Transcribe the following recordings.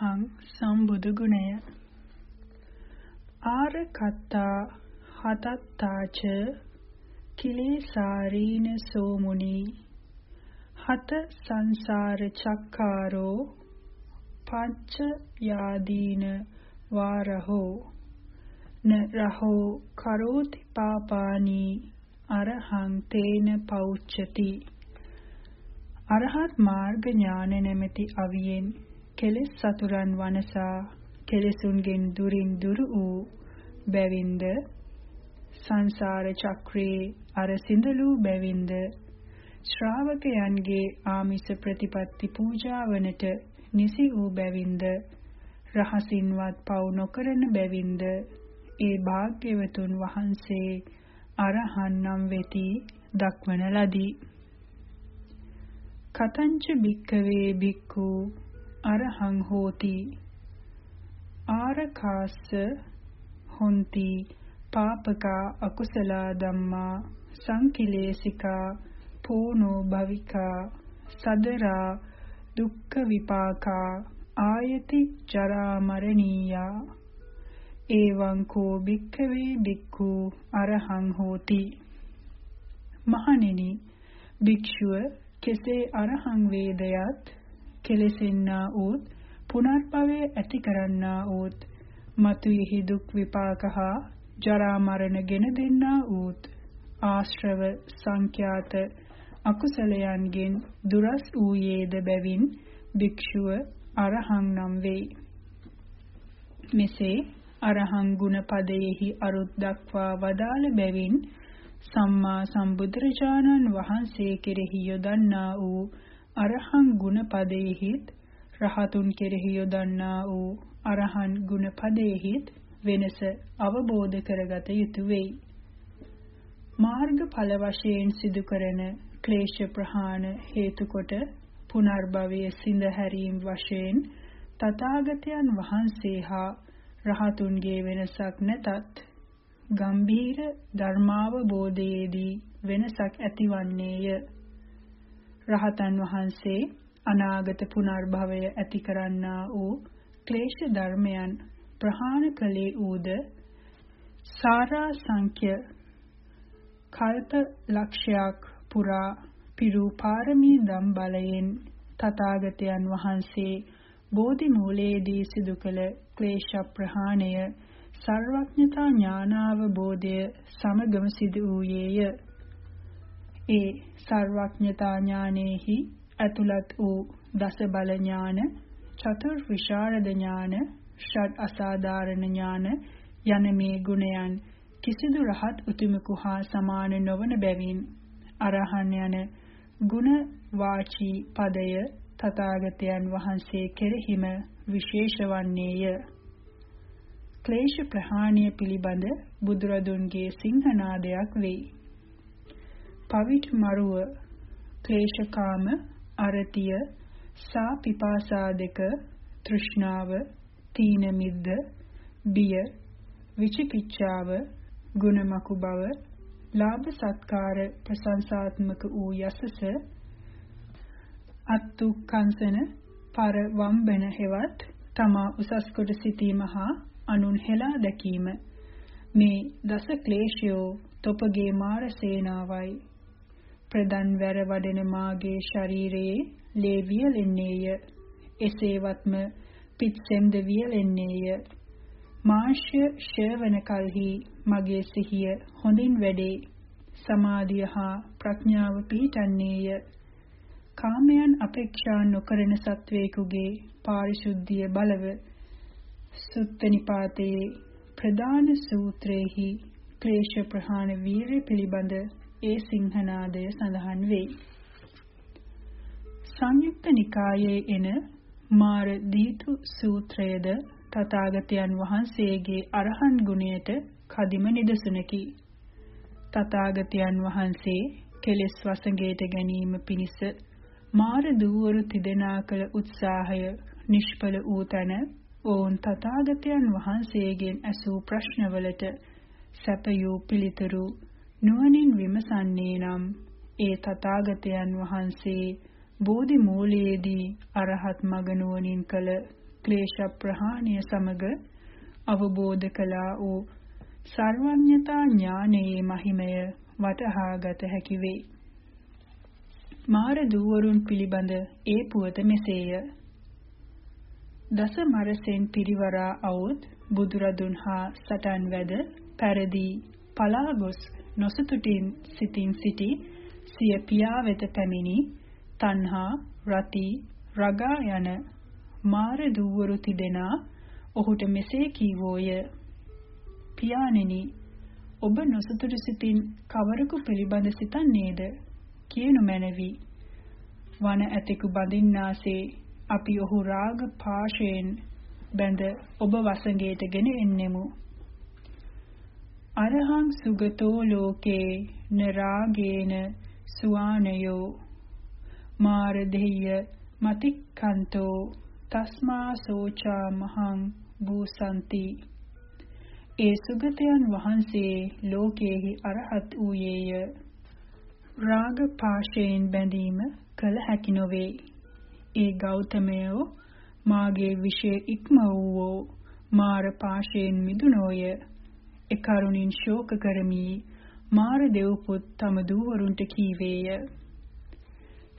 අරහං සම්බුදු ගුණය. ආරකත්තා හතත්තාච කිලේසාරීන සෝමුනි. හත සංසාර චක්කාරෝ පච්ච යාදීන වාරහෝ. න රහෝ කරෝති පාපානි අරහං තේන පෞච්චති අරහත් මාර්ග ඥාන නැමැති අවියෙන්. කෙලෙස් සතුරන් වනසා කෙලෙසුන්ගෙන් දුරින් දුරු වූ බැවින්ද? සංසාර චක්‍රේ අර සිඳලූ බැවින්ද? ශ්‍රාවකයන්ගේ ආමිස ප්‍රතිපත්ති පූජාවනට නිසි වූ බැවින්ද? රහසින්වත් පව් නොකරන බැවින්ද? ඒ භාග්‍යවතුන් වහන්සේ අරහන් නම් වෙති දක්වන ලදී. කතංච භික්කවේ භික්ඛු අරහං හෝති। ආරකාස්ස හොಂತಿ। පාපකා අකුසල ධම්මා। සංකිලේසිකා පූනෝ භවිකා। සදරා දුක්ඛ විපාකා। ආයති ජරා මරණීයා। එවං කෝ භික්ඛවේ භික්ඛු අරහං හෝති। මහණෙනි භික්ෂුව කෙසේ අරහං වේදයත් කෙලෙසෙන්නා වූත් පුනර්භවය ඇති කරන්නා වූත් මතුයෙහි දුක් විපාක හා ජරා මරණ ගෙන දෙන්නා වූත් ආශ්‍රව සංඛ්‍යාත අකුසලයන්ගෙන් දුරස් වූයේද බැවින් භික්ෂුව අරහං නම් වෙයි. මෙසේ අරහං ගුණ පදයෙහි අරුත් දක්වා වදාළ බැවින් සම්මා සම්බුදුරජාණන් වහන්සේ කෙරෙහි යොදන්නා වූ අරහං ගුණ පදයෙහිත් රහතුන් කෙරෙහි යොදන්නා වූ අරහන් ගුණ පදයෙහිත් වෙනස අවබෝධ කරගත යුතුය වෙයි. මාර්ගඵල වශයෙන් සිදු කරන ක්ලේශ ප්‍රහාණ හේතු කොට පුනර්භවයේ සිඳ හැරීම වශයෙන් තථාගතයන් වහන්සේ හා රහතුන්ගේ වෙනසක් නැතත් ගම්භීර ධර්මාවබෝධයේදී වෙනසක් ඇතිවන්නේය. රහතන් වහන්සේ අනාගත පුනර්භවය ඇති කරන්නා වූ ක්ලේශ ධර්මයන් ප්‍රහාණ කළේ ඌද සාරා සංඛ්‍ය කල්ප ලක්ෂයක් පුරා පිරු පාරමී දම් බලයෙන් තථාගතයන් වහන්සේ බෝධි මූලයේදී සිදු කළ ක්ලේශ ප්‍රහාණය සර්වඥතා ඥානාවබෝධය සමගම සිදු වූයේය. ඒ සර්වඥතා ඥානෙහි ඇතුළත් වූ දස බල ඥාන, චතුර් විශාරද ඥාන, ෂඩ් අසාධාරණ ඥාන යන මේ ගුණයන් කිසිදු රහත් උතුමෙකු හා සමාන නොවන බැවින් අරහන් යන ගුණ වාචී පදය තථාගතයන් වහන්සේ කෙරෙහිම විශේෂ වන්නේය. ක්ලේශ ප්‍රහාණය පිළිබඳ බුදුරදුන්ගේ සිංහනාදයක් වෙයි. පවිට් මරුව ක්ලේශකාම අරතිය සා පිපාසා දෙක තෘෂ්ණාව තීන මිද්ද බිය විචිකිච්ඡාව ගුණමකු බව ලාභ සත්කාර ප්‍රශංසාත්මක වූ යසස අත්තු කංසන පර වම්බන හෙවත් තමා උසස් කොට සිටීම හා අනුන් හෙලා දැකීම. මේ දස ක්ලේශයෝ තොපගේ මාර සේනාවයි. ප්‍රදන් වැර වඩෙන මාගේ ශරීරයේ ලේ වියලෙන්නේය. එසේවත්ම පිත්සෙම්ද වියලෙන්නේය. මාංශය ෂයවන කලෙහි මගේ සිහිය හොඳින් වැඩේ. සමාධිය හා ප්‍රඥාව පිහිටන්නේය. කාමයන් අපේක්ෂා නොකරන සත්වේකුගේ පාරිශුද්ධිය බලව සුත්ත නිපාතයේ ප්‍රධාන සූත්‍රයේහි ක්ලේශ ප්‍රහාණ වීරිය පිළිබඳ ඒ සිංහනාදය සඳහන් වෙයි. සංයුක්ත නිකායේ එන මාර දීතු සූත්‍රයේද තථාගතයන් වහන්සේගේ අරහන් ගුණයට කදිම නිදසුනකි. තථාගතයන් වහන්සේ කෙලෙස් වසඟයට ගැනීම පිණිස මාර දූවරු තිදෙනා කළ උත්සාහය නිෂ්ඵල වූ තැන ඔවුන් තථාගතයන් වහන්සේගෙන් ඇසූ ප්‍රශ්නවලට සැපයූ පිළිතුරු නුවණින් විමසන්නේ නම් ඒ තථාගතයන් වහන්සේ බෝධි මූලයේදී අරහත් මග නුවණින් කළ ක්ලේශ ප්‍රහාණය සමග අවබෝධ කළා වූ සර්වඥතා ඥානයේ මහිමය වටහා ගත හැකි වේ. මාර දූවරුන් පිළිබඳ ඒ පුවත මෙසේය. දස මරසෙන් පිරිවරා අවුත් බුදුරදුන් හා සටන් වැද පැරදී පලා ගොස් නොසතුටින් සිතින් සිටි සිය පියා වෙත පැමිණි තණ්හා රති රගා යන මාර දුවරු තිදෙනා ඔහුට මෙසේ කීවෝය. පියාණෙනි ඔබ නොසතුටු සිතින් කවරකු පිළිබඳ සිතන්නේද? කියනු මැනවි. වන ඇතෙකු බඳින්නාසේ අපි ඔහු රාග පාශයෙන් බැඳ ඔබ වසඟයට ගෙන එන්නෙමු. අරහං සුගතෝ ලෝකේ නරාගේන සුවානයෝ මාර දෙහිය මතික්කන්තෝ තස්මා සෝචා මහං භූසන්ති ඒ සුගතයන් වහන්සේ ලෝකයේහි අරහත් වූයේය. රාග පාශයෙන් බැඳීම කල හැකි නොවේ. ඒ ගෞතමයෝ මාගේ විශේ ඉක්ම වූවෝ මාර පාශයෙන් මිදුනෝය එකරුණින් ශෝක කරමි. මාර දෙව්පුත් තම දූවරුන්ට කීවේය.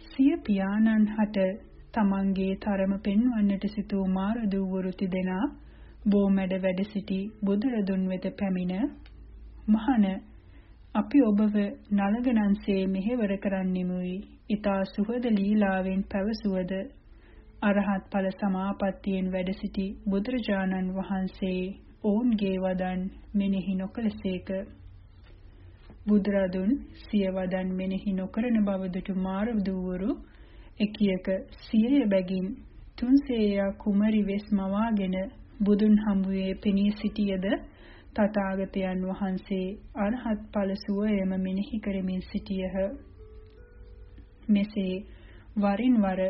සිය පියාණන් හට තමන්ගේ තරම පෙන්වන්නට සිතූ මාර දූවරු තිදෙනා බෝමැඩ වැඩ සිටි බුදුරදුන් වෙත පැමිණ මහණ අපි ඔබව නලගනන්සේ මෙහෙවර කරන්නෙමුයි. ඊතා සුහද ලීලාවෙන් පැවසුවද අරහත් ඵල සමාපත්තියෙන් වැඩ සිටි බුදුරජාණන් වහන්සේ ඔවුන්ගේ වදන් මෙනෙහි නොකලසේක බුදුරදුන් සිය වදන් මෙනෙහි නොකරන බව දුටු මාරදූවරු එකියක සියය බැගින් තුන්සේයා කුමරි වෙස් මවාගෙන බුදුන් හමුවේ පෙනී සිටියද තථාගතයන් වහන්සේ අරහත් ඵල සුවයම මෙනෙහි කරමින් සිටියහ. මෙසේ වරින් වර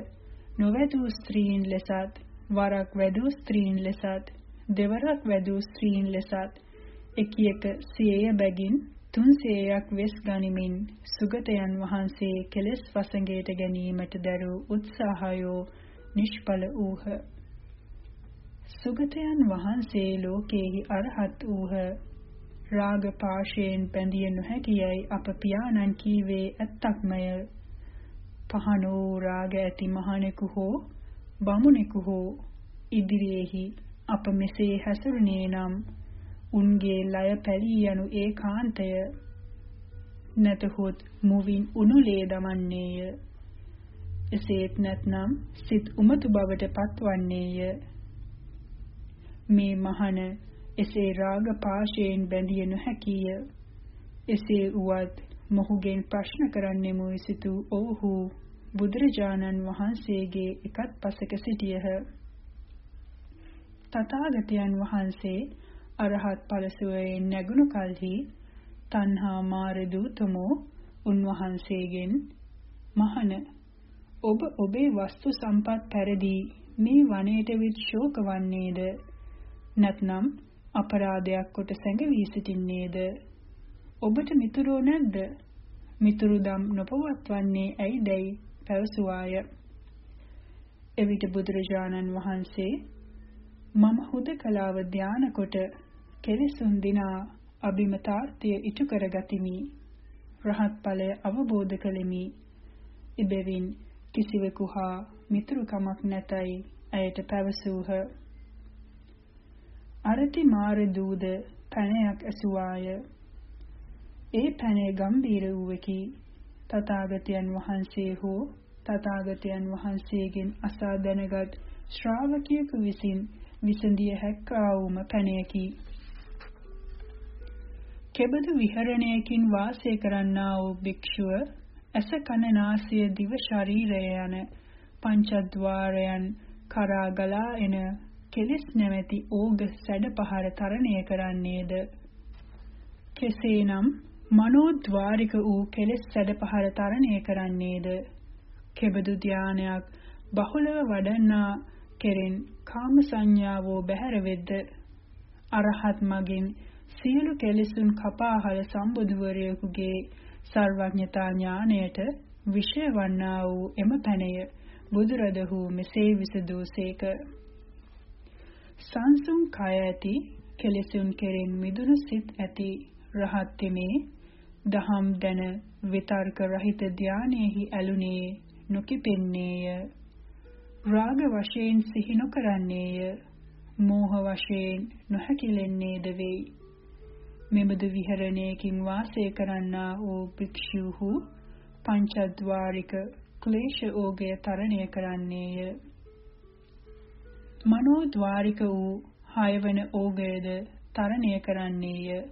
නොවැදූ ස්ත්‍රීන් ලෙසත් වරක් වැදූ ස්ත්‍රීන් ලෙසත් දෙවරක් වැදූ ස්ත්‍රීන් ලෙසත් එකියක සියය බැගින් තුන්සේයක් වෙස් ගනිමින් සුගතයන් වහන්සේ කෙලෙස් වසඟයට ගැනීමට දරූ උත්සාහයෝ නිෂ්ඵල වූහ. සුගතයන් වහන්සේ ලෝකේහි අරහත් වූහ. රාග පාශයෙන් බැඳිය නොහැකියයි අප පියාණන් කීවේ ඇත්තක්මය. පහනෝ රාග ඇති මහණෙකු හෝ බමුණෙකු හෝ ඉදිරියේහි අප මෙසේ හැසිරුණේ නම් උන්ගේ ලය පැලී යනු ඒකාන්තය නැතහොත් මුවින් උණුලේ දමන්නේය. එසේත් නැත්නම් සිත් උමතු බවට පත්වන්නේය. මේ මහන එසේ රාග පාශයෙන් බැඳිය නොහැකිය. එසේ උවත් මොහුගෙන් ප්‍රශ්න කරන්නෙමු සිතූ ඔව්හු බුදුරජාණන් වහන්සේගේ එකත් පසක සිටියහ. තථාගතයන් වහන්සේ අරහත් ඵලසුවයෙන් නැගුණු කලෙහි තණ්හා මාර දූතමෝ උන්වහන්සේගෙන් මහණ ඔබ ඔබේ වස්තු සම්පත් පෙරදී. මේ වනයේට විත් ශෝක වන්නේද? නැත්නම් අපරාධයක් කොට සැඟවී සිටින්නේද? ඔබට මිතුරෝ නැද්ද? මිතුරු දම් නොපවත්වන්නේ ඇයිදයි පැවසුවාය. එවිට බුදුරජාණන් වහන්සේ මම හුදකලාව ධාන කොට කෙලෙසුන් දිනා අභිමතාර්ථය ඉටු කරගතිමි. රහත් ඵලය අවබෝධ කළෙමි. ඉබෙවින් කිසිවෙකු හා මිතුරුකමක් නැතයි ඇයට පැවසූහ. අරති මාර දූද පැනයක් ඇසුවාය. ඒ පැනය ගම්බීර වූවකි. තථාගතයන් වහන්සේ හෝ තථාගතයන් වහන්සේගෙන් අසා දැනගත් ශ්‍රාවකයෙකු විසින් විසඳිය හැක්කා වූම පැනයකි. කෙබඳු විහරණයකින් වාසය කරන්නා වූ භික්ෂුව ඇස කන නාසය දිව ශරීරය යන පංචද්වාරයන් කරා ගලා එන කෙලෙස් නැමැති ඕග සැඩ පහර තරණය කරන්නේද කෙසේනම් මනෝද්වාරික වූ කෙලෙස් සැඩ පහර තරණය කරන්නේද කෙබඳු ධානයක් බහුලව වඩන්නා කෙරෙන් කාම සංඥාවෝ බැහැර වෙද්ද අරහත් මගින් සියලු කෙලෙසුන් කපාහල සම්බුදුවරයෙකුගේ සර්වඥතා ඥාණයට විෂය වන්නා වූ එම පැනය බුදුරදහු මෙසේ විසදූසේක සංසුන් කය ඇති කෙලෙසුන් කෙරෙන් මිදුණු සිත් ඇති රහත් තෙමේ දහම් දැන විතර්ක රහිත ධානයේහි ඇලුනේ නොකිපෙන්නේය. රාග වශයෙන් සිහි නොකරන්නේය. මෝහ වශයෙන් නොහැකිලෙන්නේද වෙයි. මෙබඳු විහරණයකින් වාසය කරන්නා වූ භික්ෂූහු පංචද්වාරික ක්ලේශ ඕගය තරණය කරන්නේය. මනෝද්වාරික වූ හයවන ඕගයද තරණය කරන්නේය.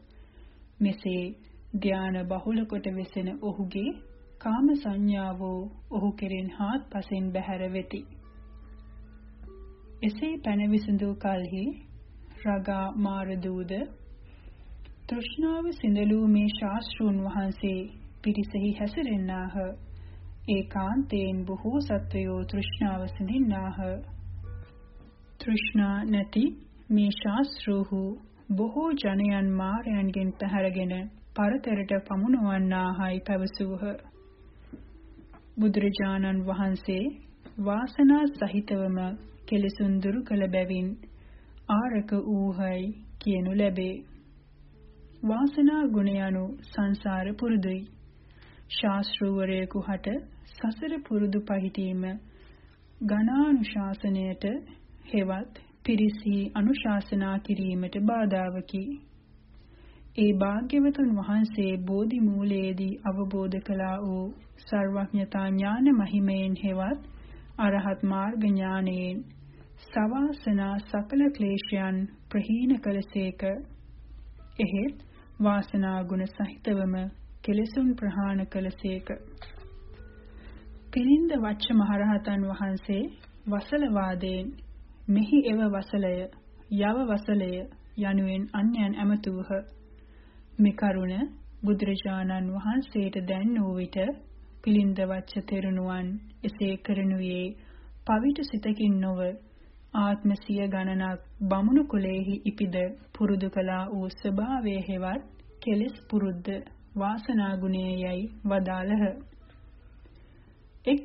මෙසේ ධාන බහුල කොට වෙසෙන ඔහුගේ කාම සංඥාවෝ ඔහු කෙරෙන් හාත්පසින් බැහැර වෙති. එසේ පැන විසඳූ කලෙහි රගා මාරදූද තෘෂ්ණාව සිඳලූ මේ ශාස්ත්‍රූන් වහන්සේ පිරිසෙහි හැසිරෙන්නාහ. ඒකාන්තයෙන් බොහෝ සත්වයෝ තෘෂ්ණාව සිඳින්නාහ. තෘෂ්ණා නැති මේ ශාස්ත්‍රූහු බොහෝ ජනයන් මාරයන්ගෙන් පැහැරගෙන පරතරට පමුණවන්නාහයි පැවසූහ. බුදුරජාණන් වහන්සේ වාසනා සහිතවම කෙලෙසුන් දුරු කළ බැවින් ආරක ඌහයි කියනු ලැබේ. වාසනා ගුණ යනු සංසාර පුරුදුයි. ශාස්ත්‍රවරයෙකු හට සසර පුරුදු පහිටීම ගණානුශාසනයට හෙවත් පිරිසී අනුශාසනා කිරීමට බාධාවකි. ඒ භාග්‍යවතුන් වහන්සේ බෝධි මූලයේදී අවබෝධ කළා වූ සර්වඥතා ඥාන මහිමයෙන් හෙවත් අරහත් මාර්ග ඥානයෙන් සවාසනා සකල ක්ලේශයන් ප්‍රහීන කළසේක එහෙත් වාසනා ගුණ සහිතවම කෙලෙසුන් ප්‍රහාණ කළසේක පිරින්ද වච්ච මහරහතන් වහන්සේ වසල වාදයෙන් මෙහි එව වසලය යව වසලය යනුවෙන් අන්‍යයන් ඇමතූහ මේ කරුණ බුදුරජාණන් වහන්සේට දැන් වූ විට පිළින්ද වච්ච තෙරණුවන් එසේ කරනුයේ පවිතු සිතකින් නොව ආත්ම සිය ගණනක් බමුණු කුලේහි ඉපිද පුරුදු කළා වූ ස්වභාවයේ හෙවත් කෙලෙස් පුරුද්ද වාසනා ගුණයයි වදාළහ. එක්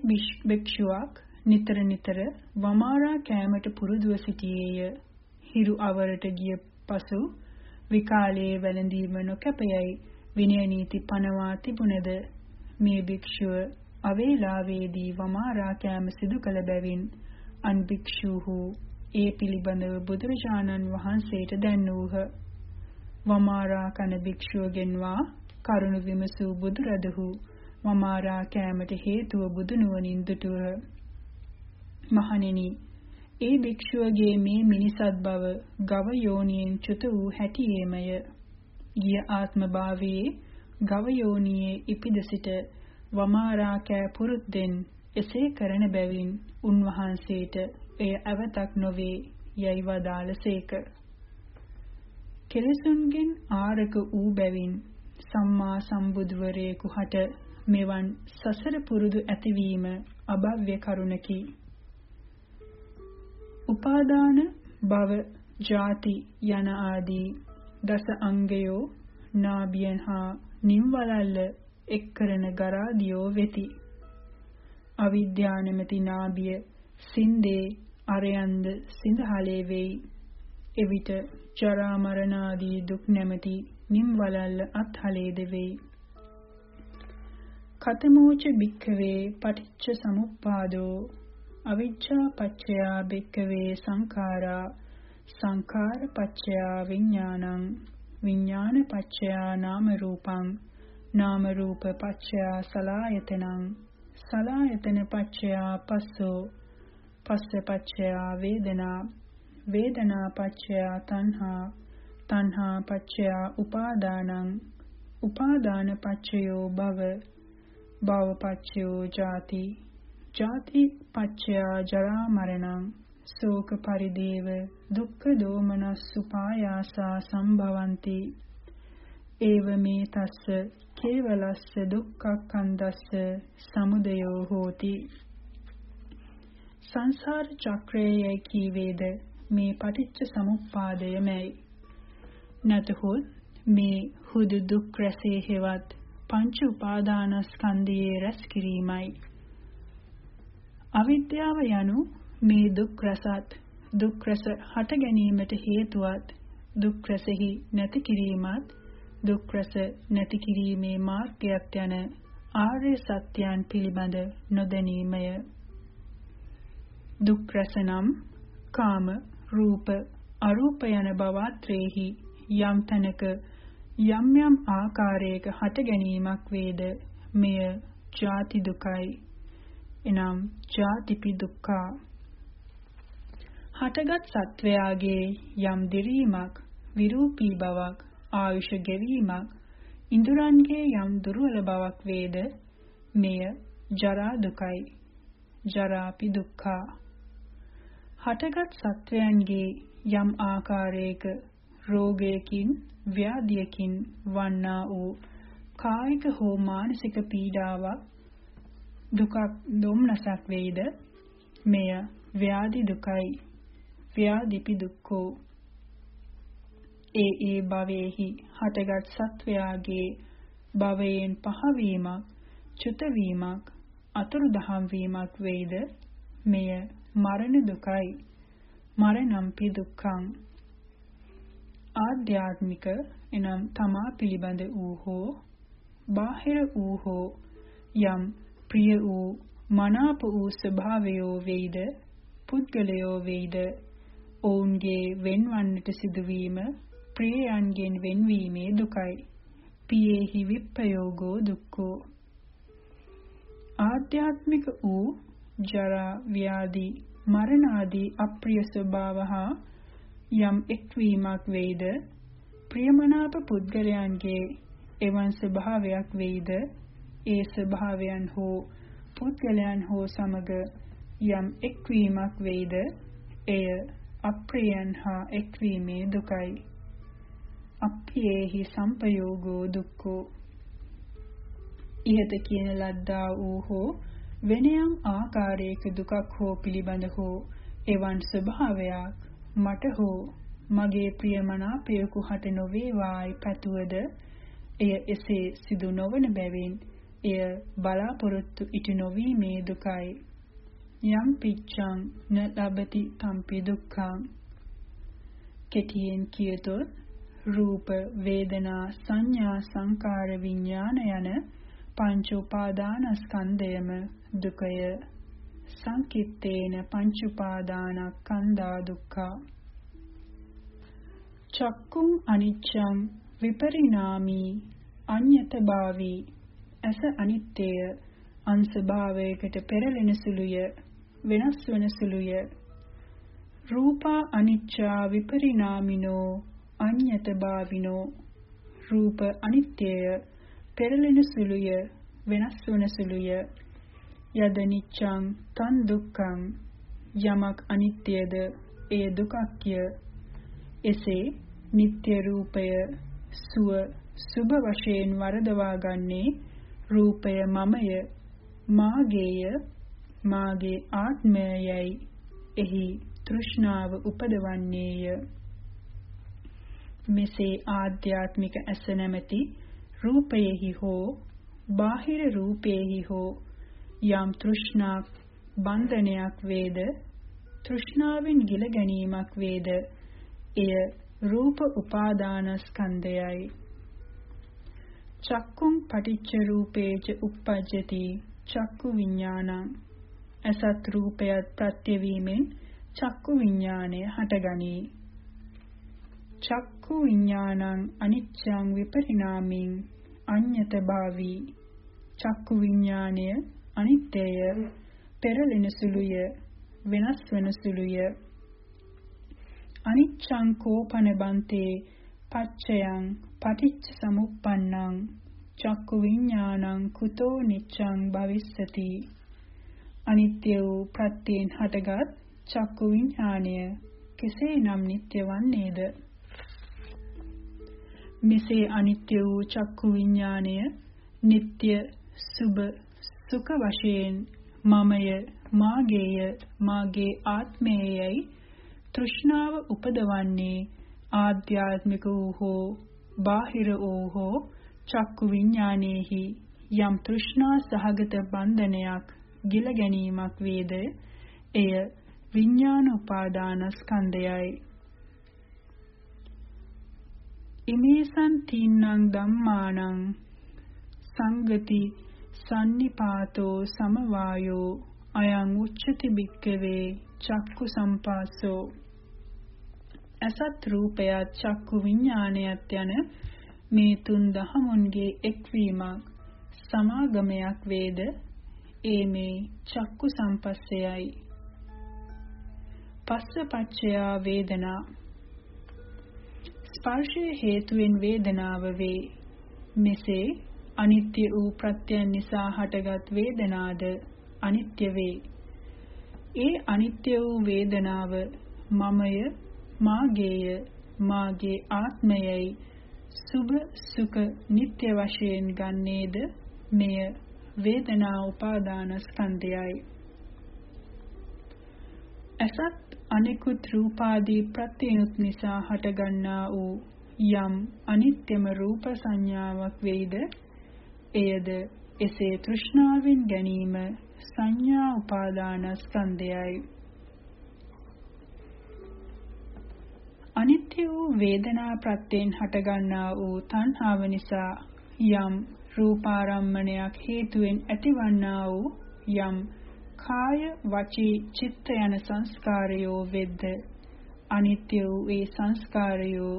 භික්ෂුවක් නිතර නිතර වමාරා කෑමට පුරුදුව සිටියේය. හිරු අවරට ගිය පසු විකාලයේ වැළඳීම නොකැපයයි. විනය නීති පනවා තිබුණද? මේ භික්ෂුව අවේලාවේදී වමාරා කෑම සිදු කළ බැවින් අන් භික්ෂූහු ඒ පිළිබඳව බුදුරජාණන් වහන්සේට දැන්වූහ. වමාරා කන භික්ෂුවගෙන්වා කරුණ විමසූ බුදුරදුහු වමාරා කෑමට හේතුව බුදුනුවණින් දුටුව. මහණෙනි ඒ භික්ෂුවගේ මේ මිනිසත් බව ගව යෝනියෙන් චුත වූ හැටියේමය. ගිය ආත්ම භාවයේ ගව යෝනියේ ඉපිද සිට වමාරා කෑ පුරුද්දෙන් එසේ කරන බැවින් උන්වහන්සේට එය අවතක් නොවේ යයි වදාළසේක. කෙලෙසුන්ගෙන් ආරක වූ බැවින් සම්මා සම්බුදුවරයෙකු හට මෙවන් සසර පුරුදු ඇතිවීම අභව්‍ය කරුණකි. උපාදාන භව ජාති යන ආදී දස අංගයෝ නාභියන් හා නිම්වලල්ල එක් කරන ගරාදියෝ වෙති. අවිද්‍යානමති නාභිය සින්දේ අරයන්ද සිඳහලේ වෙයි. එවිට ජරා මරණ ආදී දුක් නැමැති නිම්වලල්ල අත්හලේ දෙවෙයි. කතමෝච භික්ඛවේ පටිච්ච සමුප්පාදෝ අවිජ්ජා පච්චයා භික්ඛවේ සංඛාරා සංඛාර පච්චයා විඥානං විඥාන පච්චයා නාම රූපං නාම රූප පච්චයා සලායතනං සලායතන පච්චයා පස්සෝ පස්ස පච්චයා වේදනා වේදනා පච්චයා තණ්හා තණ්හා පච්චයා උපාදානං උපාදාන පච්චයෝ භව භව පච්චයෝ ජාති ජාති පච්චයා ජරා මරණං ශෝක පරිදේව දුක්ඛ දෝමනස්සුපායාසා සම්භවಂತಿ ඒව මේ තස්ස කේවලස්ස දුක්ඛක්ඛන්දස්ස සමුදයෝ හෝති. සංසාර චක්‍රයේ කීවේද? මේ පටිච්ච සමුප්පාදයමයි. නැතහොත් මේ හුදු දුක් රැසේ හේවත් පංච උපාදානස්කන්ධයේ රැස් කිරීමයි. අවිද්‍යාව යනු මේ දුක් රසත් දුක් රස හට ගැනීමට හේතුවත් දුක් රසෙහි නැති කිරීමත් දුක් රස නැති කිරීමේ මාර්ගයක් යන ආර්ය සත්‍යයන් පිළිබඳ නොදැනීමය. දුක් රස නම් කාම, රූප, අරූප යන භවත්‍රේහි යම් තැනක යම් යම් ආකාරයක හට ගැනීමක් වේද? මෙය ජාති දුකයි. එනම් ජාතිපි දුක්ඛා. හටගත් සත්වයාගේ යම් දිරීමක් විරූපී බවක් ආයුෂ ගෙවීමක් ඉඳුරන්ගේ යම් දුර්වල බවක් වේද? මෙය ජරා දුකයි. ජරාපි දුක්ඛා. හටගත් සත්වයන්ගේ යම් ආකාරයක රෝගයකින් ව්‍යාධියකින් වන්නා වූ කායික හෝ මානසික පීඩාවක් දුකක් දුම්නසක් වේද? මෙය ව්‍යාධි දුකයි. ව්‍යාධිපි දුක්ඛෝ. ඒ ඒ භවයේහි හටගත් සත්වයාගේ භවයෙන් පහවීමක් චුතවීමක් අතුරුදහම් වීමක් වේද? මෙය මරණ දුකයි. මරණම්පි දුක්ඛං. ආධ්‍යාත්මික එනම් තමා පිළිබඳ වූ හෝ බාහිර වූ හෝ යම් ප්‍රිය වූ මනාප වූ ස්වභාවයෝ වේද? පුද්ගලයෝ වේද? ඔවුන්ගේ වෙන්වන්නට සිදුවීම ප්‍රියයන්ගෙන් වෙන්වීමේ දුකයි. පියේහි විප්පයෝගෝ දුක්ඛෝ. ආධ්‍යාත්මික වූ ජරා ව්‍යාධි මරණ ආදී අප්‍රිය ස්වභාව හා යම් එක්වීමක් වේද ප්‍රියමනාප පුද්ගලයන්ගේ එවන් ස්වභාවයක් වේද ඒ ස්වභාවයන් හෝ පුද්ගලයන් හෝ සමග යම් එක්වීමක් වේද එය අප්‍රියයන් හා එක්වීමේ දුකයි අප්පියේහි සම්පයෝගෝ දුක්ඛෝ. ඉහත කියන ලද්දා වූ හෝ වෙනයම් ආකාරයක දුකක් හෝ පිළිබඳ හෝ එවන් ස්වභාවයක් මට හෝ මගේ ප්‍රියමනාපයකු හට නොවේවායි පැතුවද එය එසේ සිදු නොවන බැවින් එය බලාපොරොත්තු ඉටු නොවීමේ දුකයි. යම් පිච්ඡං න ලබති තම්පි දුක්ඛං. කෙටියෙන් කියතොත් රූප වේදනා සංඥා සංකාර විඥාන යන පංච උපාදානස්කන්ධයම දුකය. සංකිට්ඨේන පංච උපාදානස්කන්ධා දුක්ඛා චක්කුම් අනිච්ඡං විපරිණාමී අඤ්‍යත භාවී අස අනිත්‍යය අංශභාවයකට පෙරලෙන සුළුය. වෙනස් වන සුළුය. රූපා අනිච්චා විපරිණාමිනෝ අඤ්‍යත භාවිනෝ රූප අනිත්‍යය පෙරලෙන සුළුය වෙනස් වන සුළුය යද නිච්ඡං තන් දුක්ඛං යමක් අනිත්‍යද ඒ දුකක්ය. එසේ නিত্য රූපය සුව සුභ වශයෙන් වරදවා ගන්නේ රූපය මමය මාගේය මාගේ ආත්මයයි. එහි තෘෂ්ණාව උපදවන්නේය. මෙසේ ආධ්‍යාත්මික ඇස නැමැති රූපයෙහි හෝ බාහිර රූපයෙහි හෝ යම් තෘෂ්ණා බන්ධනයක් වේද තෘෂ්ණාවෙන් ගිල ගැනීමක් වේද එය රූප උපාදානස්කන්ධයයි. චක්කුම් පටිච්ච රූපේච uppajjati චක්කු විඥානං. අසත් රූපයත් ප්‍රත්‍ය වීමෙන් චක්කු විඥානය හටගනී චක්කු විඥානං අනිච්ඡං විපරිණාමින් අඤ්‍යත භාවී චක්කු විඥානය අනිත්‍යය පෙරලෙන සුළුය වෙනස් වෙන සුළුය. අනිච්ඡං කෝපන බන්තේ පච්චයං පටිච්ච සමුප්පන්නං චක්කු විඥානං කුතෝ නිච්ඡං භවිස්සති. අනිත්‍ය වූ ප්‍රත්‍යයෙන් හටගත් චක්කු විඥානය කෙසේනම් නිට්ටය වන්නේද? මෙසේ අනිත්‍ය වූ චක්කු විඥාණය නিত্য සුභ සුඛ වශයෙන් මමය මාගේය මාගේ ආත්මයයි. තෘෂ්ණාව උපදවන්නේ ආධ්‍යාත්මික වූ හෝ බාහිර වූ හෝ චක්කු විඥානයේහි යම් තෘෂ්ණා සහගත බන්ධනයක් ගිල ගැනීමක් වේද? එය විඥාන උපාදානස්කන්ධයයි ඉමේසං තීන්නං ධම්මානං සංගති sannipāto samavāyo අයං උච්චති භික්කවේ චක්කු සම්පාසෝ අසත් රූපයත් චක්කු විඥානයත් යන මේ තුන් දහමුන්ගේ එක්වීමක් සමාගමයක් වේද? ඒ මේ චක්කු සම්පස්සයයි. පස්ස පච්චයා වේදනා ස්පර්ශය හේතුවෙන් වේදනාව වේ මෙසේ අනිත්‍ය වූ ප්‍රත්‍යයන් නිසා හටගත් වේදනාද අනිත්‍ය වේ. ඒ අනිත්‍ය වූ වේදනාව මමය, මාගේය, මාගේ ආත්මයයි සුභ සුඛ නিত্য වශයෙන් ගන්නේද මෙය වේදනා උපාදාන ස්කන්ධයයි. අසත් අනිකුත් රූපාදී ප්‍රත්‍යයන්ත් නිසා හටගන්නා වූ යම් අනිත්‍යම රූප සංඥාවක් වෙයිද? එයද එසේ තෘෂ්ණාවෙන් ගැනීම සංඥා උපාදානස්කන්ධයයි. අනිත්‍ය වූ වේදනා ප්‍රත්‍යයෙන් හටගන්නා වූ තණ්හාව නිසා යම් රූපාරම්මණයක් හේතුවෙන් ඇතිවන්නා වූ යම් කාය වචී චිත්ත යන සංස්කාරයෝ වෙද්ද? අනිත්‍ය වූ ඒ සංස්කාරයෝ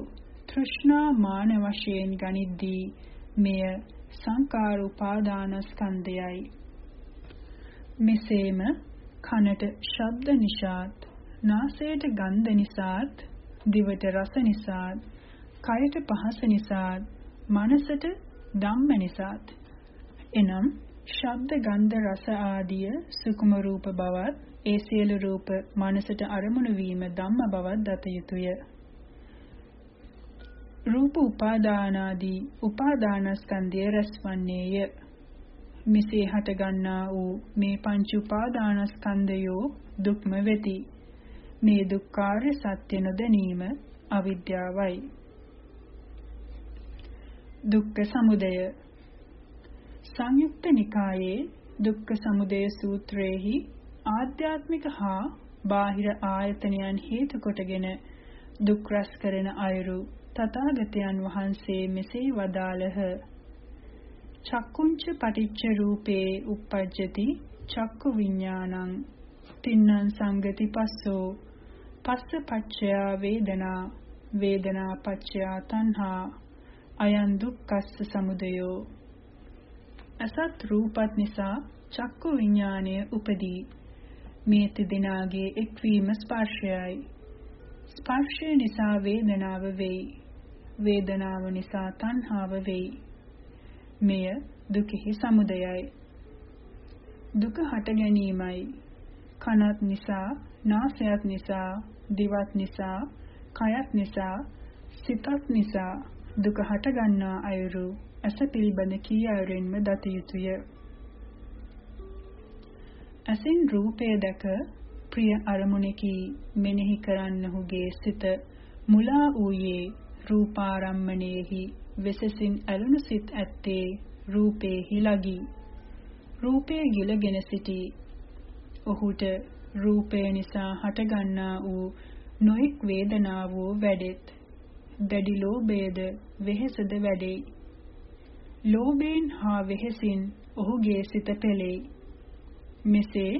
තෘෂ්ණා මාන වශයෙන් ගනිද්දී මෙය සංකාර උපාදානස්කන්ධයයි මෙසේම කනට ශබ්ද නිසාත් නාසයට ගන්ධ නිසාත් දිවට රස නිසාත් කයට පහස නිසාත් මනසට ධම්ම නිසාත්. එනම් ශබ්ද ගන්ධ රස ආදිය සුකුම රූප බවත් ඒ සියලු රූප මනසට අරමුණු වීම ධම්ම බවත් දත යුතුය රූප උපාදානාදී උපාදානස්කන්ධය රැස්වන්නේය. මෙසේ හටගන්නා වූ මේ පංච උපාදානස්කන්ධයෝ දුක්ම වෙති. මේ දුක්ඛාර්ය සත්‍ය නොදැනීම අවිද්‍යාවයි. දුක්ඛ සමුදය සංයුක්ත නිකායේ දුක්ඛ සමුදය සූත්‍රයේහි ආධ්‍යාත්මික හා බාහිර ආයතනයන් හේතු කොටගෙන දුක් රැස් කරන අයුරු තථාගතයන් වහන්සේ මෙසේ වදාළහ. චක්කුංච පටිච්ච රූපේ uppajjati චක්කු විඥානං තින්නං සංගති පස්සෝ පස්ස පච්චයා වේදනා වේදනා පච්චයා තණ්හා අයං දුක්ඛස්ස සමුදයෝ අසත් රූපත් නිසා චක්කු විඥානය උපදී මේ තිදෙනාගේ එක්වීම ස්පර්ශයයි ස්පර්ශය නිසා වේදනාව වෙයි වේදනාව නිසා තණ්හාව වෙයි. මෙය දුකෙහි සමුදයයි. දුක හට ගැනීමයි. කනත් නිසා, නාසයත් නිසා, දිවත් නිසා, කයත් නිසා, සිතත් නිසා දුක හට ගන්නා අයුරු ඇස පිළිබඳ කී අයුරින්ම දත යුතුය. ඇසින් රූපය දැක ප්‍රිය අරමුණකි මෙනෙහි කරන්නහුගේ සිත මුලා වූයේ රූපාරම්මණයෙහි වෙසසින් ඇලුණු සිත් ඇත්තේ රූපේහි ලගී. රූපය ගිලගෙන සිටි ඔහුට රූපය නිසා හටගන්නා වූ නොඑක් වේදනාවෝ වැඩෙත්. දැඩි ලෝභයද වෙහෙසද වැඩෙයි. ලෝභයෙන් හා වෙහෙසින් ඔහුගේ සිත පෙළෙයි මෙසේ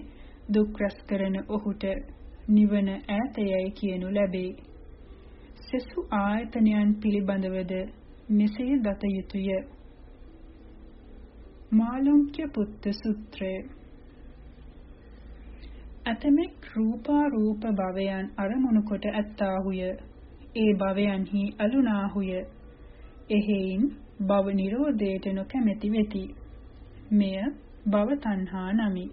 දුක් රැස් කරන ඔහුට නිවන ඈතයයි කියනු ලැබේ සෙසු ආයතනයන් පිළිබඳවද මෙසේ දත යුතුය. මාළුක්‍ය පුත්ත සූත්‍රය අතමෙක් රූපා රූප භවයන් අරමුණු කොට ඇත්තාහුය. ඒ භවයන්හි අලුනාහුය. එහෙයින් භව නිරෝධයට නොකැමැති වෙති. මෙය භව තණ්හා නමි.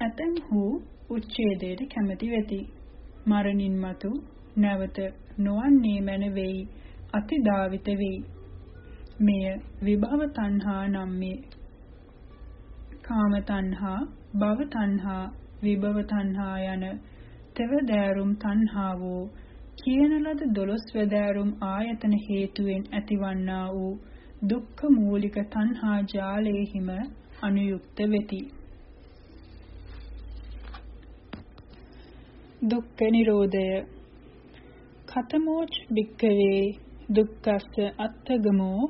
ඇතැම්හු උච්ඡේදයට කැමැති වෙති. මරණින් මතු නැවත නොවන්නේ මැන වෙයි අතිධාවිත වෙයි මෙය විභව තණ්හා නම් මේ කාම තණ්හා භව තණ්හා විභව තණ්හා යන තෙවදෑරුම් තණ්හාවෝ කියන ලද දොළොස් වැදෑරුම් ආයතන හේතුවෙන් ඇතිවන්නා වූ දුක්ඛ මූලික තණ්හා ජාලයෙහිම අනුයුක්ත වෙති. දුක්ඛ නිරෝධය කතමෝච් භික්ඛවේ දුක්ඛස්ස අත්තගමෝ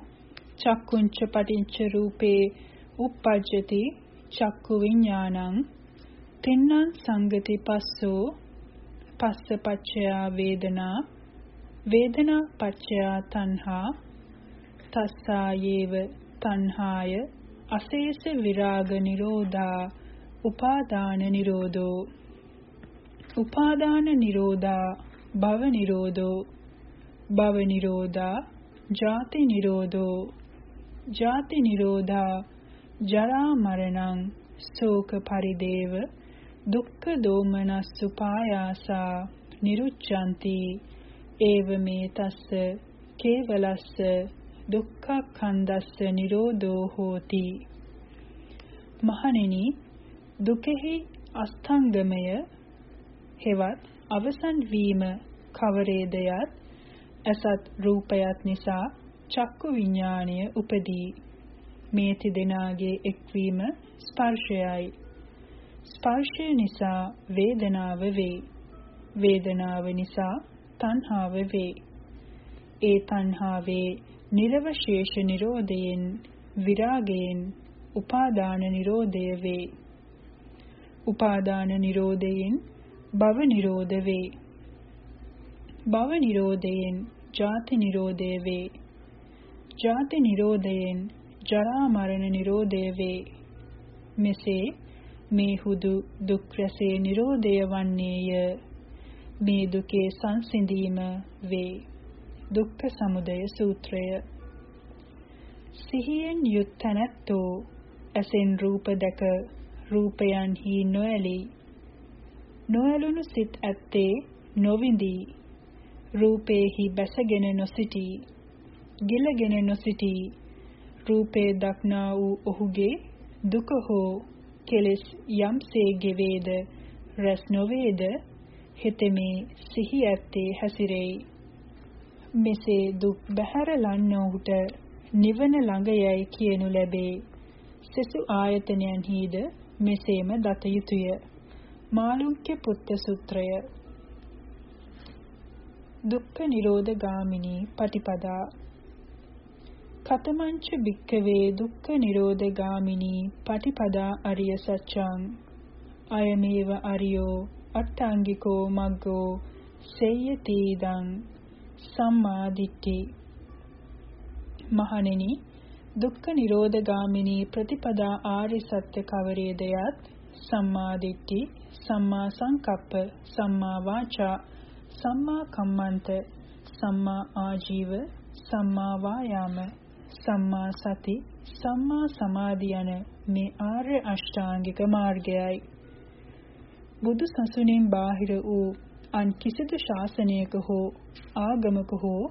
චක්කුංච පටිච්ච රූපේ uppajjati චක්කු විඥානං තින්නං සංගති පස්සෝ පස්ස පච්චයා වේදනා වේදනා පච්චයා තණ්හා තස්සායේව තණ්හාය අශේෂ විරාග නිරෝධා උපාදාන නිරෝධෝ උපාදාන නිරෝධා භව නිරෝධෝ භව නිරෝධා ජාති නිරෝධෝ ජාති නිරෝධා ජරා මරණං ශෝක පරිදේව දුක්ඛ දෝමනස්සුපායාසා නිරුච්ඡanti ඒව මේ තස්ස කේවලස්ස දුක්ඛඛන්දස්ස නිරෝධෝ හෝති. මහණෙනි දුකෙහි අස්තංගමය හෙවත් අවසන් වීම කවරේදයත් අසත් රූපයත් නිසා චක්කු විඥාණය උපදී. මේ තිදෙනාගේ එක්වීම ස්පර්ශයයි. ස්පර්ශය නිසා වේදනාව වේ. වේදනාව නිසා තණ්හාව වේ. ඒ තණ්හාවේ නිර්වශේෂ නිරෝධයෙන් විරාගයෙන් උපාදාන නිරෝධය වේ. උපාදාන නිරෝධයෙන් භව නිරෝධ වේ. භව නිරෝධයෙන් ජාති නිරෝධය වේ. ජාති නිරෝධයෙන් ජරා මරණ නිරෝධය වේ. මෙසේ මේ හුදු දුක් රැසේ නිරෝධය වන්නේය. මේ දුකේ සංසිඳීම වේ. දුක්ඛ සමුදය සූත්‍රය. සිහියෙන් යුත් තැනැත්තෝ ඇසෙන් රූප දැක රූපයන්හි නොඇලී. නොඇලුණු සිත් ඇත්තේ නොවිඳී. රූපේහි බැසගෙන නොසිටී. ගිලගෙන නොසිටී. රූපේ දක්නා වූ ඔහුගේ දුක හෝ කෙලෙස් යම්සේ ගෙවේද රැස් නොවේද? හෙතෙමේ සිහි ඇත්තේ හැසිරෙයි. මෙසේ දුක් බහැර ලන්නෝහුට නිවන ළඟ යයි කියනු ලැබේ. සෙසු ආයතනයන්හිද මෙසේම දත යුතුය. මාළුක්‍ය පුත්ත සූත්‍රය. දුක්ඛ නිරෝධ ගාමිනී පටිපදා. කතමංච භික්කවේ දුක්ඛ නිරෝධ ගාමිනී පටිපදා අරිය සත්‍යං අයමේව අරියෝ අට්ඨාංගිකෝ මග්ගෝ සේයතිදං සම්මා දිට්ඨි. මහණෙනි දුක්ඛ නිරෝධ ගාමිනී ප්‍රතිපදා ආර්ය සත්‍ය කවරේදයත් සම්මා දිට්ඨි සම්මා සංකප්ප සම්මා වාචා සම්මා කම්මන්ත සම්මා ආජීව සම්මා වායාම. සම්මා සති සම්මා සමාධි යන මේ ආර්ය අෂ්ටාංගික මාර්ගයයි. බුදු සසුනෙන් බාහිර වූ අන් කිසිදු ශාසනයක හෝ ආගමක හෝ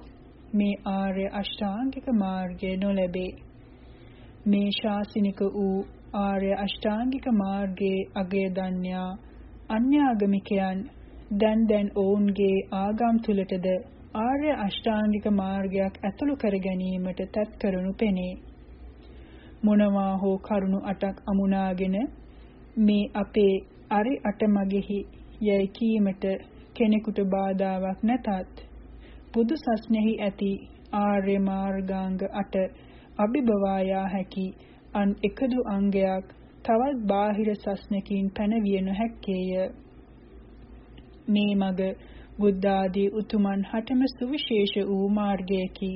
මේ ආර්ය අෂ්ටාංගික මාර්ගය නොලැබේ. මේ ශාසනික වූ ආර්ය අෂ්ටාංගික මාර්ගයේ අගය දන්යා අන්‍යාගමිකයන් දැන් දැන් ඔවුන්ගේ ආගම් තුලටද ආර්ය අෂ්ටාංගික මාර්ගයක් ඇතුළු කර ගැනීමට තත් කරනු පෙනේ. මොනවා හෝ කරුණු අටක් අමුණාගෙන මේ අපේ අරි අටමගෙහි යයි කීමට කෙනෙකුට බාධාවක් නැතත් බුදු සස්නෙහි ඇති ආර්ය මාර්ගාංග අට අභිබවා යා හැකි අන් එකදු අංගයක් තවත් බාහිර සස්නකින් පැනවිය නොහැක්කේය මේ මග බුද්ධ ආදී උතුමන් හටම සුවිශේෂ වූ මාර්ගයකි.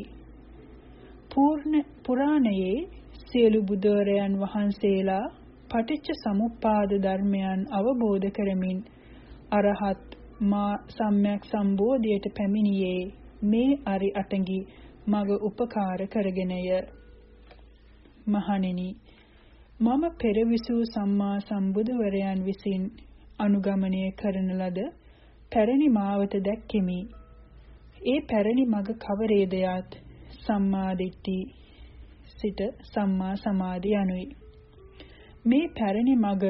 පූර්ණ පුරාණයේ සියලු බුදුරයන් වහන්සේලා පටිච්ච සමුප්පාද ධර්මයන් අවබෝධ කරමින් අරහත් මා සම්්‍යක් සම්බෝධියට පැමිණියේ මේ අරි අටඟි මග උපකාර කරගෙනය. මහණෙනි මම පෙරවිසූ සම්මා සම්බුදුවරයන් විසින් අනුගමනය කරන ලද පැරණි මාවත දැක්කෙමි. ඒ පැරණි මග කවරේද යත් සම්මා දිට්ඨි සිට සම්මා සමාධි යනුයි. මේ පැරණි මග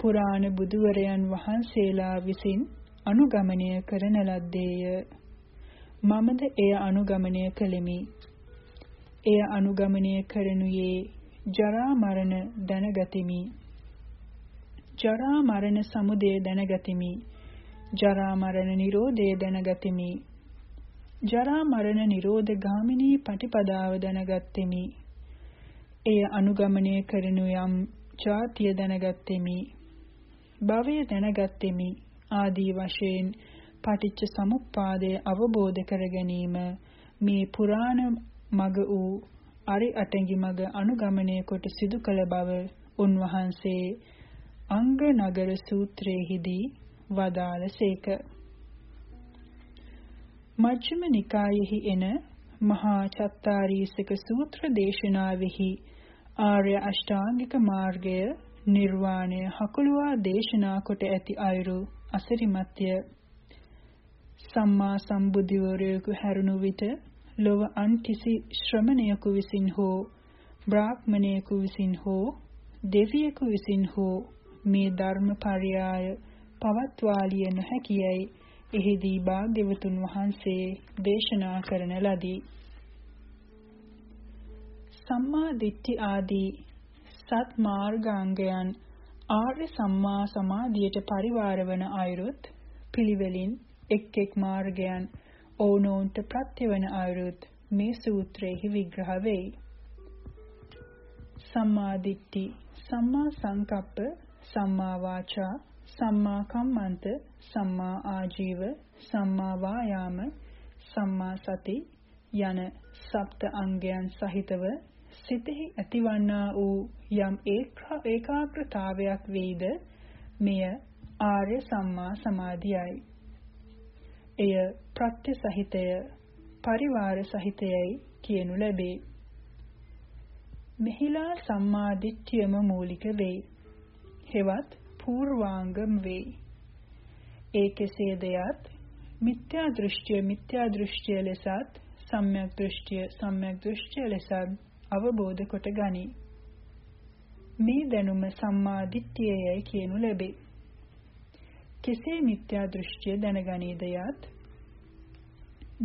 පුරාණ බුදුවරයන් වහන්සේලා විසින් අනුගමනය කරන ලද්දේය. මමද එය අනුගමනය කළෙමි. එය අනුගමනය කරනුයේ ජරා මරණ දැනගතිමි. ජරා මරණ සමුදය දැනගතිමි. ජරා මරණ නිරෝධය දැනගතිමි. ජරා මරණ නිරෝධ ගාමිනී පටිපදාව දැනගත්ෙමි. එය අනුගමනය කරනු යම් ජාතිය දැනගත්ෙමි. භවය දැනගත්ෙමි. ආදී වශයෙන් පටිච්ච සමුප්පාදය අවබෝධ කර ගැනීම මේ පුරාණ මග වූ අරි අටඟි මග අනුගමනය කොට සිදු කළ බව උන්වහන්සේ අංග නගර සූත්‍රයේදී වදාළසේක. මජ්ක්‍ධිම නිකායෙහි එන මහා චත්තාරීසක සූත්‍ර දේශනාවෙහි ආර්ය අෂ්ටාංගික මාර්ගය නිර්වාණය හකුලුවා දේශනා කොට ඇති අයුරු අසිරිමත්ය. සම්මා සම්බුද්ධවරයෙකු හැරුණු විට ලොව අන් කිසි ශ්‍රමණයෙකු විසින් හෝ බ්‍රාහ්මණයෙකු විසින් හෝ දෙවියෙකු විසින් හෝ මේ ධර්ම පරයාය පවත්වාලිය නොහැකියයි එහිදී භාග්‍යවතුන් වහන්සේ දේශනා කරන ලදී. සම්මා දිට්ඨි ආදී සත් මාර්ගාංගයන් ආර්ය සම්මා සමාධියට පරිවාර වන අයුරුත් පිළිවෙලින් එක් එක් මාර්ගයන් ඕනෝන්ට ප්‍රත්‍යවන අයුරුත් මේ සූත්‍රයේ විග්‍රහ වෙයි. සම්මා දිට්ඨි, සම්මා සංකප්ප, සම්මා වාචා, සම්මා කම්මන්ත, සම්මා ආජීව, සම්මා වායාම, සම්මා සති යන සප්ත අංගයන් සහිතව සිතෙහි ඇතිවන්නා වූ යම් ඒකාග්‍රතාවයක් වේද මෙය ආර්ය සම්මා සමාධියයි. එය ප්‍රත්‍ය සහිතය පරිවාර සහිතයයි කියනු ලැබේ. මෙහිලා සම්මා දිට්ඨියම මූලික වේ. හෙවත් පූර්වාංගම් වේ. ඒ කෙසේදයත් මිත්‍යා දෘෂ්ටිය මිත්‍යා දෘෂ්ටිය ලෙසත් සම්‍යක් දෘෂ්ටිය සම්‍යක් දෘෂ්ටිය ලෙසත් අවබෝධ කොට ගනී. මේ දැනුම සම්මා දිට්ඨියයි කියනු ලැබේ. කෙසේ මිත්‍යා දෘෂ්ටිය දැනගනීද යත්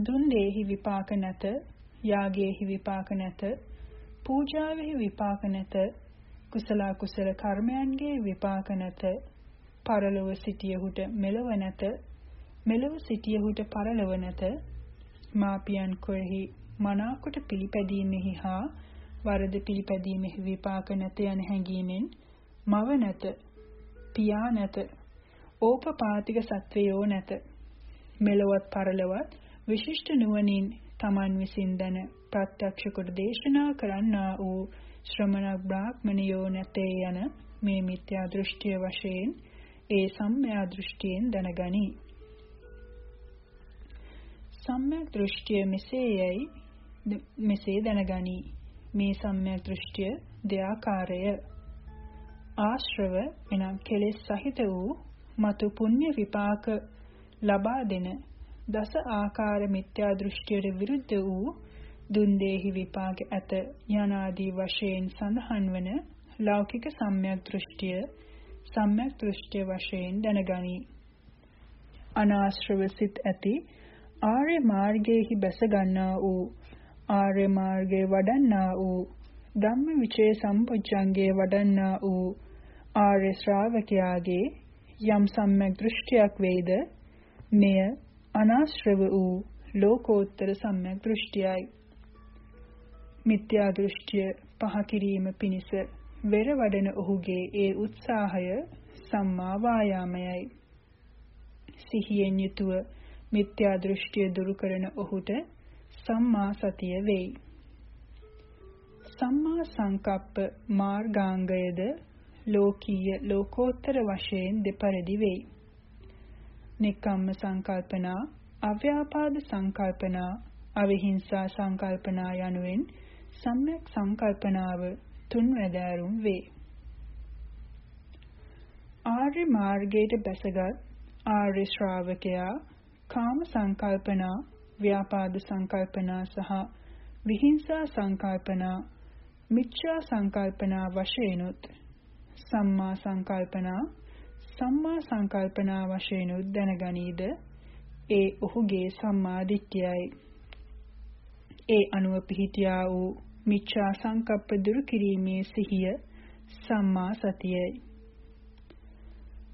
දුන් දෙහි විපාක නැත යාගයේහි විපාක නැත පූජාවෙහි විපාක නැත කුසල කුසල කර්මයන්ගේ විපාක නැත. පරලොව සිටියහුට මෙලව නැත. මෙලොව සිටියහුට පරලොව නැත. මාපියන් කොෙහි මනාකොට පිළිපැදීමෙහි හා වරද පිළිපැදීමෙහි විපාක නැත යන හැඟීමෙන් මව නැත. පියා නැත. ඕපපාතික සත්වයෝ නැත. මෙලොවත් පරලොවත් විශිෂ්ට නුවණින් Taman විසින් දැන ප්‍රත්‍යක්ෂ කොට දේශනා කරන්නා වූ ශ්‍රමණ බ්‍රාහ්මණයෝ නැතේ යන මේ මිත්‍යා දෘෂ්ටිය වශයෙන් ඒ සම්මයා දෘෂ්ටියෙන් දැනගනි. සම්‍යක් දෘෂ්ටිය මෙසේයයි මෙසේ දැනගනි. මේ සම්‍යක් දෘෂ්ටිය දෙආකාරය. ආශ්‍රව එනම් කෙලෙස් සහිත වූ මතු පුණ්‍ය විපාක ලබා දෙන දස ආකාර මිත්‍යා දෘෂ්ටියට විරුද්ධ වූ දුන් දෙහි විපාක ඇත. යනාදී වශයෙන් සඳහන් වන ලෞකික සම්‍යක් දෘෂ්ටිය සම්‍යක් දෘෂ්ටිය වශයෙන් දැනගනි. අනාශ්‍රව සිත් ඇති ආර්ය මාර්ගයේහි බැස ගන්නා වූ ආර්ය මාර්ගයේ වඩන්නා වූ ධම්ම විචේ සම්පොච්චංගේ වඩන්නා වූ ආර්ය ශ්‍රාවකයාගේ යම් සම්‍යක් දෘෂ්ටියක් වේද? මෙය අනාශ්‍රව වූ ලෝකෝත්තර සම්‍යක් දෘෂ්ටියයි. මිත්‍යා දෘෂ්ටිය පහ කිරීම පිණිස වෙර වඩන ඔහුගේ ඒ උත්සාහය සම්මා වායාමයයි සිහියෙන් යුතුව මිත්‍යා දෘෂ්ටිය දුරු කරන ඔහුට සම්මා සතිය වෙයි. සම්මා සංකප්ප මාර්ගාංගයද ලෝකීය ලෝකෝත්තර වශයෙන් දෙපරිදි වෙයි. නික්කම්ම සංකල්පනා, අව්‍යාපාද සංකල්පනා, අවිහිංසා සංකල්පනා යනුවෙන් සම්‍යක් සංකල්පනාව තුන්වැදෑරුම් වේ. ආර්ය මාර්ගයට බැසගත් ආර්ය ශ්‍රාවකයා කාම සංකල්පනා, ව්‍යාපාද සංකල්පනා සහ විහිංසා සංකල්පනා, මිච්ඡා සංකල්පනා වශයෙන්ුත් සම්මා සංකල්පනා, සම්මා සංකල්පනා වශයෙන්ුත් දැනගනීද ඒ ඔහුගේ සම්මා දිට්ඨියයි. ඒ අනුව පිහිටියා වූ මිච්ඡා සංකප්ප දුරු කිරීමේ සිහිය සම්මා සතියයි.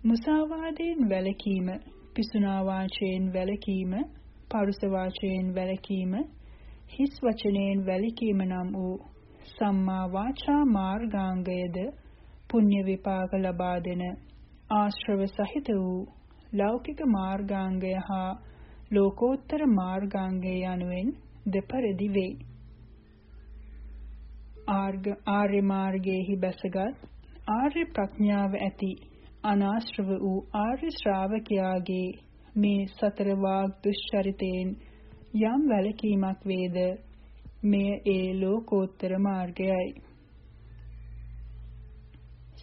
මුසාවාදයෙන් වැළකීම, පිසුනා වාචයෙන් වැළකීම, පරුස වාචයෙන් වැළකීම, හිස් වචනයෙන් වැළකීම නම් වූ සම්මා වාචා මාර්ගාංගයද පුණ්‍ය විපාක ලබා දෙන ආශ්‍රව සහිත වූ ලෞකික මාර්ගාංගය හා ලෝකෝත්තර මාර්ගාංගය යනුවෙන් දෙපරදි වේ. ආර්ය මාර්ගයේහි බැසගත් ආර්ය ප්‍රඥාව ඇති අනාශ්‍රව වූ ආර්ය ශ්‍රාවකයාගේ මේ සතර වාග් දුෂ්චරිතයෙන් යම් වැලකීමක් වේද? මෙය ඒ ලෝකෝත්තර මාර්ගයයි.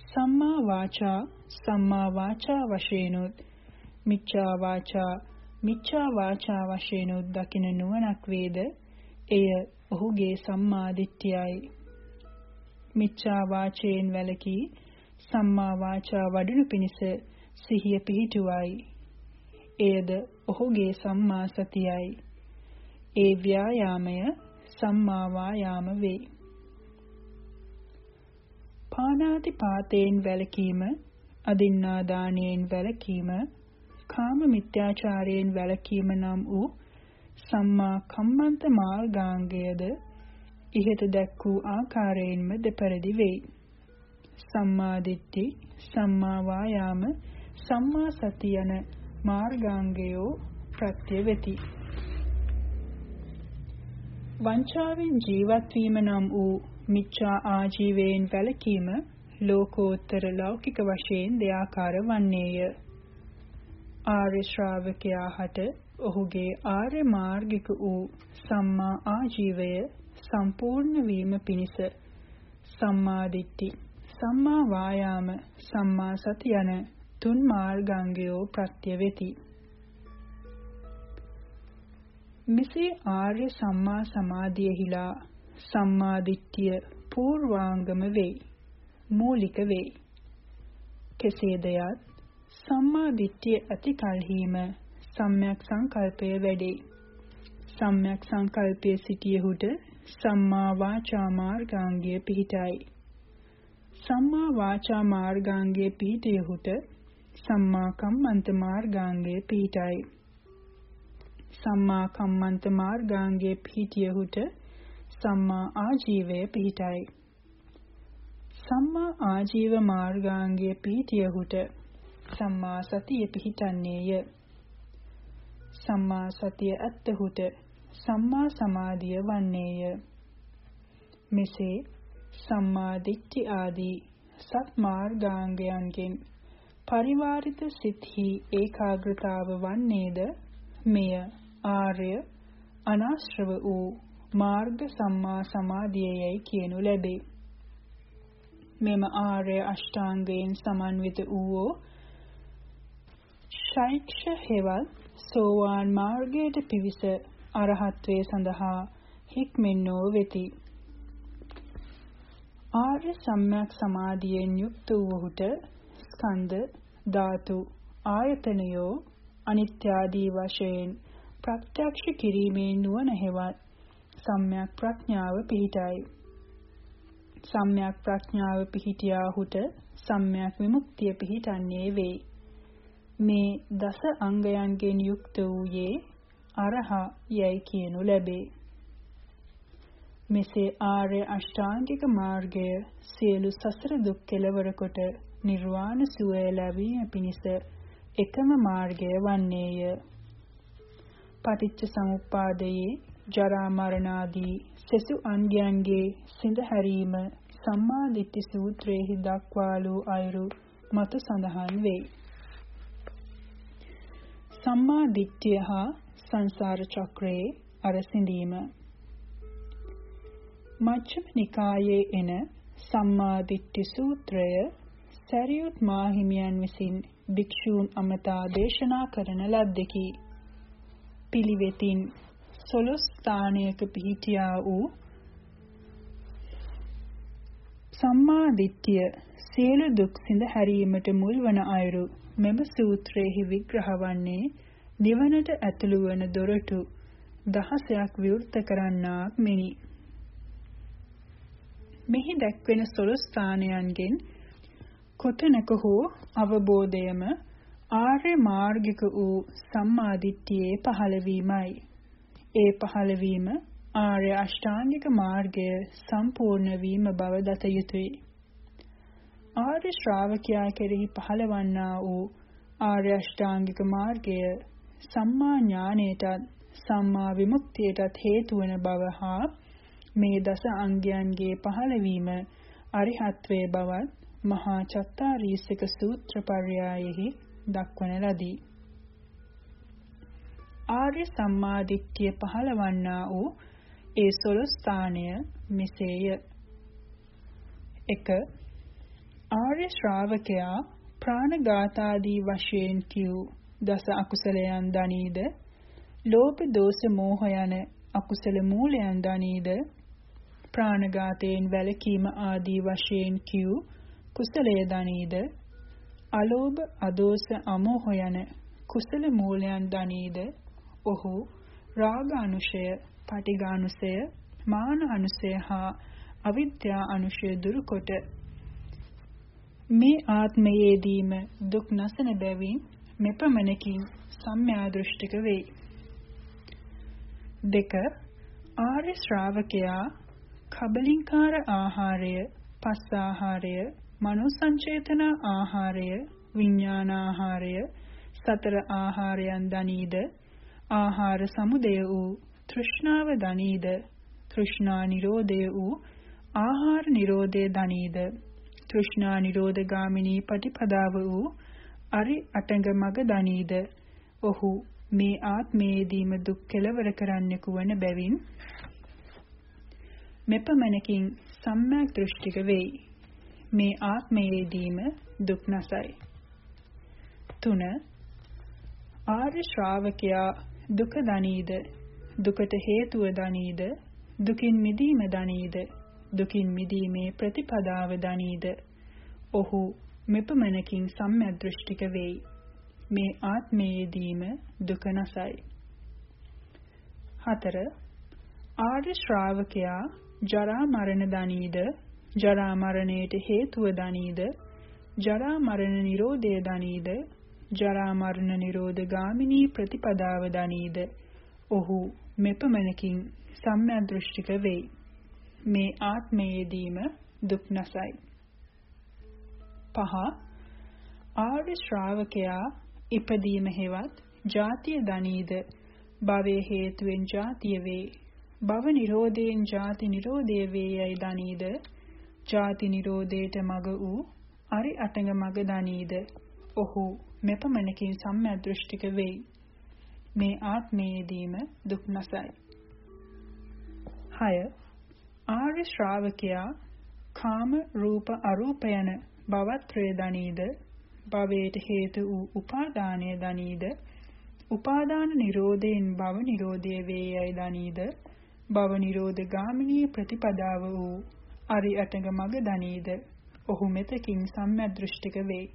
සම්මා වාචා සම්මා වාචා වශයෙන්ුත් මිච්ඡා වාචා මිච්ඡා වාචා වශයෙන්ුත් දකින නුවණක් වේද? එය ඔහුගේ සම්මා දිට්ඨියයි. මිච්ඡා වාචයෙන් වැළකී සම්මා වාචා වඩනු පිණිස සිහිය පිහිටුවයි. එයද ඔහුගේ සම්මා සතියයි. ඒ ව්‍යායාමය සම්මා වායාම වේ. පානාති පාතයෙන් වැළකීම, අදින්නා දානයෙන් වැළකීම, කාම මිත්‍යාචාරයෙන් වැළකීම නම් වූ සම්මා කම්මන්ත මාර්ගාංගයද ඉහත දැක් වූ ආකාරයෙන්ම දෙපරදි වෙයි. සම්මා දිට්ඨි, සම්මා වායාම, සම්මා සති යන මාර්ගාංගයෝ ප්‍රත්‍ය වෙති. වංචාවෙන් ජීවත් වීම නම් වූ මිච්ඡා ආජීවයෙන් වැළකීම ලෝකෝත්තර ලෞකික වශයෙන් දෙආකාර වන්නේය. ආර්ය ශ්‍රාවකයා හට ඔහුගේ ආර්ය මාර්ගික වූ සම්මා ආජීවය සම්පූර්ණ වීම පිණිස සම්මා දිට්ඨි සම්මා වායාම සම්මා සති යන තුන් මාර්ගාංගයෝ ප්‍රත්‍ය වෙති මෙසේ ආර්ය සම්මා සමාධියෙහිලා සම්මා දිට්ඨිය පූර්වාංගම වේ මූලික වේ. කෙසේද යත් සම්මා දිට්ඨිය ඇති කලහිම සම්‍යක් සංකල්පය වැඩේ. සම්‍යක් සංකල්පයේ සිටියහුට සම්මා වාචා මාර්ගාංගයේ පිහිටයි. සම්මා වාචා මාර්ගාංගයේ පිහිටියහුට සම්මා කම්මන්ත මාර්ගාංගයේ පිහිටයි. සම්මා කම්මන්ත මාර්ගාංගයේ පිහිටියහුට සම්මා ආජීවයේ පිහිටයි. සම්මා ආජීව මාර්ගාංගයේ පිහිටියහුට සම්මා සතිය පිහිටන්නේය. සම්මා සතිය ඇත්තහුට සම්මා සමාධිය වන්නේය. මෙසේ සම්මා දිට්ඨි ආදී සත් මාර්ගාංගයන්ගෙන් පරිවාරිත සිත්හි ඒකාග්‍රතාව වන්නේද මෙය ආර්ය අනාශ්‍රව වූ මාර්ග සම්මා සමාධියයි කියනු ලැබේ. මෙම ආර්ය අෂ්ටාංගයෙන් සමන්විත වූ ශෛක්ෂ හෙවත් සෝවාන් මාර්ගයට පිවිස අරහත්වයේ සඳහා හික්මෙන්නෝ වෙති. ආර්ය සම්‍යක් සමාධියෙන් යුක්ත වූහුට ස්කන්ධ ධාතු ආයතනයෝ අනිත්‍ය ආදී වශයෙන් ප්‍රත්‍යක්ෂ කිරීමේ නුවණ හෙවත් සම්‍යක් ප්‍රඥාව පිහිටයි. සම්‍යක් ප්‍රඥාව පිහිටියාහුට සම්‍යක් විමුක්තිය පිහිටන්නේ වේ. මේ දස අංගයන්ගෙන් යුක්ත වූයේ අරහා යයි කියනු ලැබේ. මෙසේ ආර්ය අෂ්ටාංගික මාර්ගය සියලු සසර දුක් කෙලවර කොට නිර්වාණ සුවය ලැබීම පිණිස එකම මාර්ගය වන්නේය. පටිච්ච සමුප්පාදයේ ජරා මරණ ආදී සෙසු අංගයන්ගේ සිඳ හැරීම සම්මා දිට්ඨි සූත්‍රයේ දක්වාලු අයුරු මත සඳහන් වේ. සම්මා දිට්ඨිය හා සංසාර චක්‍රයේ අරසිඳීම මජ්ක්‍ධිම නිකායේ එන සම්මා දිට්ඨි සූත්‍රය සරියුත් මාහිමියන් විසින් භික්ෂූන් අමතා දේශනා කරන ලද්දකි. පිළිවෙතින් සොළොස් ස්ථානයක පිහිටියා වූ සම්මා දිට්ඨිය සියලු දුක් සිඳ හැරීමට මුල් වන අයුරු මෙම සූත්‍රයේ විග්‍රහ වන්නේ නිවනට ඇතුළු වන දොරටු දහසයක් විවෘත කරන්නාක් මෙනි. මෙහි දැක්වෙන සොළොස් ස්ථානයන්ගෙන් කොතැනක හෝ අවබෝධයම ආර්ය මාර්ගික වූ සම්මාදිට්ඨියේ පහළවීමයි. ඒ පහළවීම ආර්ය අෂ්ටාංගික මාර්ගය සම්පූර්ණ වීම බව දත යුතුය. ආර්ය ශ්‍රාවකයා කෙරෙහි පහළවන්නා වූ ආර්ය අෂ්ටාංගික මාර්ගය සම්මා ඥානයටත් සම්මා විමුක්තියටත් හේතු වන බව හා මේ දස අංගයන්ගේ පහළවීම අරිහත්වේ බවත් මහා චත්තාරීසක සූත්‍ර පර්යායෙහි දක්වන ලදී. ආර්ය සම්මාදිට්ඨිය පහළවන්නා වූ ඒ සොළොස් ස්ථානය මෙසේය. 1. ආර්ය ශ්‍රාවකයා ප්‍රාණඝාතාදී වශයෙන් කියූ දස අකුසලයන් දනීද? ලෝභ දෝෂ මෝහ යන අකුසල මූලයන් දනීද? ප්‍රාණඝාතයෙන් වැළකීම ආදී වශයෙන් කියූ කුසලය දනීද? අලෝභ අදෝෂ අමෝහ යන කුසල මූලයන් දනීද? ඔහු රාග අනුශය, පටිඝානුසය, මාන අනුසය හා අවිද්‍යා අනුශය දුරුකොට මේ ආත්මයේදීම දුක් නැසන බැවින් මෙපමණකින් සම්‍යා දෘෂ්ටික වෙයි. දෙක ආර්ය ශ්‍රාවකයා කබලින්කාර ආහාරය, පස් ආහාරය, මනෝ සංචේතන ආහාරය, විඥාන ආහාරය, සතර ආහාරයන් දනීද ආහාර සමුදය වූ තෘෂ්ණාව දනීද තෘෂ්ණා නිරෝධය වූ ආහාර නිරෝධය දනීද තෘෂ්ණා නිරෝධ ගාමිනී පටිපදාව වූ අරි අටඟ මග දනීද? ඔහු මේ ආත්මයේදීම දුක් කෙලවර කරන්නෙකු වන බැවින් මෙපමණකින් සම්‍යක් දෘෂ්ටික වෙයි. මේ ආත්මයේදීම දුක් නැසයි. 3 ආර්ය ශ්‍රාවකයා දුක දනීද? දුකට හේතුව දනීද? දුකින් මිදීම දනීද? දුකින් මිදීමේ ප්‍රතිපදාව දනීද? ඔහු මෙපමණකින් සම්‍යක් දෘෂ්ටික වෙයි. මේ ආත්මයේදීම දුක නැසයි. හතර. ආර්ය ශ්‍රාවකයා ජරා මරණ දනීද ජරා මරණයට හේතුව දනීද ජරා මරණ නිරෝධය දනීද ජරා මරණ නිරෝධ ගාමිනී ප්‍රතිපදාව දනීද? ඔහු මෙපමණකින් සම්‍යක් දෘෂ්ටික වෙයි. මේ ආත්මයේදීම දුක් නැසයි. පහ ආර්ය ශ්‍රාවකයා ඉපදීම හේවත් ජාතිය දනීද භවයේ හේතුවෙන් ජාතිය වේ භව නිරෝධයෙන් ජාති නිරෝධය වේ යයි දනීද ජාති නිරෝධයට මග වූ අරි අටඟ මග දනීද ඔහු මෙපමණකින් සම්‍යක් දෘෂ්ටික වෙයි. මේ ආත්මයේදීම දුක් නැසයි. 6. ආර්ය ශ්‍රාවකයා කාම රූප අරූප යන භවත්‍රය දනීද භවයට හේතු වූ උපාදානය දනීද? උපාදාන නිරෝධයෙන් භව නිරෝධය වේයයි දනීද? භව නිරෝධ ගාමිනී ප්‍රතිපදාව වූ අරි අටඟ මග දනීද? ඔහු මෙතකින් සම්‍යක් දෘෂ්ටික වෙයි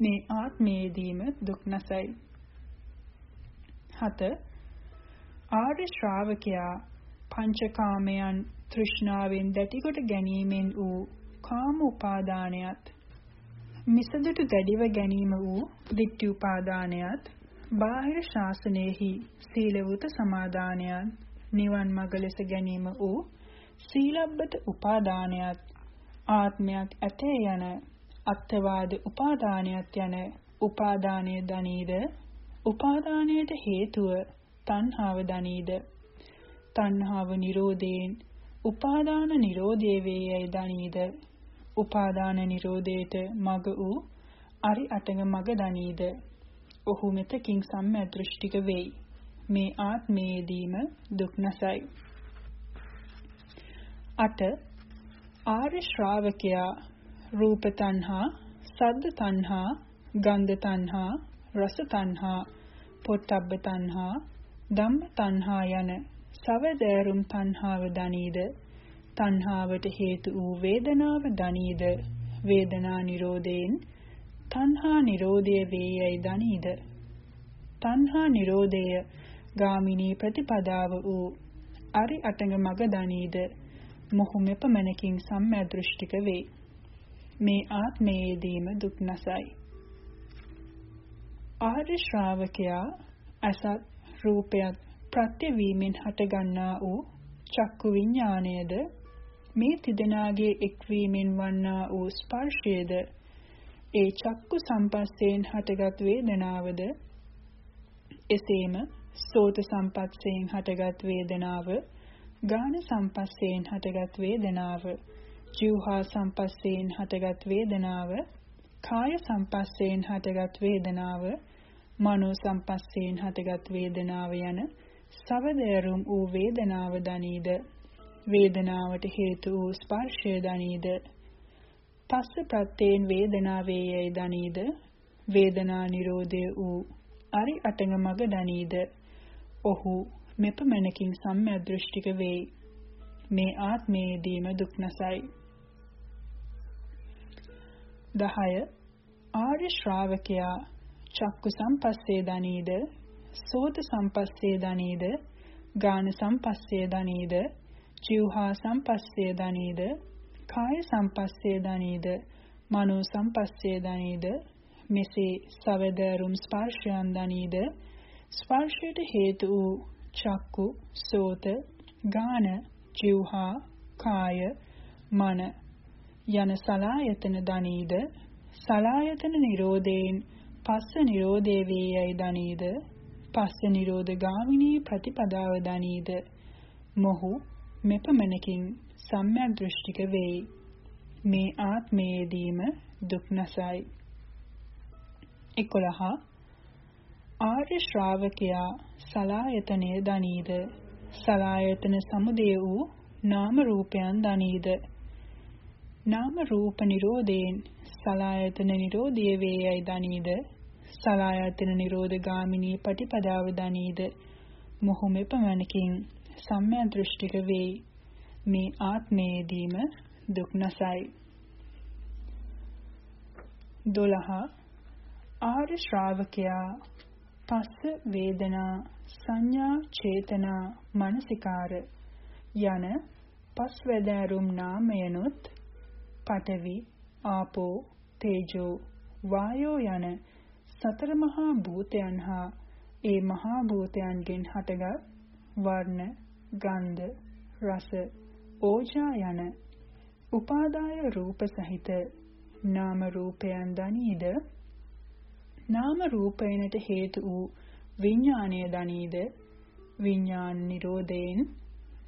මේ ආත්මයේදීම දුක් නැසයි. 7. ආර්ය ශ්‍රාවකයා පංචකාමයන් තෘෂ්ණාවෙන් දැටිකොට ගැනීමෙන් වූ කාම උපාදානයත් මිසදිටු දැඩිව ගැනීම වූ ditthi උපාදානයත් බාහිර ශාසනයෙහි සීලවුත සමාදානයත් නිවන් මඟ ලෙස ගැනීම වූ සීලබ්බත උපාදානයත් ආත්මයක් ඇතේ යන අත්වාද උපාදානයත් යන උපාදානය දනීද? උපාදානයට හේතුව තණ්හාව දනීද? තණ්හාව නිරෝධයෙන් උපාදාන නිරෝධය වේයයි දනීද? උපාදාන නිරෝධයට මග වූ අරි අටඟ මග දනීද? ඔහු මෙතකින් සම්‍යක් දෘෂ්ටික වෙයි. මේ ආත්මයේදීම දුක් නැසයි. 8 ආර්ය ශ්‍රාවකයා රූප තණ්හා, සද්ද තණ්හා, ගන්ධ තණ්හා, රස තණ්හා, පොට්ටබ්බ තණ්හා, ධම්ම තණ්හා යන සවදෑරුම් තණ්හාව දනීද? තණ්හාවට හේතු වූ වේදනාව දනීද වේදනා නිරෝධයෙන් තණ්හා නිරෝධය වේයයි දනීද තණ්හා නිරෝධය ගාමිනී ප්‍රතිපදාව වූ අරි අටඟ මග දනීද මොහු මෙපමණකින් සම්මදෘෂ්ටික වේ. මේ ආත්මයේදීම දුක් නැසයි. ආර්ය ශ්‍රාවකයා අසත් රූපයත් ප්‍රත්‍යවීමෙන් හටගන්නා වූ චක්කු විඥාණයද මේ තිදෙනාගේ එක්වීමෙන් වන්නා වූ ස්පර්ශයේද ඒ චක්කු සම්පස්සයෙන් හටගත් වේදනාවද එසේම සෝත සම්පස්සයෙන් හටගත් වේදනාව ගාන සම්පස්සයෙන් හටගත් වේදනාව ජීවහා සම්පස්සයෙන් හටගත් වේදනාව කාය සම්පස්සයෙන් හටගත් වේදනාව මනෝ සම්පස්සයෙන් හටගත් වේදනාව යන සවදයරුම් වූ වේදනාව දනීද? වේදනාවට හේතු වූ ස්පර්ශය දනීද? පස්ස ප්‍රත්‍යයෙන් වේදනාවේ යයි දනීද? වේදනා නිරෝධය වූ අරි අටඟ මග දනීද? ඔහු මෙපමණකින් සම්මදෘෂ්ටික වෙයි. මේ ආත්මයේදීම දුක් නැසයි. 10 ආර්ය ශ්‍රාවකයා චක්කු සම්පස්සේ දනීද? සෝත සම්පස්සේ දනීද? ගාන සම්පස්සේ දනීද? ජීවහා සම්පස්සේ දනීද? කාය සම්පස්සේ දනීද? මනෝ සම්පස්සේ දනීද? මෙසේ සවදරුම් ස්පර්ශයන් දනීද? ස්පර්ශයට හේතු වූ චක්කු, සෝත, ගාන, જીවහා, කාය, මන යන සලායතන දනීද? සලායතන නිරෝධයෙන් පස්ස නිරෝධේ වේයයි දනීද? පස්ස නිරෝධ ගාමිනී ප්‍රතිපදාව දනීද? මොහු මෙපමණකින් සම්‍යක් දෘෂ්ටික වෙයි. මේ ආත්මයේදීම දුක් නැසයි. 11 ආර්ය ශ්‍රාවකයා සලායතනය දනීද? සලායතන සමුදය වූ නාම රූපයන් දනීද? නාම රූප නිරෝධයෙන් සලායතන නිරෝධය වේයයි දනීද? සලායතන නිරෝධ ගාමිනී පටිපදාව දනීද? මොහු මෙපමණකින් සම්‍යක් දෘෂ්ටික වෙයි. මේ ආත්මයේදීම දුක් නැසයි. 12 ආර්ය ශ්‍රාවකයා පස්ස වේදනා සංඥා චේතනා මනසිකාර යන පස්වැදෑරුම් නාමයනොත් පඨවි ආපෝ තේජෝ වායෝ යන සතර මහා භූතයන් හා ඒ මහා භූතයන්ගෙන් හටගත් වර්ණ ගන්ධ රස ඕජා යන උපාදාය රූප සහිත නාම රූපයන් දනීද? නාම රූපයනට හේතු වූ විඥාණය දනීද? විඥාන නිරෝධයෙන්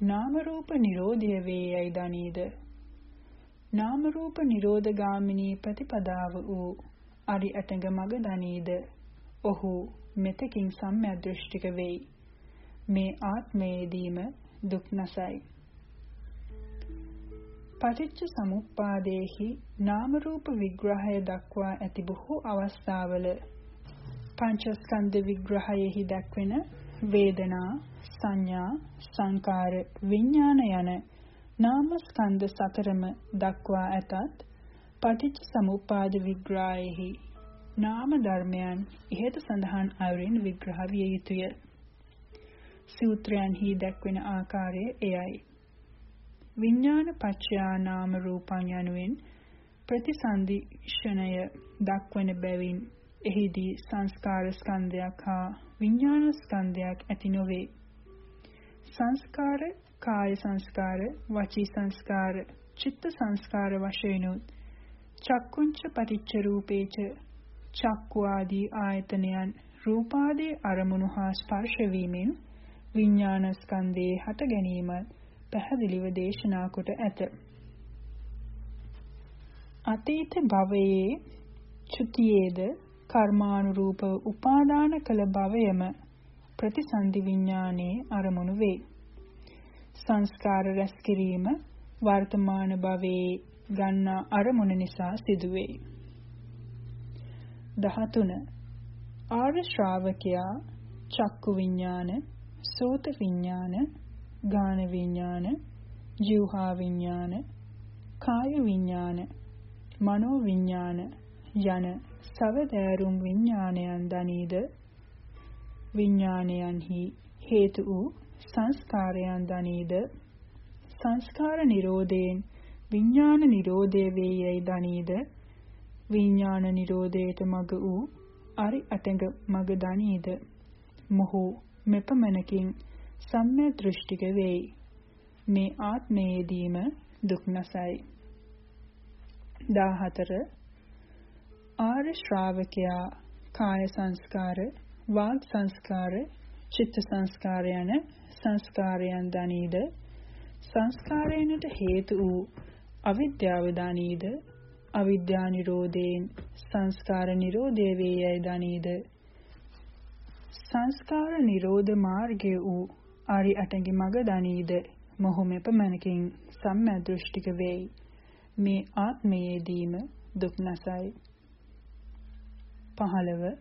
නාම රූප නිරෝධය වේයයි දනීද? නාම රූප නිරෝධගාමිනී ප්‍රතිපදාව වූ අරි අටඟ මග දනීද? ඔහු මෙතකින් සම්‍යක් දෘෂ්ටික වෙයි. මේ ආත්මයේදීම දුක් නැසයි පටිච්ච සමුප්පාදේහි නාම රූප විග්‍රහය දක්වා ඇති බොහෝ අවස්ථාවල පංචස්කන්ධ විග්‍රහයෙහි දක්වන වේදනා සංඥා සංකාර විඥාන යන නාමස්කන්ධ සතරම දක්වා ඇතත් පටිච්ච සමුප්පාද විග්‍රහයෙහි නාම ධර්මයන් ඉහත සඳහන් අයුරින් විග්‍රහ විය යුතුය. සූත්‍රයන්හි දක්වන ආකාරය එයයි. විඥාන පත්‍යා නාම රූපං යනුවෙන් ප්‍රතිසන්දිෂණය දක්වන බැවින් එහිදී සංස්කාර ස්කන්ධයක් හා විඥාන ස්කන්ධයක් ඇති නොවේ. සංස්කාර කාය සංස්කාර වචී සංස්කාර චිත්ත සංස්කාර වශයෙන් චක්කුංච පටිච්ච රූපේච චක්කු ආදී ආයතනයන් රූපාදී අරමුණු හා ස්පර්ශ වීමෙන් විඥාන ස්කන්ධයේ හට ගැනීමත් පැහැදිලිව දේශනා කොට ඇත. අතීත භවයේ චුතියේද කර්මානුරූප උපාදාන කළ භවයම ප්‍රතිසන්දි විඥානයේ අරමුණු වේ. සංස්කාර රැස් කිරීම වර්තමාන භවයේ ගන්නා අරමුණ නිසා සිදුවේ. 13 ආර්ය ශ්‍රාවකයා චක්කු විඥාන, සෝත විඥාන, ගාන විඥාන, ජීවහා විඥාන, කාය විඥාන, මනෝ විඥාන යන සවදෑරුම් විඥානයන් දනීද? විඥානයන්හි හේතු වූ සංස්කාරයන් දනීද? සංස්කාර නිරෝධයෙන් විඥාන නිරෝධය වේ යයි දනීද? විඥාන නිරෝධයට මඟ වූ අරි අටඟ මඟ දනීද? මොහු මෙපමණකින් සම්‍යක් දෘෂ්ටික වෙයි. මේ ආත්මයේදීම දුක් නැසයි. 14 ආර්ය ශ්‍රාවකයා කාය සංස්කාර වාග් සංස්කාර චිත්ත සංස්කාර යන සංස්කාරයන් දනීද? සංස්කාරයනට හේතු වූ අවිද්‍යාව දනීද? අවිද්‍යා නිරෝධයෙන් සංස්කාර නිරෝධය වේ යයි දනීද? සංස්කාර නිරෝධ මාර්ගය වූ ආරි අටඟි මඟ දනීද? මොහු මෙපමණකින් සම්මා දෘෂ්ටික වෙයි. මේ ආත්මයේදීම දුක් නැසයි. 15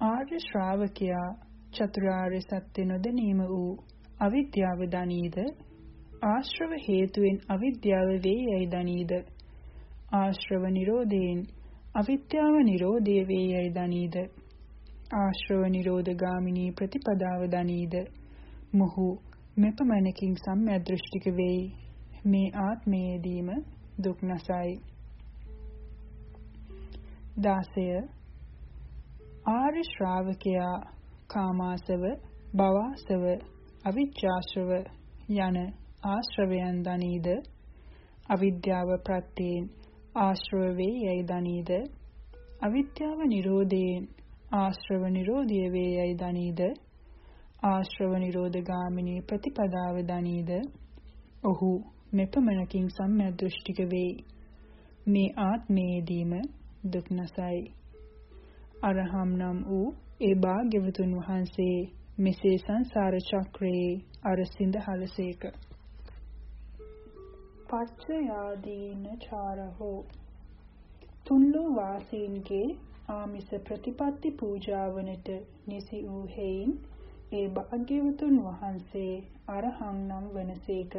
ආර්ය ශ්‍රාවකයා චතුරාර්ය සත්‍ය නොදැනීම වූ අවිද්‍යාව දනීද? ආශ්‍රව හේතුවෙන් අවිද්‍යාව වේ යයි දනීද? ආශ්‍රව නිරෝධයෙන් අවිද්‍යාව නිරෝධය වේ යයි දනීද? ආශ්‍රව නිරෝධ ගාමිනී ප්‍රතිපදාව දනීද? මොහු මෙපමණකින් සම්‍යක් දෘෂ්ටික වෙයි. මේ ආත්මයේදීම දුක් නැසයි. 16 ආර්ය ශ්‍රාවකයා කාමාසව භවසව අවිජ්ජාශ්‍රව යන ආශ්‍රවයන් දනීද? අවිද්‍යාව ප්‍රත්‍යයෙන් ආශ්‍රව වේ යයි දනීද? අවිද්‍යාව නිරෝධයෙන් ආශ්‍රව නිරෝධය වේ යයි දනීද? ආශ්‍රව නිරෝධ ගාමිනී ප්‍රතිපදාව දනීද? ඔහු මෙපමණකින් සම්‍යක් දෘෂ්ටික වේ මේ ආත්මයේදීම දුක් නැසයි. අරහම් නම් වූ ඒ භාග්‍යවතුන් වහන්සේ මෙසේ සංසාර චක්‍රයේ අරසින්ද හලසේක. පච්චයාදීන චාරහෝ. තුන්ලෝ වාසීන්ගේ ආමිස ප්‍රතිපත්ති පූජාවනට නිසි වූ හේයින් ඒ භාග්‍යවතුන් වහන්සේ අරහං නම් වනසේක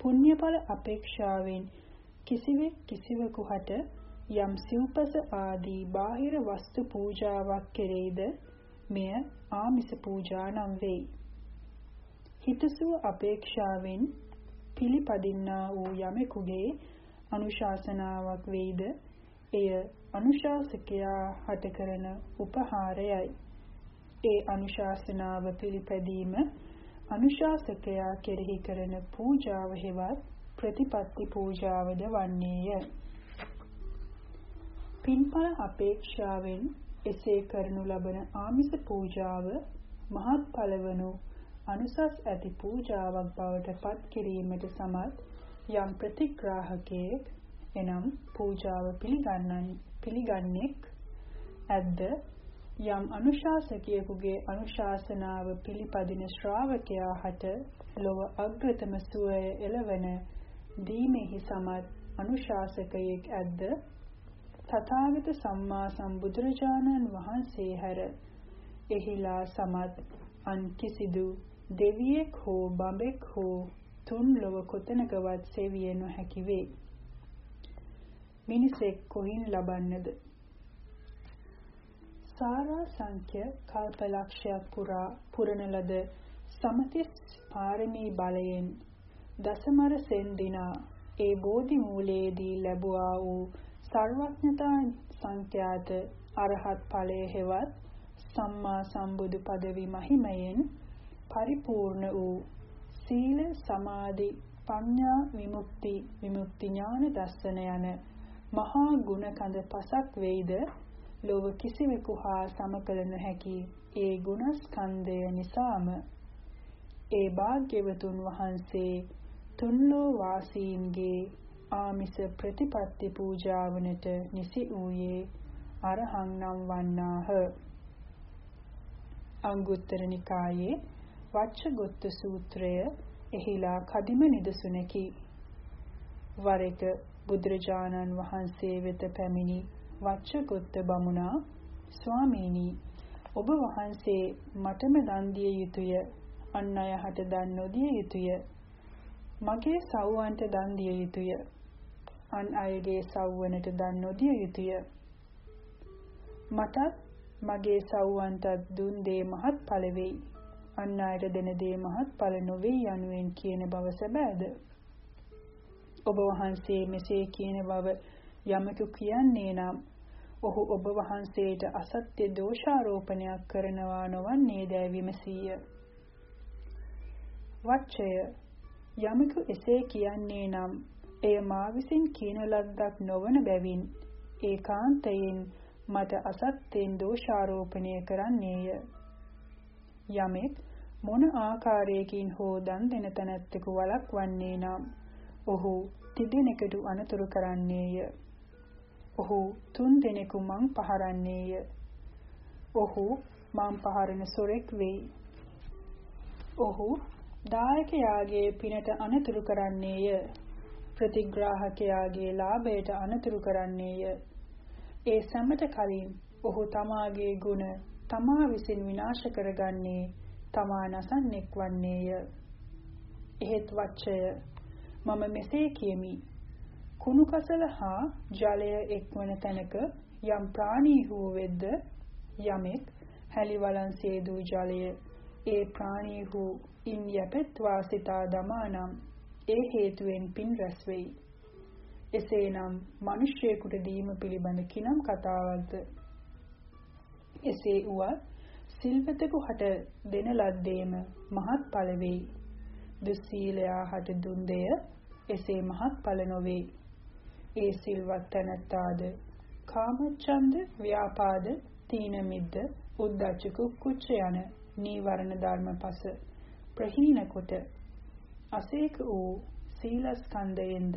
පුණ්‍යඵල අපේක්ෂාවෙන් කිසිවෙක් කිසිවෙකු හට යම් සිව්පස ආදී බාහිර වස්තු පූජාවක් කෙරෙයිද මෙය ආමිස පූජා නම් වෙයි. හිතසුව අපේක්ෂාවෙන් පිළිපදින්නා වූ යමෙකුගේ අනුශාසනාවක් වෙයිද එය අනුශාසකයා හට කරන උපහාරයයි. ඒ අනුශාසනාව පිළිපැදීම අනුශාසකයා කෙරෙහි කරන පූජාව හෙවත් ප්‍රතිපත්ති පූජාවද වන්නේය. පින්ඵල අපේක්ෂාවෙන් එසේ කරනු ලබන ආමිස පූජාව මහත්ඵල වනු අනුසස් ඇති පූජාවක් බවට පත් කිරීමට සමත් යම් ප්‍රතිග්‍රාහකයෙක් එනම් පූජාව පිළිගන්නන් පිළිගන්නෙක් ඇද්ද යම් අනුශාසකයෙකුගේ අනුශාසනාව පිළිපදින ශ්‍රාවකයා හට ලොව අග්‍රතම සුවය එළවන දීමෙහි සමත් අනුශාසකයෙක් ඇද්ද තථාගත සම්මා සම්බුදුරජාණන් වහන්සේ හැර එහිලා සමත් අන් කිසිදු දෙවියෙක් හෝ බඹෙක් හෝ තුන් ලොව කොතනකවත් සෙවිය නොහැකි වේ. මිනිසෙක් කොහින් ලබන්නද? සාරා සංඛ්‍ය කල්පලක්ෂයක් පුරා පුරන ලද සමතිස් පාරමී බලයෙන් දසමර සෙන් දිනා ඒ බෝධි මූලයේදී ලැබුවා වූ සර්වඥතා සංඛ්‍යාත අරහත් ඵලයේ හෙවත් සම්මා සම්බුදු පදවි මහිමයෙන් පරිපූර්ණ වූ සීල සමාධි පඤ්ඤා විමුක්ති විමුක්ති ඥාන දර්ශන යන මහා ගුණ කඳ පසක් වෙයිද? ලෝව කිසිවෙකු හා සමකල නොහැකි ඒ ගුණස්කන්ධය නිසාම ඒ භාග්‍යවතුන් වහන්සේ තුන්ලෝ වාසීන්ගේ ආමිස ප්‍රතිපත්ති පූජාවනට නිසි වූයේ අරහං නම් වන්නාහ. අංගුත්තර නිකායේ වච්චගොත්ත සූත්‍රය එහිලා කදිම නිදසුනකි. වර එක බුදුරජාණන් වහන්සේ වෙත පැමිණි වච්චගොත්ත බමුණා ස්වාමීනි ඔබ වහන්සේ මටම දන් දිය යුතුය අන් අය හට දන් නොදිය යුතුය මගේ සව්වන්ට දන් දිය යුතුය අන් අයගේ සව්වනට දන් නොදිය යුතුය. මටත් මගේ සව්වන්ටත් දුන් දේ මහත් ඵල වෙයි. අන් අයට දෙන දේ මහත්ඵල නොවේ යනුවෙන් කියන බව සැබෑද? ඔබ වහන්සේ මෙසේ කියන බව යමකු කියන්නේ නම් ඔහු ඔබ වහන්සේට අසත්‍ය දෝෂාරෝපණයක් කරනවා නොවන්නේ දැයි විමසීය. වච්චය යමකු එසේ කියන්නේ නම් එය මා විසින් කියන ලද්දක් නොවන බැවින් ඒකාන්තයෙන් මට අසත්‍යෙන් දෝෂාරෝපණය කරන්නේය. යමෙක් මොන ආකාරයකින් හෝ දන් දෙන තැනැත්තෙකු වළක්වන්නේ නම් ඔහු තිදෙනෙකුට අනතුරු කරන්නේය. ඔහු තුන් දෙනෙකු මං පහරන්නේය. ඔහු මං පහරන සොරෙක් වෙයි. ඔහු දායකයාගේ පිනට අනතුරු කරන්නේය. ප්‍රතිග්‍රාහකයාගේ ලාභයට අනතුරු කරන්නේය. ඒ සැමට කලින් ඔහු තමාගේ ගුණ තමා විසින් විනාශ කරගන්නේ තමා නසන්නෙක් වන්නේය. එහෙත් වච්චය මම මෙසේ කියමි. කුණු කසල හා ජලය එක්වන තැනක යම් ප්‍රාණීහු වෙද්ද යමෙක් හැලිවලන් සේදූ ජලය ඒ ප්‍රාණීහු ඉන් යැපෙත්වා සිතා දමානම් ඒ හේතුවෙන් පින් රැස් වෙයි. එසේනම් මිනිසෙකුට දීම පිළිබඳ කිනම් කතාවක්ද? එසේ වුවත් සිල්වතෙකු හට දෙන ලද්දේම මහත් ඵල වෙයි. දුස්සීලයා හට දුන් දෙය එසේ මහත්ඵල නොවේ. ඒ සිල්වත් තැනැත්තාද කාමච්ඡන්ද ව්‍යාපාද තීන මිද්ද උද්ධච්ච කුක්කුච්ච යන නීවරණ ධර්ම පස ප්‍රහීන කොට අසේක වූ සීලස්කන්ධයෙන්ද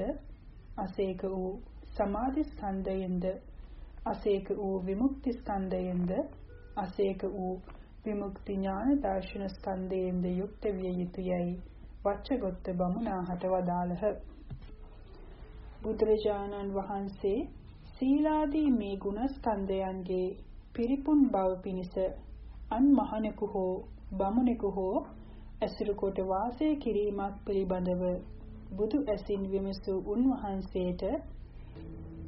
අසේක වූ සමාධි ස්කන්ධයෙන්ද අසේක වූ විමුක්ති ස්කන්ධයෙන්ද අසේක වූ විමුක්ති ඥාන දර්ශන ස්කන්ධයෙන්ද යුක්ත විය යුතුයයි වච්චගොත්ත බමුණාහට වදාළහ. බුදුරජාණන් වහන්සේ සීලාදී මේ ගුණස්කන්ධයන්ගේ පිරිපුන් බව පිණිස අන් මහණෙකු හෝ බමුණෙකු හෝ ඇසුරු කොට වාසය කිරීමක් පිළිබඳව බුදු ඇසින් විමසූ උන්වහන්සේට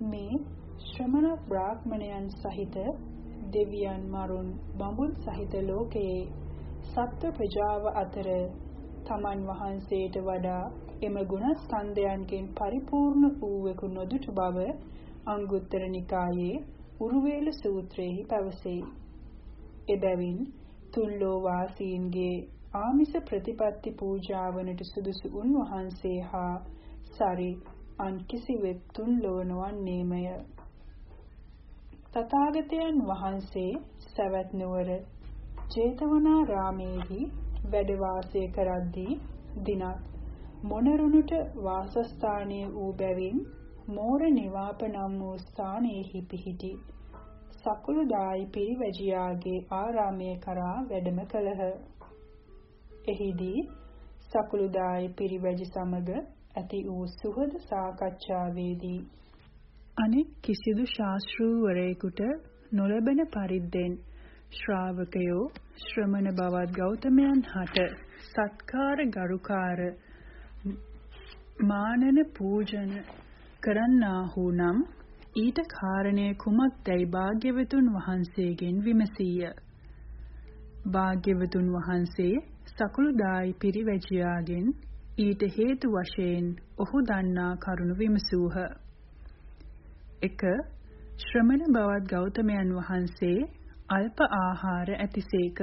මේ ශ්‍රමණ බ්‍රාහ්මණයන් සහිත දෙවියන් මරුන් බඹුන් සහිත ලෝකයේ සත්ව ප්‍රජාව අතර තමන් වහන්සේට වඩා එම ගුණස්කන්ධයන්ගෙන් පරිපූර්ණ වූවෙකු නොදුටු බව අංගුත්තර නිකායේ උරුවේල සූත්‍රයේ පැවසෙයි. එබැවින් තුල්ලෝ වාසීන්ගේ ආමිස ප්‍රතිපත්ති පූජාවනට සුදුසු උන්වහන්සේ හා සරි අන් කිසිවෙක් තුන්ලොව නොවන්නේමය. තථාගතයන් වහන්සේ සවැත් නුවර ජේතවනාරාමේහි වැඩ වාසය කරද්දී දිනක් මොනරුණුට වාසස්ථානීය වූ බැවින් මෝර නිවාප නම් වූ ස්ථානයෙහි පිහිටි සකුළුදායි පිරිවැජියාගේ ආරාමයේ කරා වැඩම කළහ. එහිදී සකුළුදායි පිරිවැජි සමග ඇති වූ සුහද සාකච්ඡාවේදී අනෙක් කිසිදු ශාස්ත්‍රූවරයෙකුට නොලැබෙන පරිද්දෙන් ශ්‍රාවකයෝ ශ්‍රමණ බවත් ගෞතමයන් හට සත්කාර ගරුකාර මානන පූජන කරන්නාහු නම් ඊට කාරණය කුමක්දයි භාග්‍යවතුන් වහන්සේගෙන් විමසීය. භාග්‍යවතුන් වහන්සේ සකුළුදායි පිරිවැජියාගෙන් ඊට හේතු වශයෙන් ඔහු දන්නා කරුණු විමසූහ. 1. ශ්‍රමණ බවත් ගෞතමයන් වහන්සේ අල්ප ආහාර ඇතිසේක.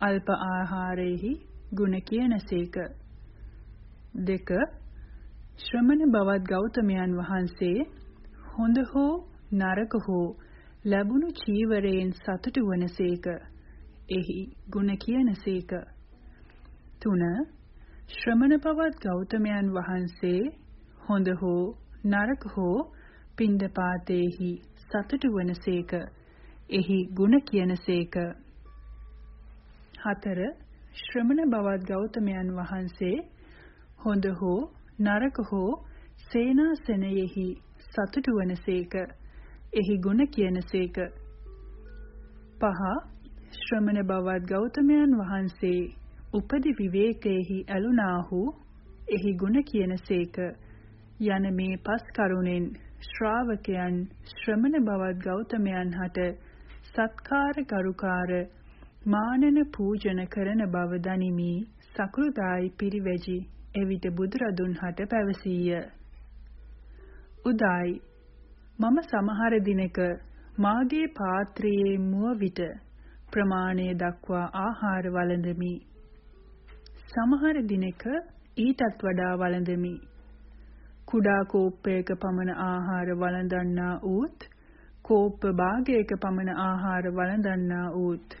අල්ප ආහාරෙහි ගුණ කියනසේක. 2. ශ්‍රමණ බවත් ගෞතමයන් වහන්සේ හොඳ හෝ නරක හෝ ලැබුණු චීවරයෙන් සතුටු වනසේක. එහි ගුණ කියනසේක. 3. ශ්‍රමණ බවත් ගෞතමයන් වහන්සේ හොඳ හෝ නරක හෝ පින්දපාතේහි සතුටු වනසේක. එහි ගුණ කියනසේක. 4. ශ්‍රමණ බවත් ගෞතමයන් වහන්සේ හොඳ හෝ නරක හෝ සේනාසනයෙහි සතුටු වනසේක එහි ගුණ කියනසේක පහ ශ්‍රමණ බවත් ගෞතමයන් වහන්සේ උපදි විවේකයෙහි ඇලුනාහු එහි ගුණ කියනසේක යන මේ පස් කරුණෙන් ශ්‍රාවකයන් ශ්‍රමණ බවත් ගෞතමයන් හට සත්කාර ගරුකාර මානන පූජන කරන බව දනිමි සකෘදායි පිරිවැජි එවිට බුදුරදුන් හට පැවසීය. උදායි මම සමහර දිනක මාගේ පාත්‍රයේ මුව විට ප්‍රමාණය දක්වා ආහාර වළඳමි. සමහර දිනක ඊටත් වඩා වළඳමි. කුඩා කෝප්පයක පමණ ආහාර වළඳන්නා ඌත් කෝප්ප භාගයක පමණ ආහාර වළඳන්නා ඌත්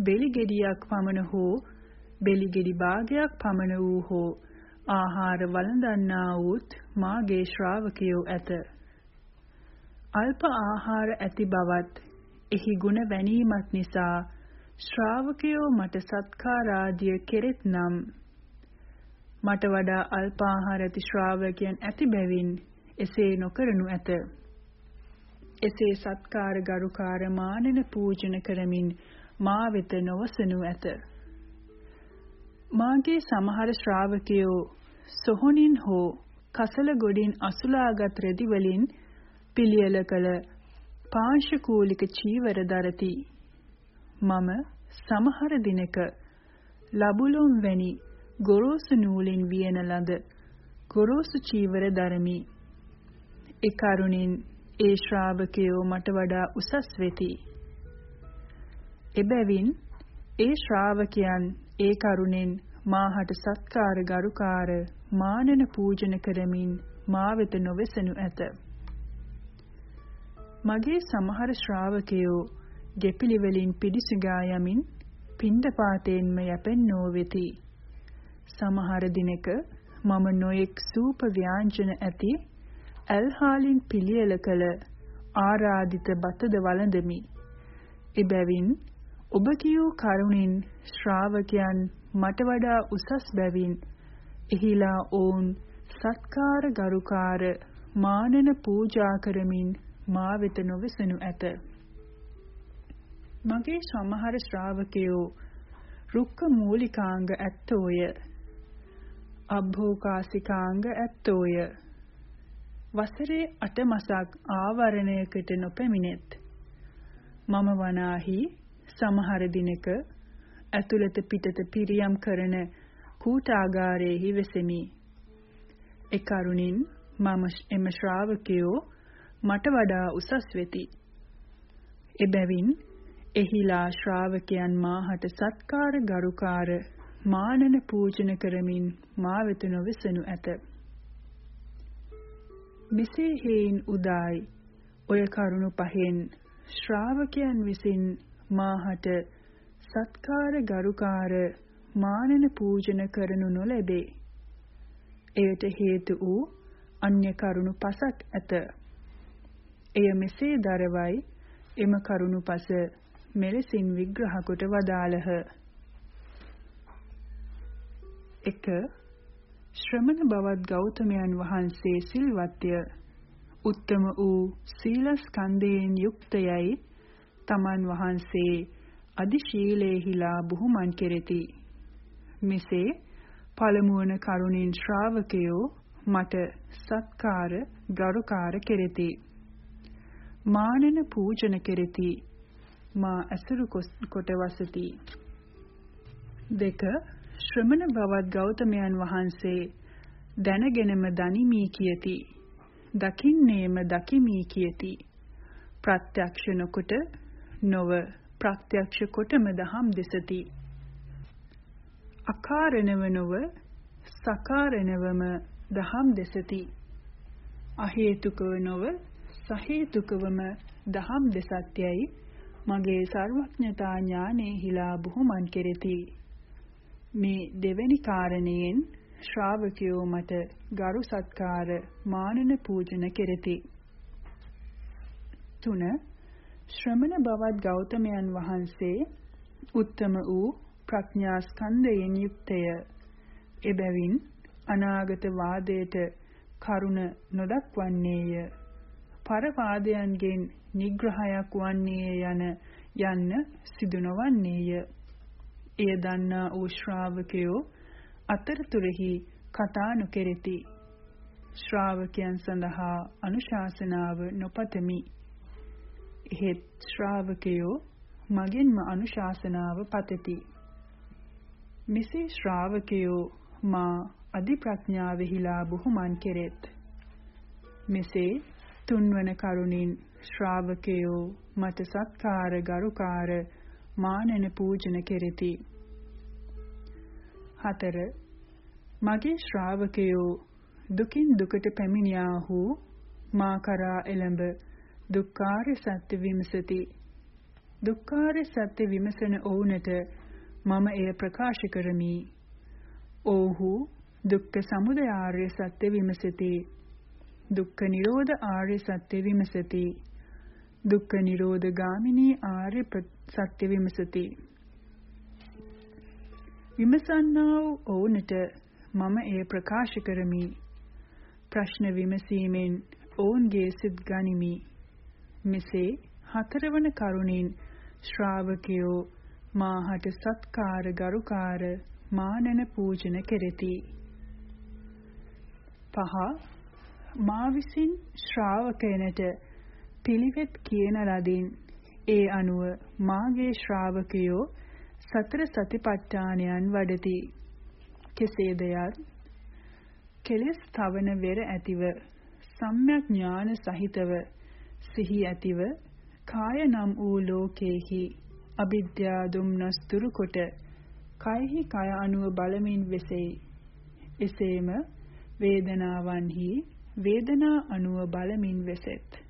බෙලි ගෙඩියක් පමණ හෝ බෙලි ගෙඩි භාගයක් පමණ වූ හෝ ආහාර වළඳන්නා ඌත් මාගේ ශ්‍රාවකයෝ ඇත. අල්ප ආහාර ඇති බවත් එහි ගුණ වැනීමත් නිසා ශ්‍රාවකයෝ මට සත්කාරාදිය කෙරෙත් නම් මට වඩා අල්ප ආහාර ඇති ශ්‍රාවකයන් ඇති බැවින් එසේ නොකරනු ඇත. එසේ සත්කාර ගරුකාර මානන පූජන කරමින් මා වෙත නොවසනු ඇත. මාගේ සමහර ශ්‍රාවකයෝ සොහොනින් හෝ කසල ගොඩින් අසුලාගත් රෙදි වලින් පිළියෙල කළ පාංශකූලික චීවර දරති. මම සමහර දිනක ලබුලොම් වැනි ගොරෝසු නූලින් වියන ලද ගොරෝසු චීවර දරමි. ඒ කරුණින් ඒ ශ්‍රාවකයෝ මට වඩා උසස් වෙති. එබැවින් ඒ ශ්‍රාවකයන් ඒ කරුණෙන් මාහට සත්කාර ගරුකාර මානන පූජන කරමින් මා වෙත නොවෙසනු ඇත. මගේ සමහර ශ්‍රාවකයෝ ගෙපිලි වලින් පිඩිසිගා යමින් පින්ඩපාතයෙන්ම යැපෙන්නෝ වෙති. සමහර දිනක මම නොයෙක් සූප ව්‍යාංජන ඇති ඇල්හාලින් පිළියෙල කළ ආරාධිත බතද වළඳමි. එබැවින් ඔබ කියූ කරුණින් ශ්‍රාවකයන් මට වඩා උසස් බැවින් එහිලා ඔවුන් සත්කාර ගරුකාර මානන පූජා කරමින් මා වෙත නොවිසනු ඇත. මගේ සමහර ශ්‍රාවකයෝ රුක්ක මූලිකාංග ඇත්තෝය. අභෝකාසිකාංග ඇත්තෝය. වසරේ අට මසක් ආවරණයකට නොපැමිණෙත්. මම වනාහි සමහර දිනක ඇතුළත පිටත පිරියම් කරන කූටාගාරයේහි වෙසෙමි. ඒ කරුණින් මම එම ශ්‍රාවකයෝ මට වඩා උසස් වෙති. එබැවින් එහිලා ශ්‍රාවකයන් මාහට සත්කාර ගරුකාර මානන පූජන කරමින් මා වෙත නොවිසනු ඇත. මෙසේ හේයින් උදායි ඔය කරුණු පහෙන් ශ්‍රාවකයන් විසින් මාහට සත්කාර ගරුකාර මානන පූජන කරනු නොලැබේ. එයට හේතු වූ අන්‍ය කරුණු පසක් ඇත. එය මෙසේ දරවයි එම කරුණු පස මෙලෙසින් විග්‍රහ කොට වදාළහ. 1 ශ්‍රමණ බවත් ගෞතමයන් වහන්සේ සිල්වත්ය උත්තම වූ සීලස්කන්ධයෙන් යුක්තයයි තමන් වහන්සේ අදිශීලේහිලා බුහුමන් කෙරෙති. මෙසේ පළමුවන කරුණින් ශ්‍රාවකයෝ මට සත්කාර ගරුකාර කෙරෙති. මානන පූජන කෙරෙති. මා ඇසුරු කොට වසති. දෙක ශ්‍රමණ බවත් ගෞතමයන් වහන්සේ දැනගෙනම දනිමි කියති. දකින්නේම දකිමි කියති. ප්‍රත්‍යක්ෂ නොකොට නොව ප්‍රත්‍යක්ෂ කොටම දහම් දෙසති. අකාරණව නොව සකාරණවම දහම් දෙසති. අහේතුකව නොව සහේතුකවම දහම් දෙසත්‍යයි මගේ සර්වඥතා ඥානයේ හිලා බුහුමන් කෙරෙති. මේ දෙවැනි කාරණයෙන් ශ්‍රාවකයෝ මට ගරු සත්කාර මානන පූජන කෙරෙති. 3 ශ්‍රමණ බවත් ගෞතමයන් වහන්සේ උත්තම වූ ප්‍රඥා ස්කන්ධයෙන් යුක්තය. එබැවින් අනාගත වාදයට කරුණ නොදක්වන්නේය. පරවාදයන්ගෙන් නිග්‍රහයක් වන්නේය යන යන්න සිදු නොවන්නේය. එය දන්නා වූ ශ්‍රාවකයෝ අතරතුරෙහි කතා නොකෙරෙති. ශ්‍රාවකයන් සඳහා අනුශාසනාව නොපතමි. එහෙත් ශ්‍රාවකයෝ මගෙන්ම අනුශාසනාව පතති. මෙසේ ශ්‍රාවකයෝ මා අධි ප්‍රඥාවෙහිලා බුහුමන් කෙරෙත්. මෙසේ තුන්වන කරුණින් ශ්‍රාවකයෝ මට සත්කාර ගරුකාර මානන පූජන කෙරෙති. හතර මගේ ශ්‍රාවකයෝ දුකින් දුකට පැමිණියාහු මා කරා එළඹ දුක්ඛාර සත්‍ය විමසති. දුක්ඛාර සත්‍ය විමසන ඔවුන්ට මම එය ප්‍රකාශ කරමි. ඔව්හු දුක්ඛ සමුදය ආර්ය සත්‍ය විමසති. දුක්ඛ නිරෝධ ආර්ය සත්‍ය විමසති. දුක්ඛ නිරෝධ ගාමිනී ආර්ය සත්‍ය විමසති. විමසන්නා වූ ඔවුන්ට මම එය ප්‍රකාශ කරමි. ප්‍රශ්න විමසීමෙන් ඔවුන්ගේ සිත් ගනිමි. මෙසේ හතරවන කරුණින් ශ්‍රාවකයෝ මාහට සත්කාර ගරුකාර මානන පූජන කෙරෙති. පහ මා විසින් ශ්‍රාවකයනට පිළිවෙත් කියන ලදින් ඒ අනුව මාගේ ශ්‍රාවකයෝ සතර සතිපට්ඨානයන් වඩති. කෙසේද යත් කෙලෙස් තවන වෙර ඇතිව සම්‍යක් ඥාන සහිතව සිහි ඇතිව කාය නම් වූ ලෝකේහි අවිද්‍යා දුම්නස් දුරු කොට කයෙහි කය අනුව බලමින් වෙසෙයි. එසේම වේදනාවන්හි වේදනා අනුව බලමින් වෙසෙත්.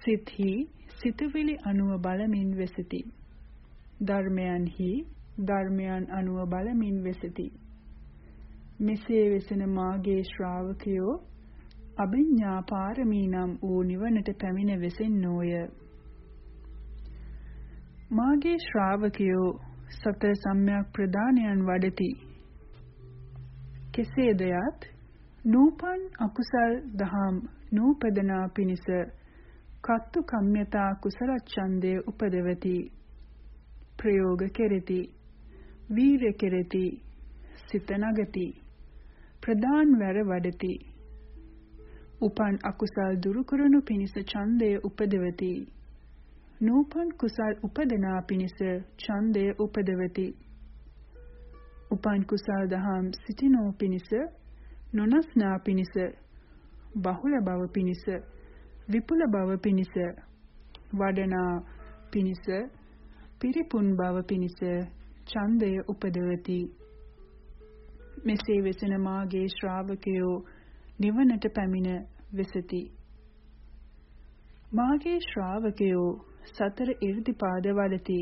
සිතෙහි සිතුවිලි අනුව බලමින් වෙසති. ධර්මයන්හි ධර්මයන් අනුව බලමින් වෙසති. මෙසේ වෙසෙන මාගේ ශ්‍රාවකයෝ අභිඥා පාරමී නම් වූ නිවනට පැමිණ වෙසෙන්නෝය. මාගේ ශ්‍රාවකයෝ සතර සම්‍යක් ප්‍රදානයන් වඩති. කෙසේද යත් නූපන් අකුසල් දහම් නූපදනා පිණිස කත්තු කම්යතා කුසල ඡන්දය උපදවති. ප්‍රයෝග කෙරෙති. වීර කෙරෙති. සිත නගති. ප්‍රදාන් වැර වඩති. උපන් අකුසල් දුරු කරනු පිණිස ඡන්දය උපදවති. නූපන් කුසල් උපදනා පිණිස ඡන්දය උපදවති. උපන් කුසල් දහම් සිටිනෝ පිණිස නොනස්නා පිණිස බහුල බව පිණිස විපුල බව පිණිස වඩනා පිණිස පිරිපුන් බව පිණිස ඡන්දය උපදවති. මෙසේ වෙසෙන මාගේ ශ්‍රාවකයෝ නිවනට පැමිණ වෙසති. මාගේ ශ්‍රාවකයෝ සතර 이르දිපාද වඩති.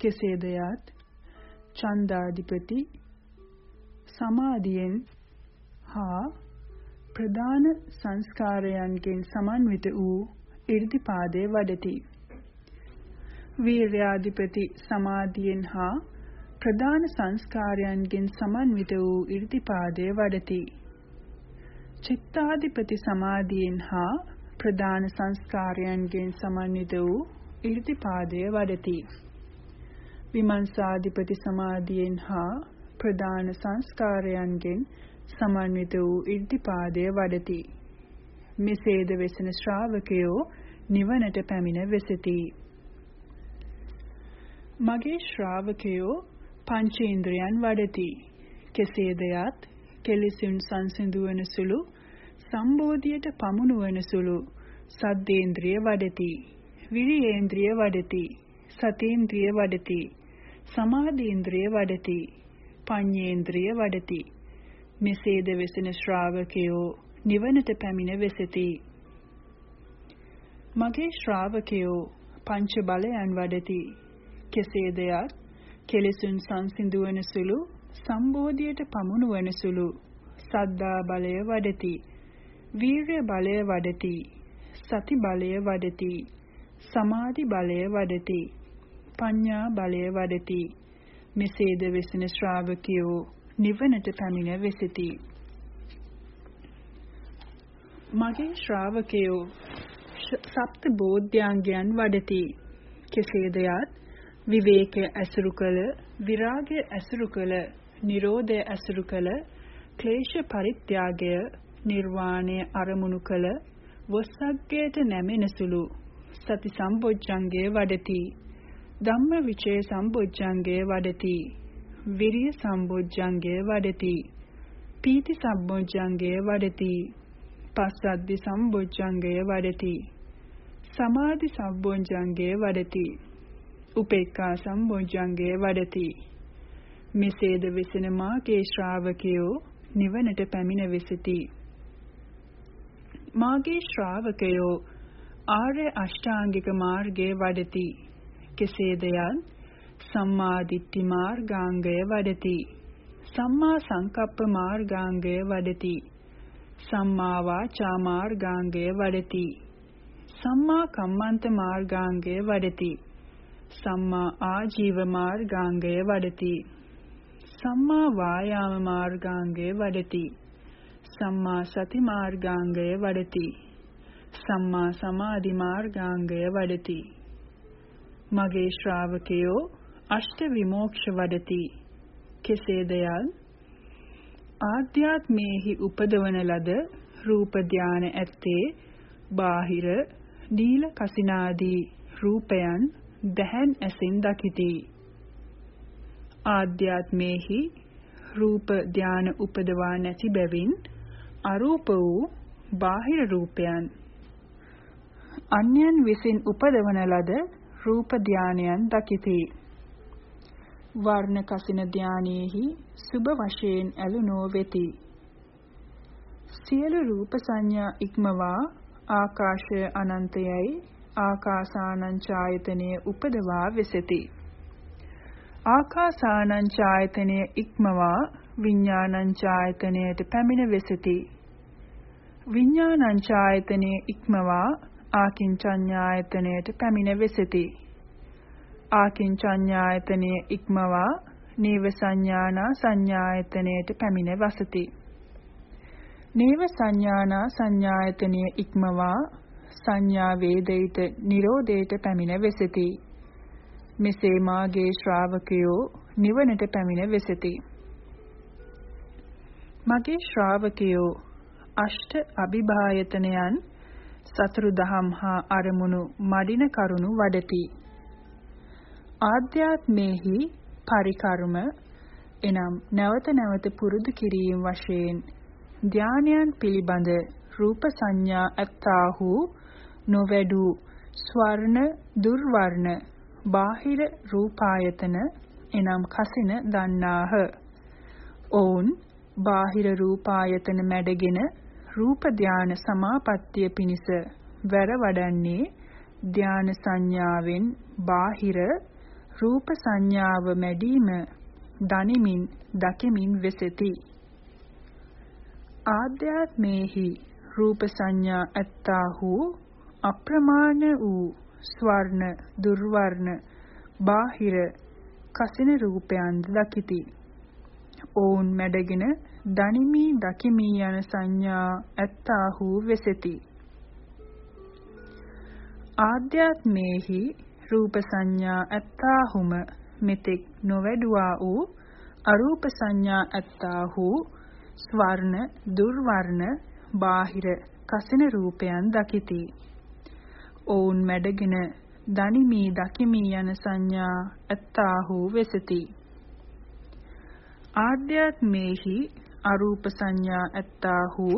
කෙසේද යත් චන්දාධිපති සමාධියෙන් හා ප්‍රධාන සංස්කාරයන්ගෙන් සමන්විත වූ 이르දිපාදයේ වඩති. වීර්‍යාධිපති සමාධියෙන් හා ප්‍රධාන සංස්කාරයන්ගෙන් සමන්විත වූ 이르දිපාදයේ වඩති. චිත්තාධිපති සමාධියෙන් හා ප්‍රධාන සංස්කාරයන්ගෙන් සමන්විත වූ 이르දිපාදයේ වඩති. විමංසාධිපති සමාධියෙන් හා ප්‍රධාන සංස්කාරයන්ගෙන් සමන්විත වූ ඉර්ධිපාදය වඩති. මෙසේද වෙසෙන ශ්‍රාවකයෝ නිවනට පැමිණ වෙසති. මගේ ශ්‍රාවකයෝ පංචේන්ද්‍රයන් වඩති. කෙසේද යත් කෙලිසුන් සංසිඳුවන සුළු සම්බෝධියට පමුණුවන සුළු සද්දේන්ද්‍රිය වඩති. විරියේන්ද්‍රිය වඩති. සතේන්ද්‍රිය වඩති. සමාධීන්ද්‍රිය වඩති. පඤ්ඤේන්ද්‍රිය වඩති. මෙසේද වෙසෙන ශ්‍රාවකයෝ නිවනට පැමිණ වෙසති. මගේ ශ්‍රාවකයෝ පංච බලයන් වඩති. කෙසේද යත් කෙලෙසුන් සංසිඳුවන සුළු සම්බෝධියට පමුණුවන සුළු සද්දා බලය වඩති. වීර්ය බලය වඩති. සති බලය වඩති. සමාධි බලය වඩති. පඤ්ඤා බලය වඩති. මෙසේද වෙසෙන ශ්‍රාවකයෝ නිවනට පැමිණ වෙසිති. මගේ ශ්‍රාවකයෝ සප්ත බෝධ්‍යාංගයන් වඩති. කෙසේද යත් විවේකය ඇසුරු කළ, විරාගය ඇසුරු කළ, නිරෝධය ඇසුරු කළ, ක්ලේශ පරිත්‍යාගය, නිර්වාණය අරමුණු කළ, වස්සග්ගයට නැමෙන සුළු සති සම්බොජ්ජංගය වඩති. ධම්ම විචේ සම්බොජ්ජංගය වඩති විරිය සම්බොජ්ජංගය වඩති. පීති සම්බොජ්ජංගය වඩති. පස්සද්ධි සම්බොජ්ජංගය වඩති. සමාධි සම්බොජ්ජංගය වඩති. උපේක්ඛා සම්බොජ්ජංගය වඩති. මෙසේද වෙසෙන මාගේ ශ්‍රාවකයෝ නිවනට පැමිණ වෙසිති. මාගේ ශ්‍රාවකයෝ ආර්ය අෂ්ටාංගික මාර්ගයේ වඩති. කෙසේද යත් සම්මා දිට්ඨි මාර්ගාංගය වඩති. සම්මා සංකප්ප මාර්ගාංගය වඩති. සම්මා වාචා මාර්ගාංගය වඩති. සම්මා කම්මන්ත මාර්ගාංගය වඩති. සම්මා ආජීව මාර්ගාංගය වඩති. සම්මා වායාම මාර්ගාංගය වඩති. සම්මා සති මාර්ගාංගය වඩති. සම්මා සමාධි මාර්ගාංගය වඩති. මගේ ශ්‍රාවකයෝ අෂ්ට විමෝක්ෂ වඩති. කෙසේද යල් ආධ්‍යාත්මේහි උපදවන ලද රූප ධාන ඇත්තේ බාහිර දීල කසිනාදී රූපයන් දැහන් ඇසින් දකිති. ආධ්‍යාත්මේහි රූප ධාන උපදවා නැති බැවින් අරූප වූ බාහිර රූපයන් අන්‍යයන් විසින් උපදවන ලද රූප ධානයන් දකිති. වර්ණ කසින ධානයේහි සුභ වශයෙන් ඇලුනෝ වෙති. සියලු රූප සංඥා ඉක්මවා ආකාශය අනන්තයයි ආකාසානං ඡායතනය උපදවා වෙසෙති. ආකාසානං ඡායතනය ඉක්මවා විඥානං ඡායතනයට පැමිණ වෙසෙති. විඥානං ඡායතනය ඉක්මවා ආකින්චඤ්ඤායතනයට පැමිණ වෙසෙති. ආකින්චඤ්ඤායතනයේ ඉක්මවා නීව සංඥානා සංඥායතනයට පැමිණ වසති. නීව සංඥානා සංඥායතනයේ ඉක්මවා සංඥා වේදිත නිරෝධයට පැමිණ වෙසති. මෙසේ මාගේ ශ්‍රාවකයෝ නිවනට පැමිණ වෙසති. මගේ ශ්‍රාවකයෝ අෂ්ට අභිභායතනයන් සතරු දහම් හා අරමුණු මඩින කරුණු වඩති. ආධ්‍යාත්මේහි පරිකර්ම එනම් නැවත නැවත පුරුදු කිරීම වශයෙන් ධානයන් පිළිබඳ රූප සංඥා ඇත්තාහු නොවැඩු ස්වර්ණ දුර්වර්ණ බාහිර රූපායතන එනම් කසින දන්නාහ. ඔවුන් බාහිර රූපායතන මැඩගෙන රූප ධාන සමාපත්තිය පිණිස වැර වඩන්නේ ධාන සංඥාවෙන් බාහිර රූප සංඥාව මැඩීම දනිමින් දකිමින් වෙසෙති. ආධ්‍යාත්මේහි රූප සංඥා ඇත්තාහු අප්‍රමාණ වූ ස්වර්ණ දුර්වර්ණ බාහිර කසින රූපයන් දකිති. ඔවුන් මැඩගෙන දනිමි දකිමි යන සංඥා ඇත්තාහු වෙසෙති. ආධ්‍යාත්මේහි රූප සංඥා ඇත්තාහුම මෙතෙක් නොවැඩුවා වූ අරූප සංඥා ඇත්තාහු ස්වර්ණ දුර්වර්ණ බාහිර කසින රූපයන් දකිති. ඔවුන් මැඩගෙන දනිමි දකිමි යන සංඥා ඇත්තාහු වෙසති. ආධ්‍යාත්මේහි අරූප සංඥා ඇත්තාහු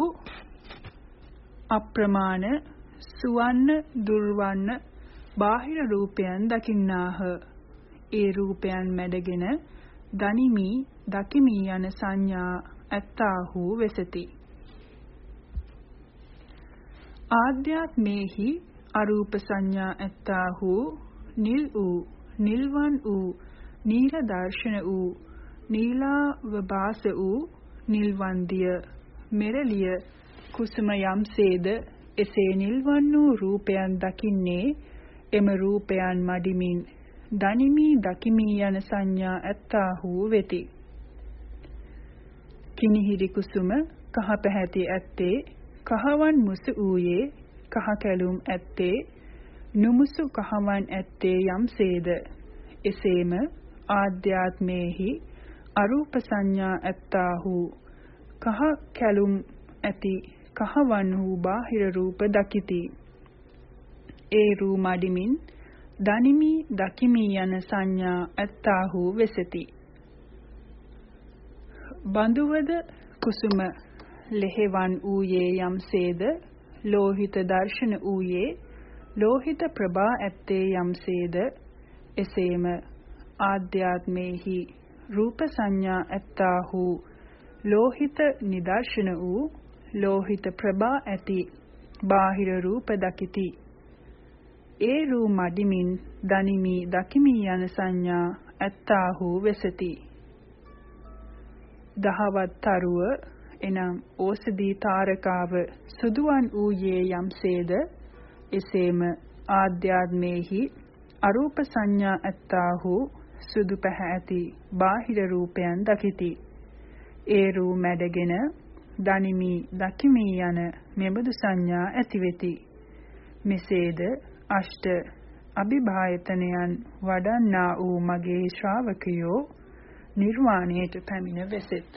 අප්‍රමාණ සුවන්න දුර්වන්න බාහිර රූපයන් දකින්නාහ. ඒ රූපයන් මැඩගෙන දනිමි දකිමි යන සංඥා ඇත්තාහු වෙසති. ආධ්‍යාත්මේහි අරූප සංඥා ඇත්තාහු නිල් වූ නිල්වන් වූ නීල දර්ශන වූ නීලාවබාස වූ නිල්වන්දිය මෙරළිය කුසුම යම්සේද එසේ නිල්වන් වූ රූපයන් දකින්නේ එම රූපයන් මඩිමින් දනිමි දකිමි යන සංඥා ඇත්තාහු වෙති. කිනිහිරි කුසුම කහ පැහැති ඇත්තේ කහවන් මුසු ඌයේ කහ කැලුම් ඇත්තේ නුමුසු කහවන් ඇත්තේ යම්සේද එසේම ආධ්‍යාත්මේහි අරූප සංඥා ඇත්තාහු කහ කැලුම් ඇති කහවන් වූ බාහිර රූප දකිති ඒ රූ මඩිමින් දනිමි දකිමි යන සංඥා ඇත්තාහු වෙසති. බඳුවද කුසුම ලෙහෙවන් ඌයේ යම්සේද? ලෝහිත දර්ශන ඌයේ ලෝහිත ප්‍රභා ඇත්තේ යම්සේද? එසේම ආධ්‍යාත්මේහි රූප සංඥා ඇත්තාහු ලෝහිත නිදර්ශන වූ ලෝහිත ප්‍රභා ඇති බාහිර රූප දකිති. ඒ රූ මඩිමින් දනිමි දකිමි යන සංඥා ඇත්තාහු වෙසති දහවත් තරුව එනම් ඕසදී තාරකාව සුදුවන් ඌයේ යම්සේද එසේම ආධ්‍යාත්මේහි අරූප සංඥා ඇත්තාහු සුදු පැහැති බාහිර රූපයන් දකිති. ඒ රූ මැඩගෙන දනිමි දකිමි යන මෙබඳු සංඥා ඇතිවෙති. මෙසේද අෂ්ට අභිභායතනයන් වඩන්නා වූ මගේ ශ්‍රාවකයෝ නිර්වාණයට පැමිණ වෙසෙත්.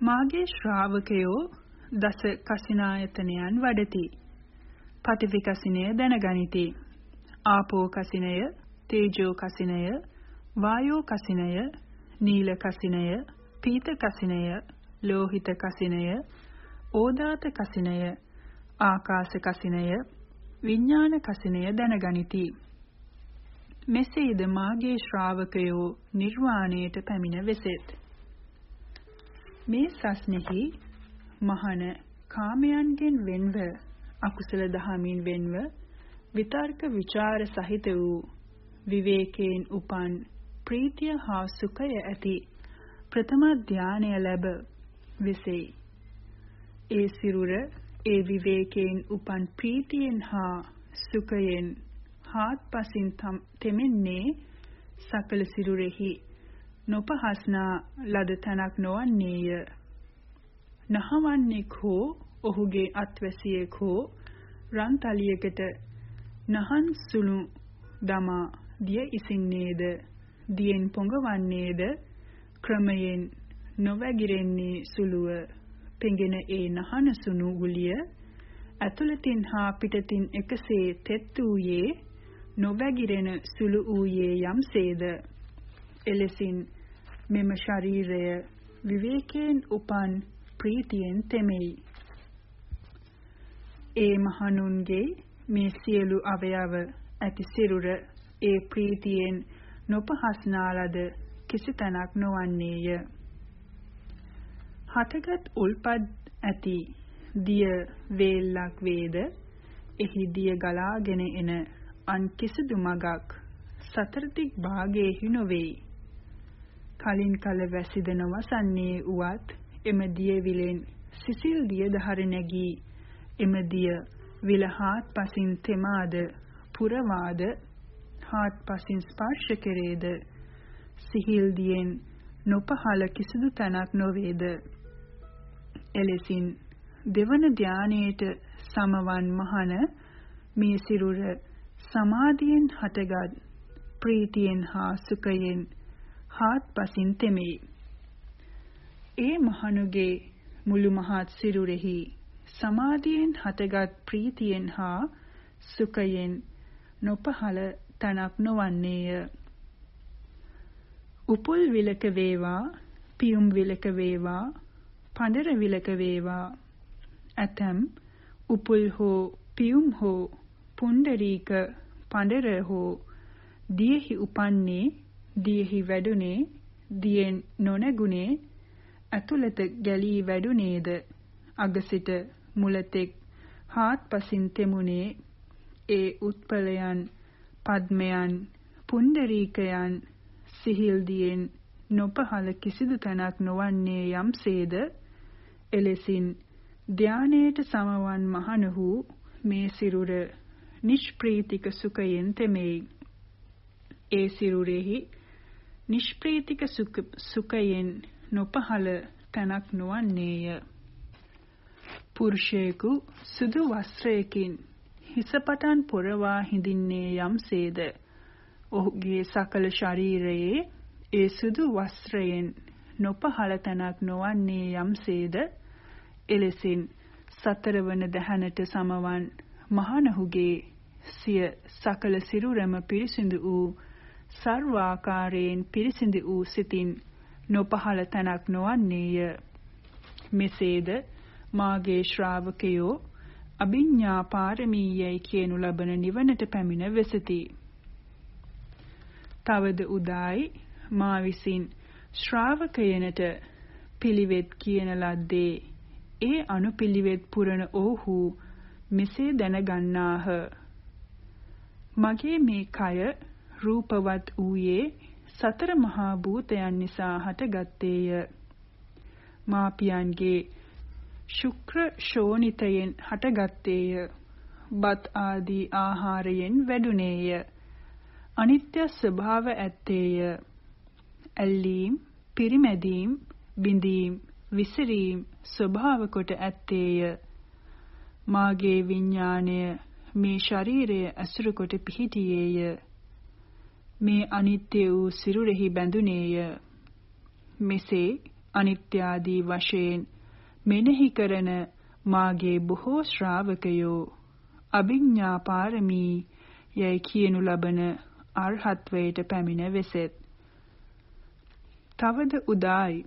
මාගේ ශ්‍රාවකයෝ දස කසිනායතනයන් වඩති. පටිවි කසිනය දැනගනිති. ආපෝ කසිනය, තේජෝ කසිනය, වායෝ කසිනය, නීල කසිනය, පීත කසිනය, ලෝහිත කසිනය, ඕදාත කසිනය, ආකාශ කසිනය, විඥාන කසිනය දැනගනිති. මෙසේද මාගේ ශ්‍රාවකයෝ නිර්වාණයට පැමිණ වෙසෙත්. මේ සස්නෙහි මහන කාමයන්ගෙන් වෙන්ව අකුසල දහමින් වෙන්ව විතර්ක ਵਿਚාර සහිත වූ විවේකයෙන් උපන් ප්‍රීතිය හා සුඛය ඇති ප්‍රථම ධානය ලැබ විසෙයි. ඒ සිරුර ඒ විවේකයෙන් උපන් ප්‍රීතියෙන් හා සුඛයෙන් හාත්පසින් තෙමෙන්නේ සකල සිරුරෙහි නොපහස්නා ලද තනක් නොවන්නේය. නහවන්නෙක් හෝ ඔහුගේ අත්වැසියෙක් හෝ රන්තලියකට නහන් සුළු දමා දිය ඉසින්නේද? දියෙන් පොඟවන්නේද? ක්‍රමයෙන් නොවැගිරෙන්නේ සුළුව. පෙඟෙන ඒ නහන සුණු ගුලිය ඇතුළතින් හා පිටතින් එකසේ තෙත් වූයේ නොවැගිරෙන සුළු ඌයේ යම්සේද එලෙසින් මෙම ශරීරය විවේකයෙන් උපන් ප්‍රීතියෙන් තෙමෙයි. ඒ මහණුන්ගේ මේ සියලු අවයව ඇති සිරුර ඒ ප්‍රීතියෙන් නොපහස්නාලද කිසි තැනක් නොවන්නේය. හටගත් උල්පත් ඇති දිය වේල්ලක් වේද? එහි දිය ගලාගෙන එන අන් කිසිදු මගක් සතර දික් භාගයේහි නොවේයි. කලින් කල වැසිද නොවසන්නේ උවත් එම දිය විලෙන් සිසිල් දිය දහර නැගී එම දිය විල හාත් පසින් තෙමාද පුරවාද හාත් පසින් ස්පර්ශ කෙරේද? සිහිල් දියෙන් නොපහළ කිසිදු තැනක් නොවේද? එලෙසින් දෙවන ධානයේට සමවන් මහන මේ සිරුර සමාධියෙන් හටගත් ප්‍රීතියෙන් හා සුඛයෙන් හාත්පසින් තෙමෙයි. ඒ මහණුගේ මුළු මහත් සිරුරෙහි සමාධියෙන් හටගත් ප්‍රීතියෙන් හා සුඛයෙන් නොපහළ තනක් නොවන්නේය. උපුල් විලක වේවා, පියුම් විලක වේවා, පඬර විලක වේවා. ඇතම් උපුල් හෝ පියුම් හෝ පුණ්ඩරීක පඬර හෝ දියෙහි උපන්නේ දියෙහි වැඩුනේ දියෙන් නොනැගුනේ ඇතුළත ගැලී වැඩුනේද අගසිට මුලතෙක් හාත්පසින් තෙමුනේ ඒ උත්පලයන් පද්මයන් පුණ්ඩරීකයන් සිහිල් දියෙන් නොපහළ කිසිදු තැනක් නොවන්නේ යම්සේද එලෙසින් ධානයේට සමවන් මහණහු මේ සිරුර නිෂ්ප්‍රීතික සුඛයෙන් තෙමෙයි. ඒ සිරුරෙහි නිෂ්ප්‍රීතික සුඛයෙන් නොපහළ තැනක් නොවන්නේය. පුරුෂයෙකු සුදු වස්ත්‍රයකින් හිසපටන් පොරවා හිඳින්නේ යම්සේද ඔහුගේ සකල ශරීරයේ ඒ සුදු වස්ත්‍රයෙන් නොපහළ තැනක් නොවන්නේ යම්සේද එලෙසින් සතරවන දහනට සමවන් මහණහුගේ සිය සකල සිරුරම පිරිසිදු වූ සර්වාකාරයෙන් පිරිසිදු වූ සිතින් නොපහළ තැනක් නොවන්නේය. මෙසේද මාගේ ශ්‍රාවකයෝ අභිඥා පාරමීයයි කියනු ලබන නිවනට පැමිණ වෙසති. තවද උදායි මා විසින් ශ්‍රාවකයනට පිළිවෙත් කියන ලද්දේ ඒ අනුපිළිවෙත් පුරන ඔව්හු මෙසේ දැනගන්නාහ. මගේ මේ කය රූපවත් වූයේ සතර මහා භූතයන් නිසා හටගත්තේය. මාපියන්ගේ ශුක්‍ර ශෝණිතයෙන් හටගත්තේය. බත් ආදී ආහාරයෙන් වැඩුණේය. අනිත්‍ය ස්වභාව ඇත්තේය. ඇල්ලීම්, පිරිමැදීම්, බිඳීම්, විසිරීම් ස්වභාව කොට ඇත්තේය. මාගේ විඥාණය මේ ශරීරය ඇසුරු කොට පිහිටියේය. මේ අනිත්‍ය වූ සිරුරෙහි බැඳුනේය. මෙසේ අනිත්‍ය ආදී වශයෙන් මෙනෙහි කරන මාගේ බොහෝ ශ්‍රාවකයෝ අභිඥා පාරමී යයි කියනු ලබන අරහත්වයට පැමිණ වෙසෙත්. තවද උදායි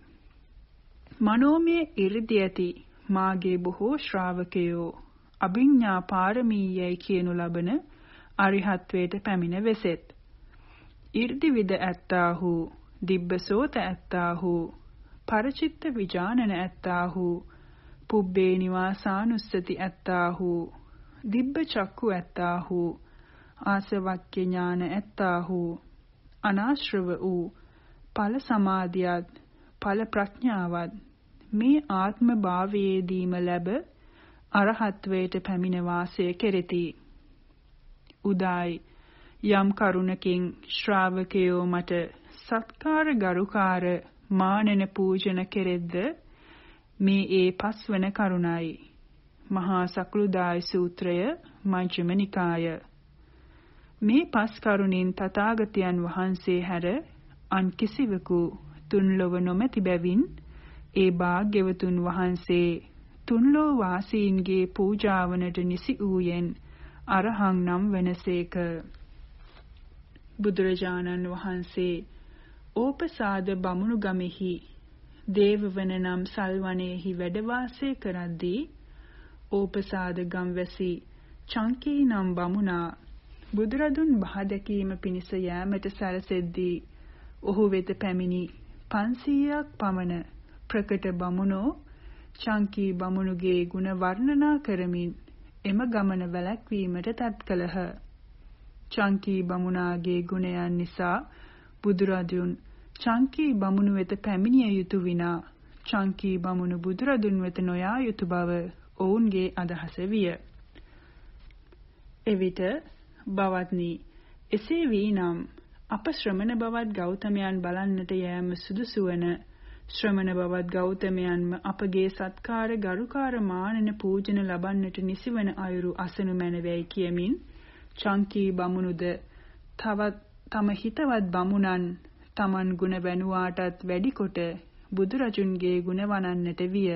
මනෝමය ඉරිදි ඇති මාගේ බොහෝ ශ්‍රාවකයෝ අභිඥා පාරමීයයි කියනු ලබන අරිහත්වයට පැමිණ වෙසෙත්. ඉර්ධි විද ඇත්තාහු, දිබ්බසෝත ඇත්තාහු, පරචිත්ත විජානන ඇත්තාහු, පුබ්බේ නිවාසානුස්සති ඇත්තාහු, දිබ්බ චක්කු ඇත්තාහු, ආසවක්්‍ය ඥාන ඇත්තාහු, අනාශ්‍රව වූ ඵල සමාධියත් ඵල ප්‍රඥාවත් මේ ආත්ම භාවයේදීම ලැබ අරහත්වයට පැමිණ වාසය කෙරෙති. උදායි යම් කරුණකින් ශ්‍රාවකයෝ මට සත්කාර ගරුකාර මානන පූජන කෙරෙද්ද මේ ඒ පස්වන කරුණයි. මහා සකලුදායි සූත්‍රය මජ්ක්‍ධිම නිකාය මේ පස් කරුණින් තථාගතයන් වහන්සේ හැර අන් කිසිවෙකු තුන් ලොව නොමැති බැවින් ඒ භාග්‍යවතුන් වහන්සේ තුන්ලෝ වාසීන්ගේ පූජාවනට නිසි වූයෙන් අරහං නම් වෙනසේක. බුදුරජාණන් වහන්සේ ඕපසාද බමුණු ගමෙහි දේවවන නම් සල්වනයේහි වැඩ වාසය කරද්දී ඕපසාද ගම්වැසි චංකී නම් බමුණා බුදුරදුන් බහ දැකීම පිණිස යෑමට සැරසෙද්දී ඔහු වෙත පැමිණි 500ක් පමණ ප්‍රකට බමුණෝ චංකී බමුණුගේ ගුණ වර්ණනා කරමින් එම ගමන වැළැක්වීමට තත් කළහ. චංකී බමුණාගේ ගුණයන් නිසා බුදුරදුන් චංකී බමුණු වෙත පැමිණිය යුතු විනා චංකී බමුණු බුදුරදුන් වෙත නොයා යුතු බව ඔවුන්ගේ අදහස විය. එවිට බවත්නි එසේ වීනම් අප ශ්‍රමණ බවත් ගෞතමයන් බලන්නට යෑම සුදුසු වන ශ්‍රමණ බවත් ගෞතමයන්ම අපගේ සත්කාර ගරුකාර මානන පූජන ලබන්නට නිසිවන අයුරු අසනු මැනවයි කියමින් චංකී බමුණුද තවත් තම හිතවත් බමුණන් තමන් ගුණ වැනුවාටත් වැඩි කොට බුදුරජුන්ගේ ගුණ වනන්නට විය.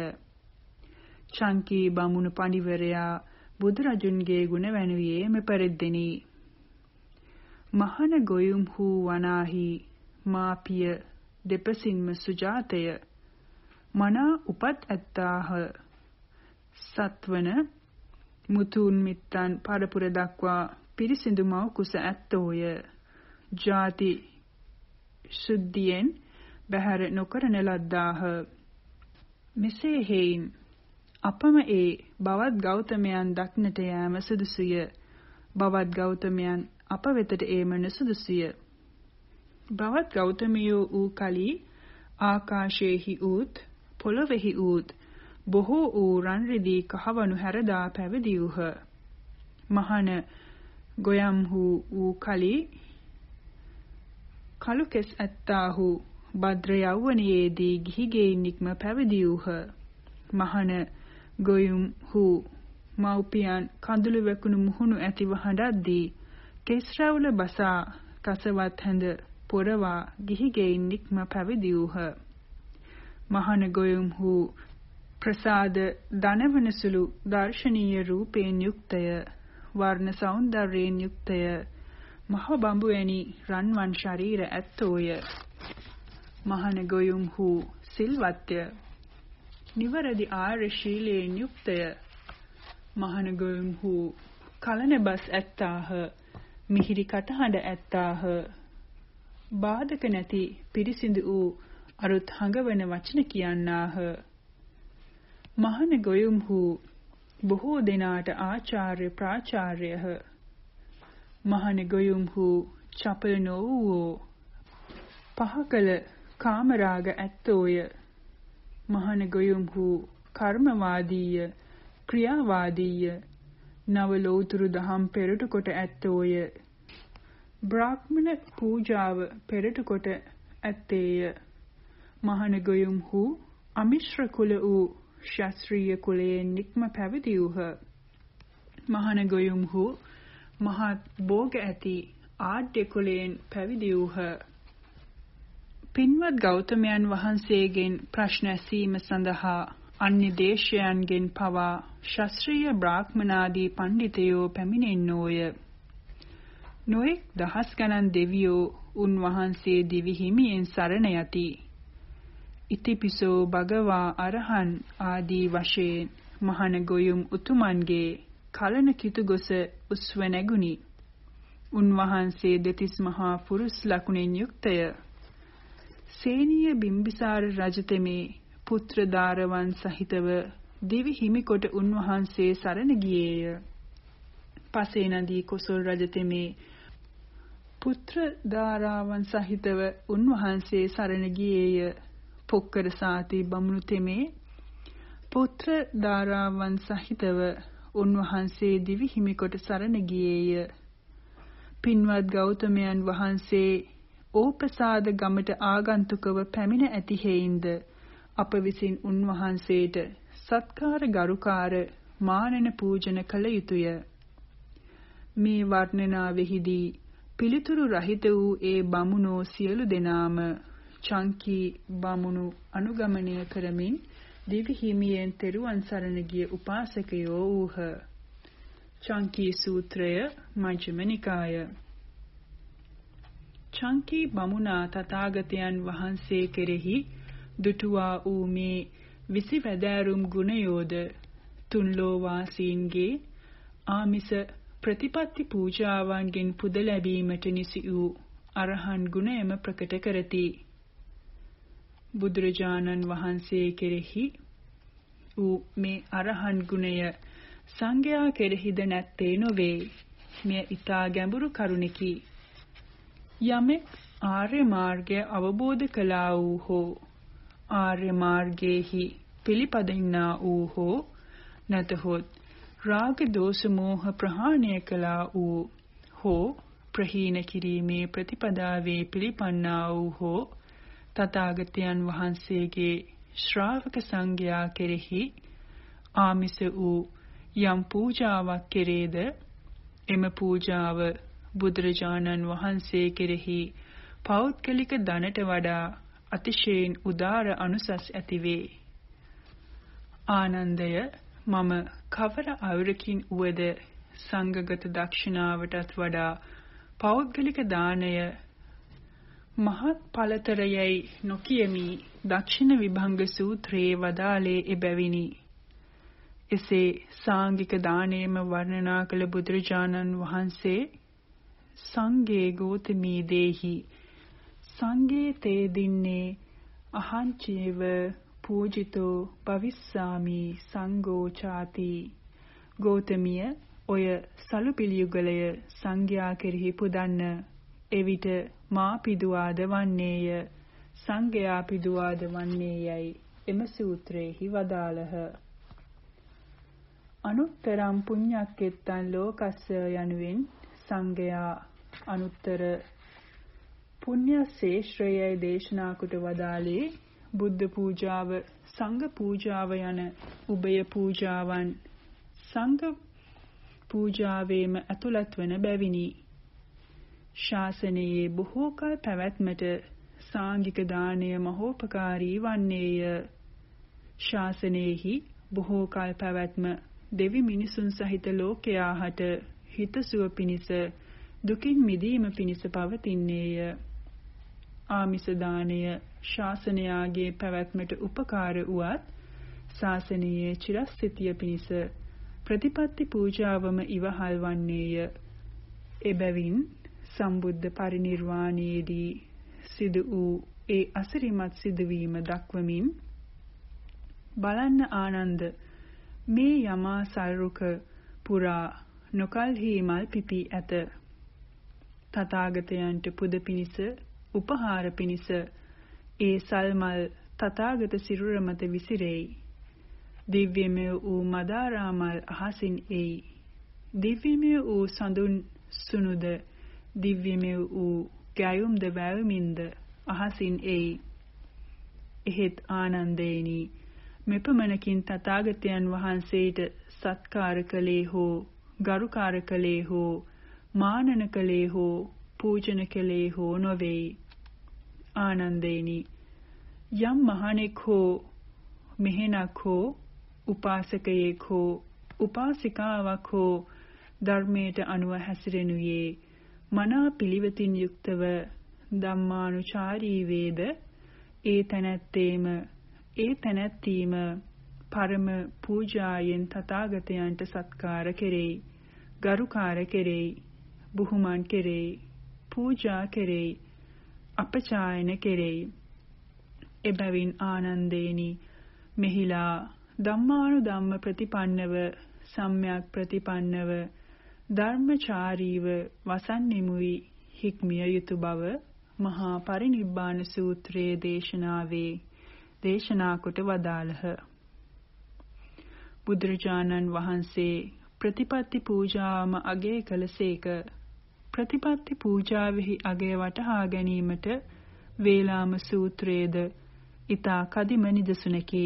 චංකී බමුණු පඬිවරයා බුදුරජුන්ගේ ගුණ වැණුවේ මෙපරිද්දෙනි. මහන ගොයුම් වූ වනාහි මාපිය දෙපසින්ම සුජාතය මනා උපත් ඇත්තාහ සත්වන මුතුන් මිත්තන් පරපුර දක්වා පිරිසිදු මව කුස ඇත්තෝය ಜಾති සුද්ධියෙන් බහැර නොකරන ලද්දාහ මෙසේ හේයින් අපම ඒ බවත් ගෞතමයන් දක්නට යෑම සුදුසුය. බවත් ගෞතමයන් අප වෙතට ඒම නුසුදුසුය. බවත් ගෞතමියෝ වූ කලී ආකාශයේහි ඌත් පොළොවේහි ඌත් බොහෝ වූ රන් රිදී කහවණු හැරදා පැවිදිවූහ. මහන ගොයම් වූ කලී කලු කෙස් ඇත්තාහු භද්‍ර යෞවනයේදී ගිහි ගෙයින් නික්ම පැවිදිවූහ. මහන ගොයුම් හූ මව්පියන් කඳුළු වැකුණු මුහුණු ඇතිව හඬද්දී කෙස් රැවුල බසා කසවත් හැඳ පොරවා ගිහි ගෙයින් නික්ම පැවිදි වූහ. මහන ගොයුම් හූ ප්‍රසාද දනවනසුළු දර්ශනීය රූපයෙන් යුක්තය. වර්ණ సౌందර්යයෙන් යුක්තය. මහ බඹු වැනි රන්වන් ශරීර ඇත්තෝය. මහන ගොයුම් හු සිල්වත්ය. නිවරදි ආර්ය ශීලයෙන් යුක්තය. මහන ගොයුම් හු කලන බස් ඇත්තාහ. මිහිරි කටහඬ ඇත්තාහ. බාධක නැති පිරිසිදු වූ අරුත් හඟවන වචන කියන්නාහ. මහන ගොයුම් හු බොහෝ දෙනාට ආචාර්ය ප්‍රාචාර්යහ. මහන ගොයුම් හු චපල නොවූ පහකල කාමරාග ඇත්තෝය. මහන ගොයුම් හු කර්මවාදීය ක්‍රියාවාදීය නව ලෝතුරු දහම් පෙරට කොට ඇත්තෝය. බ්‍රාහ්මණ පූජාව පෙරට කොට ඇත්තේය. මහන ගොයුම් හු අමිශ්‍ර කුල වූ ශාස්ත්‍රීය කුලයෙන් නික්ම පැවිදි වූහ. මහන ගොයුම් හු මහත් භෝග ඇති ආඩ්‍ය කුලයෙන් පැවිදි වූහ. පින්වත් ගෞතමයන් වහන්සේගෙන් ප්‍රශ්න ඇසීම සඳහා අන්‍ය දේශයන්ගෙන් පවා ශාස්ත්‍රීය බ්‍රාහ්මනාදී පඬිතයෝ පැමිණෙන්නෝය. නොඑක් දහස් ගණන් දෙවියෝ උන්වහන්සේ දිවි හිමියෙන් සරණ යති. ඉතිපිසෝ භගවා අරහන් ආදී වශයෙන් මහන ගොයුම් උතුමන්ගේ කලන කිතු ගොස උස්ව නැගුණි. උන්වහන්සේ දෙතිස් මහා පුරුස් ලකුණෙන් යුක්තය. සේනීය බිම්බිසාර රජතෙමේ පුත්‍ර දාරවන් සහිතව දිවි හිමිකොට උන්වහන්සේ සරණ ගියේය. පසේ නදී කොසල් රජතෙමේ පුත්‍ර දාරාවන් සහිතව උන්වහන්සේ සරණ ගියේය. පොක්කර සාති බමුණු තෙමේ පුත්‍ර දාරාවන් සහිතව උන්වහන්සේ දිවි හිමිකොට සරණ ගියේය. පින්වත් ගෞතමයන් වහන්සේ ඕපසාද ගමට ආගන්තුකව පැමිණ ඇති හේින්ද අප විසින් උන්වහන්සේට සත්කාර ගරුකාර මානන පූජන කළ යුතුය. මේ වර්ණනාවෙහිදී පිළිතුරු රහිත වූ ඒ බමුණෝ සියලු දෙනාම චංකී බමුණු අනුගමනය කරමින් දිවි හිමියෙන් තෙරුවන් සරණ ගිය උපාසකයෝ වූහ. චංකී සූත්‍රය මජ්ක්‍ධිම නිකාය. චංකී බමුණා තථාගතයන් වහන්සේ කෙරෙහි දුටුවා වූ මේ විසි වැදෑරුම් ගුණයෝද තුන්ලෝ වාසීන්ගේ ආමිස ප්‍රතිපත්ති පූජාවන්ගෙන් පුද ලැබීමට නිසි වූ අරහන් ගුණයම ප්‍රකට කරති. බුදුරජාණන් වහන්සේ කෙරෙහි වූ මේ අරහන් ගුණය සංඝයා කෙරෙහිද නැත්තේ නොවේ. මෙය ඊටා ගැඹුරු කරුණකි. යමෙක් ආර්ය මාර්ගය අවබෝධ කළා වූ හෝ ආර්ය මාර්ගයේහි පිළිපදින්නා වූ හෝ නැතහොත් රාග දෝෂ මෝහ ප්‍රහාණය කළා වූ හෝ ප්‍රහීන කිරීමේ ප්‍රතිපදාවේ පිළිපන්නා වූ හෝ තථාගතයන් වහන්සේගේ ශ්‍රාවක සංඝයා කෙරෙහි ආමිස වූ යම් පූජාවක් කෙරේද එම පූජාව බුදුරජාණන් වහන්සේ කෙරෙහි පෞද්ගලික ධනට වඩා අතිශයින් උදාර අනුසස් ඇතිවේ. ආනන්දය මම කවර අවරකින් උවද සංඝගත දක්ෂිනාවටත් වඩා පෞද්ගලික දාණය මහත් ඵලතරයයි නොකියමි දක්ෂින විභංග සූත්‍රයේ වදාළේ එබැවිනි. එසේ සාංගික දාණයම වර්ණනා කළ බුදුරජාණන් වහන්සේ සංගේ ගෝතමී දේහි සංගේ තේ දින්නේ අහංචේව පූජිතෝ පවිස්සාමි සංඝෝ ചാති. ගෞතමිය ඔය සලුපිලියුගලය සංඝයා කෙරෙහි පුදන්න එවිට මා පිදුවාද වන්නේය. සංඝයා පිදුවාද වන්නේයයි. එම සූත්‍රයේහි වදාළහ. අනුත්තරම් පුඤ්ඤක්කෙත්තං ලෝකස්ස යනුවෙන් සංඝයා අනුත්තර. පුණ්‍ය ශේෂ්ත්‍රයයි දේශනා කොට වදාළේ බුද්ධ පූජාව සංඝ පූජාව යන උභය පූජාවන් සංඝ පූජාවේම ඇතුළත් වන බැවිනි. ශාසනයේ බොහෝ කල පැවැත්මට සාංගික දාණය මහෝපකාරී වන්නේය. ශාසනයේහි බොහෝ කල පැවැත්ම දෙවි මිනිසුන් සහිත ලෝකයාහට හිතසුව පිණිස දුකින් මිදීම පිණිස පවතින්නේය. ආමිස දාණය ශාසනයාගේ පැවැත්මට උපකාර වුවත් ශාසනයේ චිරස්ථිතිය පිණිස ප්‍රතිපත්ති පූජාවම ඉවහල් වන්නේය. එබැවින් සම්බුද්ධ පරිනිර්වාණයේදී සිදු වූ ඒ අසිරිමත් සිදුවීම දක්වමින් බලන්න ආනන්ද මේ යමා සල්රුක පුරා නොකල්හි මල් පිපී ඇත තථාගතයන්ට පුද පිනිස උපහාර පිනිස ඒ සල්මල් තථාගත සිරුර මත විසිරෙයි දිව්‍යමය වූ මදාරාමල් අහසින් එයි දිව්‍යමය වූ සඳුන් සුනුද දිව්‍යමය වූ ගැයුම්ද වැවමින්ද අහසින් එයි එහෙත් ආනන්දේනි මෙපමණකින් තථාගතයන් වහන්සේට සත්කාර කළේ හෝ ගරුකාර කළේ හෝ මානන කළේ හෝ පූජන කළේ හෝ නොවේ ආනන්දේනි. යම් මහණෙක් හෝ මෙහෙණක් හෝ උපාසකයෙක් හෝ උපාසිකාවක් හෝ ධර්මයට අනුව හැසිරෙනුයේ මනා පිළිවෙතින් යුක්තව ධම්මානුචාරී වේද? ඒ තැනැත්තේම ඒ තැනැත්තීම පරම පූජායෙන් තථාගතයන්ට සත්කාර කෙරෙයි ගරුකාර කෙරෙයි බුහුමන් කෙරෙයි පූජා කෙරෙයි අපචායන කෙරෙයි එබැවින් ආනන්දේනි මෙහිලා ධම්මානුධම්ම ප්‍රතිපන්නව සම්‍යක් ප්‍රතිපන්නව ධර්මචාරීව වසන්නෙමුයි හික්මිය යුතු බව මහා පරිනිබ්බාන සූත්‍රයේ දේශනාවේ දේශනා කොට වදාළහ. බුදුරජාණන් වහන්සේ ප්‍රතිපත්ති පූජාවම අගය කළසේක. ප්‍රතිපත්ති පූජාවෙහි අගය වටහා ගැනීමට වේලාම සූත්‍රයේද ඊතා කදිම නිදසුනකි.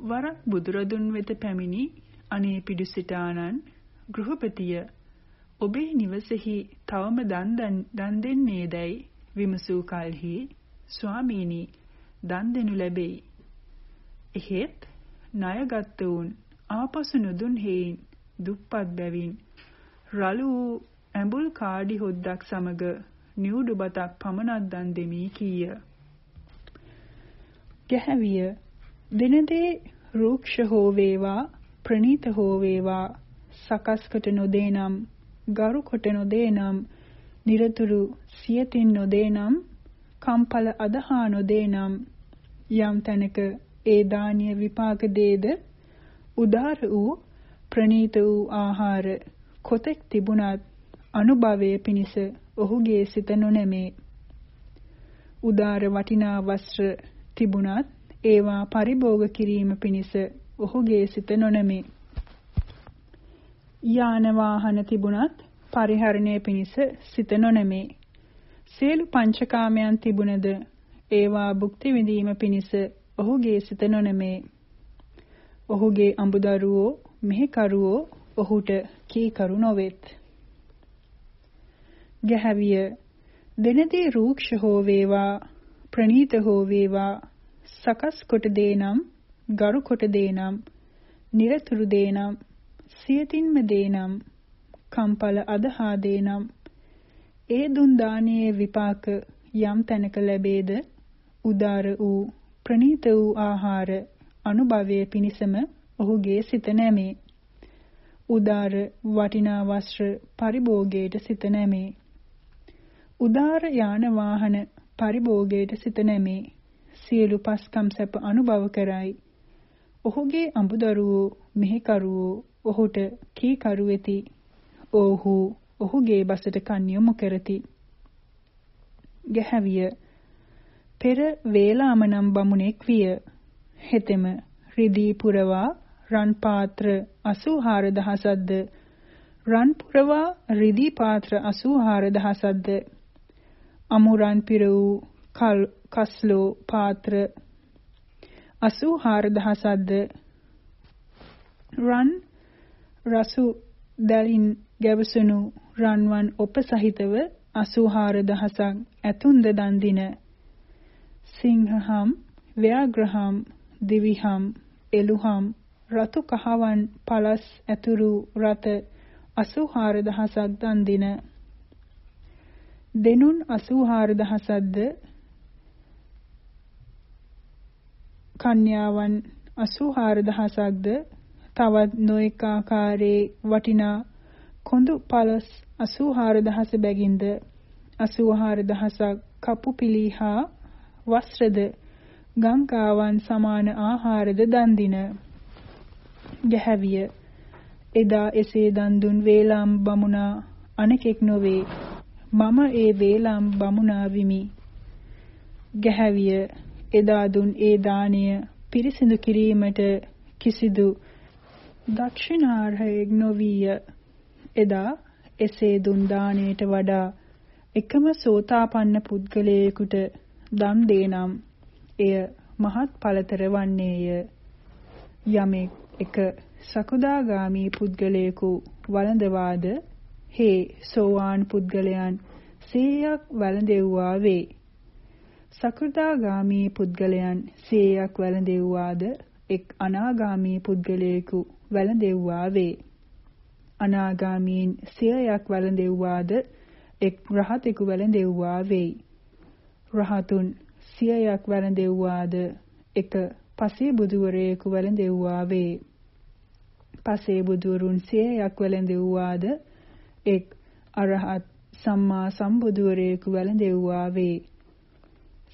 වරක් බුදුරදුන් වෙත පැමිණි අනේ පිඩුසිතානන් ගෘහපතිය ඔබේ නිවසේහි තවම දන් දන් දෙන්නේදයි විමසූ කලෙහි ස්වාමීනි දන් දෙනු ලැබෙයි. එහෙත් ණයගත් වුන් ආපසු නුදුන් හේයින් දුප්පත් බැවින් රළු ඇඹුල් කාඩි හොද්දක් සමග නිවුඩු බතක් පමණක් දන් දෙමි කීය. ගැහැවිය. දිනදී රූක්ෂ හෝ වේවා ප්‍රනීත හෝ වේවා සකස්කට නොදේනම් ගරු කොට නොදේනම් নিরතුරු සියතින් නොදේනම් කම්පල අදහා නොදේනම් යම් තැනක ඒ දානීය විපාක දේද? උදාර වූ ප්‍රනීත වූ ආහාර. කොතෙක් තිබුණත් අනුභවයේ පිණිස ඔහුගේ සිත නොනැමේ. උදාර වටිනා වස්ත්‍ර තිබුණත් ඒවා පරිභෝග කිරීම පිණිස ඔහුගේ සිත නොනැමේ. යාන වාහන තිබුණත් පරිහරණය පිණිස සිත නොනැමේ. සියලු පංචකාමයන් තිබුණද ඒවා භුක්ති විඳීම පිණිස ඔහුගේ සිත නොනැමේ. ඔහුගේ අඹදරුවෝ මෙහෙකරුවෝ ඔහුට කීකරු නොවෙත්. ගැහැවිය දෙනදී රූක්ෂ හෝ වේවා ප්‍රනීත හෝ වේවා සකස් කොට දේනම් ගරු කොට දේනම් නිරතුරු දේනම් සියතින්ම දේනම් කම්පල අදහා දේනම් ඒ දුන් දානයේ විපාක යම් තැනක ලැබේද උදාර වූ ප්‍රණීත වූ ආහාර අනුභවයේ පිණිසම ඔහුගේ සිත නැමේ උදාර වටිනා වස්ත්‍ර පරිභෝගයට සිත නැමේ. උදාර යාන වාහන පරිභෝගයට සිත නැමේ. සියලු පස්කම් සැප අනුභව කරයි. ඔහුගේ අඹදරුවෝ මෙහෙකරුවෝ ඔහුට කීකරු වෙති. ඔහු ඔහුගේ බසට කන් යොමු කරති. ගැහැවිය. පෙර වේලාම නම් බමුණෙක් විය. හෙතෙම රිදී පුරවා රන් පාත්‍ර 84000ක්ද රන් පුරවා රිදී පාත්‍ර 84000ක්ද අමුරන් පිර වූ කල් කස්ලෝ පාත්‍ර 84000ක්ද රන් රසු දලින් ගැවසුණු රන්වන් ඔප සහිතව 84000ක් ඇතුන්ද දන් දින. සිංහහම් ව්‍යාග්‍රහම් දිවිහම් එළුහම් රතු කහවන් පළස් ඇතුරු රත 84000ක් දන් දින. දෙනුන් 84000ක්ද කන්‍යාවන් 84000ක්ද තවත් නොඑක ආකාරයේ වටිනා කොඳු පළස් 84000 බැගින්ද? 84000ක් කපු පිළිහා වස්ත්‍රද? ගංගාවන් සමාන ආහාරද දන් දින. ගැහැවිය. එදා එසේ දන් දුන් වේලාම් බමුණා අනෙකෙක් නොවේ. මම ඒ වේලාම් බමුණා විමි. ගැහැවිය. එදා දුන් ඒ දාණය පිරිසිදු කිරීමට කිසිදු දක්ෂිනාර්හයෙක් නොවිය. එදා එසේ දුන් දාණයට වඩා එකම සෝතාපන්න පුද්ගලයෙකුට දන් දේනම් එය මහත් ඵලතර වන්නේය. යමෙක් එක සකුදාගාමි පුද්ගලයෙකු වළඳවාද? හේ සෝවාන් පුද්ගලයන් සියයක් වළඳෙව්වා වේ සකෘදාගාමි පුද්ගලයන් සියයක් වැළඳෙව්වාද? එක් අනාගාමි පුද්ගලයෙකු වැළඳෙව්වා වේ. අනාගාමීන් සියයක් වැළඳෙව්වාද? එක් රහතෙකු වැළඳෙව්වා වෙයි. රහතුන් සියයක් වැළඳෙව්වාද? එක පසේ බුදුවරයෙකු වැළඳෙව්වා වේ. පසේ බුදුවරුන් සියයක් වැළඳෙව්වාද එක් අරහත් සම්මා සම්බුදුවරයෙකු වැළඳෙව්වා වේ.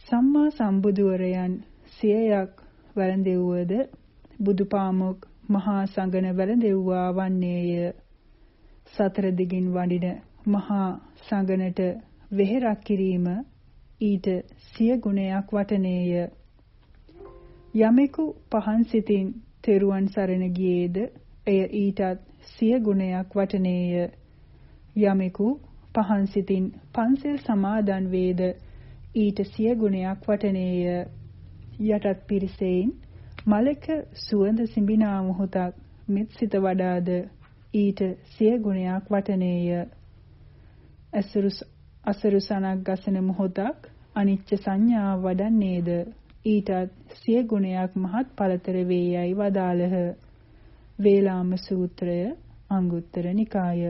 සම්මා සම්බුදුවරයන් සියයක් වැළඳෙව්වද බුදුපාමොක් මහා සංඝන වැළඳෙව්වා වන්නේය. සතර දිගින් වඩින මහා සංඝනට වෙහෙරක් කිරීම ඊට සිය ගුණයක් වටනේය. යමෙකු පහන් සිතින් තෙරුවන් සරණ ගියේද එය ඊටත් සිය ගුණයක් වටනේය. යමෙකු පහන් සිතින් පන්සල් සමාදන් වේද ඊට සිය ගුණයක් වටනේය. යටත් පිරිසෙයින් මලක සුවඳ සිඹිනා මොහොතක් මෙත් සිත වඩාද ඊට සිය ගුණයක් වටනේය. අසුරු අසුරු සනක් ගසන මොහොතක් අනිච්ච සංඥා වඩන්නේද? ඊටත් සිය ගුණයක් මහත් පළතර වේයයි වදාළහ. වේලාම සූත්‍රය අංගුත්තර නිකාය.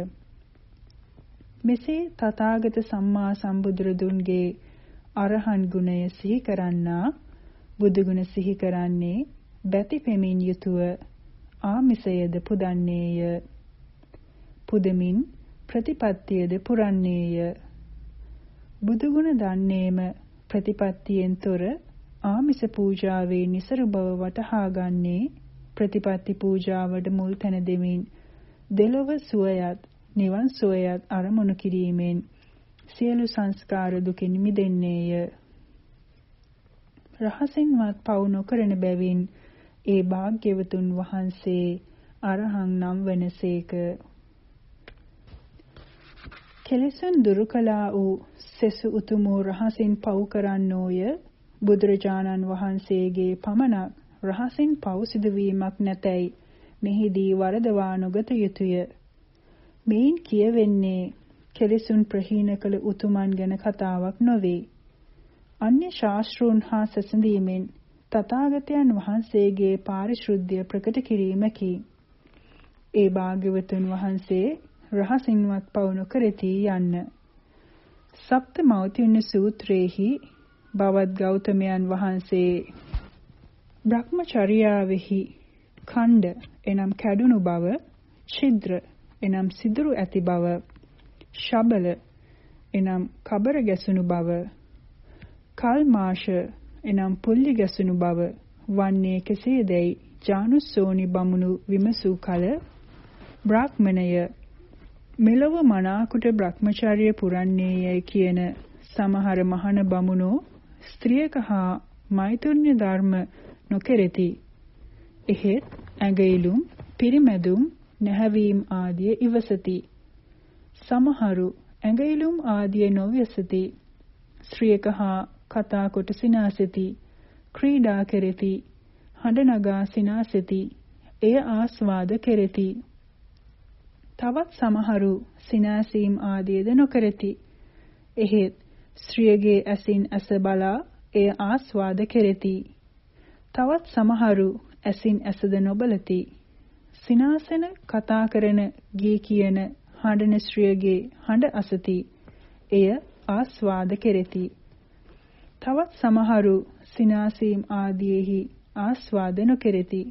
මෙසේ තථාගත සම්මා සම්බුදුරදුන්ගේ අරහන් ගුණය සිහි කරන්නා බුදු ගුණ සිහි කරන්නේ බැති පෙමින් යුතුව ආමිසයද පුදන්නේය. පුදමින් ප්‍රතිපත්තියද පුරන්නේය. බුදු ගුණ දන්නේම ප්‍රතිපත්තියෙන් තොර ආමිස පූජාවේ નિසරු බව වටහා ගන්නේ ප්‍රතිපත්ති පූජාවට මුල් තැන දෙමින් දෙලොව සුවයත් නිවන් සුවයත් අරමුණු කිරීමෙන් සියලු සංස්කාර දුකින් මිදෙන්නේය. රහසින්වත් පවු නොකරන බැවින් ඒ භාග්‍යවතුන් වහන්සේ අරහං නම් වනසේක. කෙලෙසුන් දුරු කළා වූ සෙසු උතුමෝ රහසින් පවු කරන්නෝය බුදුරජාණන් වහන්සේගේ පමණක් රහසින් පවු සිදුවීමක් නැතැයි මෙහිදී වරදවා නොගත යුතුය. මෙයින් කියවෙන්නේ කෙලෙසුන් ප්‍රහීන කළ උතුමන් ගැන කතාවක් නොවේ. අන්‍ය ශාස්ත්‍රූන් හා සැසඳීමෙන් තථාගතයන් වහන්සේගේ පාරිශුද්ධිය ප්‍රකට කිරීමකි. ඒ භාග්‍යවතුන් වහන්සේ රහසින්වත් පවු නොකරති යන්න. සප්ත මෞතින්න සූත්‍රයේහි බවත් ගෞතමයන් වහන්සේ බ්‍රහ්මචර්යාවෙහි ඛණ්ඩ එනම් කැඩුණු බව, ඡිද්‍ර එනම් සිදුරු ඇති බව ශබල එනම් කබර ගැසුණු බව කල්මාෂ එනම් පුල්ලි ගැසුණු බව වන්නේ කෙසේදැයි ජානුස්සෝනි බමුණු විමසූ කල බ්‍රාහ්මණය මෙලොව මනාකුට භ්‍රමචාර්ය පුරන්නේ යයි කියන සමහර මහන බමුණෝ ස්ත්‍රියක හා මෛතුන්‍ය ධර්ම නොකෙරෙති. එහෙත් ඇඟිලුම්, පිරිමැදුම්, නැහැවීම් ආදිය ඉවසති. සමහරු ඇඟිලුම් ආදිය නොවැසති. ශ්‍රියක හා කතා කොට සිනාසෙති. ක්‍රීඩා කෙරෙති. හඬ නගා සිනාසෙති. එය ආස්වාද කෙරෙති. තවත් සමහරු සිනාසීම් ආදියද නොකරති. එහෙත් ශ්‍රියගේ ඇසින් ඇස බලා එය ආස්වාද කෙරෙති. තවත් සමහරු ඇසින් ඇසද නොබලති. සිනාසන කතා කරන ගී කියන හඬන ශ්‍රියගේ හඬ අසති. එය ආස්වාද කෙරෙති. තවත් සමහරු සිනාසීම් ආදීෙහි ආස්වාද නොකෙරෙති.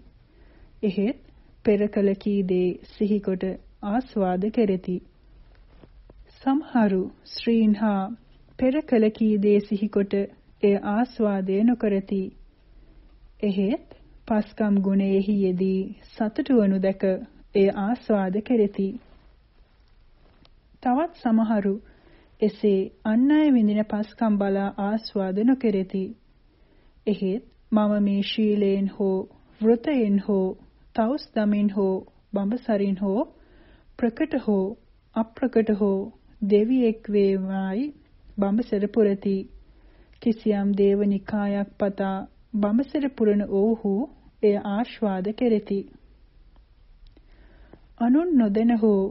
එහෙත් පෙර කල කී දේ සිහිකොට ආස්වාද කෙරෙති. සමහරු ශ්‍රීන්හා පෙර කල කී දේ සිහිකොට එය ආස්වාදය නොකරති. එහෙත් පස්කම් ගුණයෙහි යෙදී සතුටු වනු දැක එය ආස්වාද කෙරෙති. තවත් සමහරු එසේ අන් අය විඳින පස්කම් බලා ආස්වාද නොකෙරෙති. එහෙත් මම මේ ශීලයෙන් හෝ වෘතයෙන් හෝ තවුස් දමින් හෝ බඹසරින් හෝ ප්‍රකට හෝ අප්‍රකට හෝ දෙවියෙක් වේවායි බඹසර පුරති කිසියම් දේවනිකායක් පතා බඹසර පුරන ඔව්හු එය ආශ්වාද කෙරෙති අනුන් නොදෙන හෝ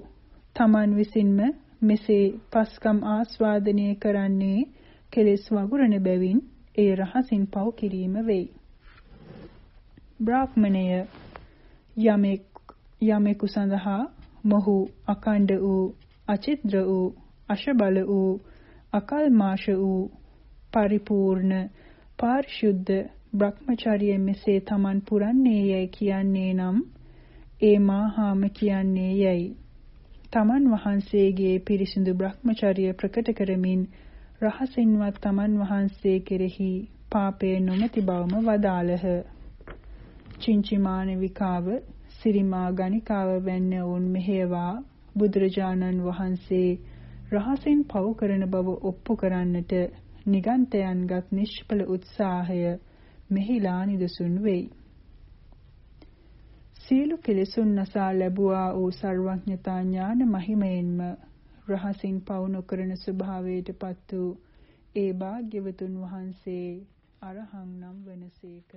තමන් විසින්ම මෙසේ පස්කම් ආස්වාදනය කරන්නේ කෙලෙස් වගුරන බැවින් ඒ රහසින් පව කිරීම වෙයි. බ්‍රාහ්මණය යමෙක් යමෙකු සඳහා මොහු අකණ්ඩ වූ අචිත්‍ර වූ අශබල වූ අකල්මාෂ වූ පරිපූර්ණ පාරිශුද්ධ බ්‍රහ්මචර්යය මෙසේ තමන් පුරන්නේ යයි කියන්නේ නම් ඒ මාහාම කියන්නේ යයි තමන් වහන්සේගේ පිරිසිදු බ්‍රහ්මචර්ය ප්‍රකට කරමින් රහසින්වත් තමන් වහන්සේ කෙරෙහි පාපය නොමැති බවම වදාළහ. චින්චිමානවිකාව සිරිමා ගණිකාව වැන්න වුන් මෙහෙවා බුදුරජාණන් වහන්සේ රහසින් පව් කරන බව ඔප්පු කරන්නට නිගන්තයන්ගත් නිෂ්ඵල උත්සාහය මෙහිලා නිදසුන් වෙයි. සියලු කෙලෙසුන් නසා ලැබුවා වූ සර්වඥතා ඥාන මහිමයෙන්ම රහසින් පවු නොකරන ස්වභාවයට පත් වූ ඒ භාග්‍යවතුන් වහන්සේ අරහං නම් වනසේක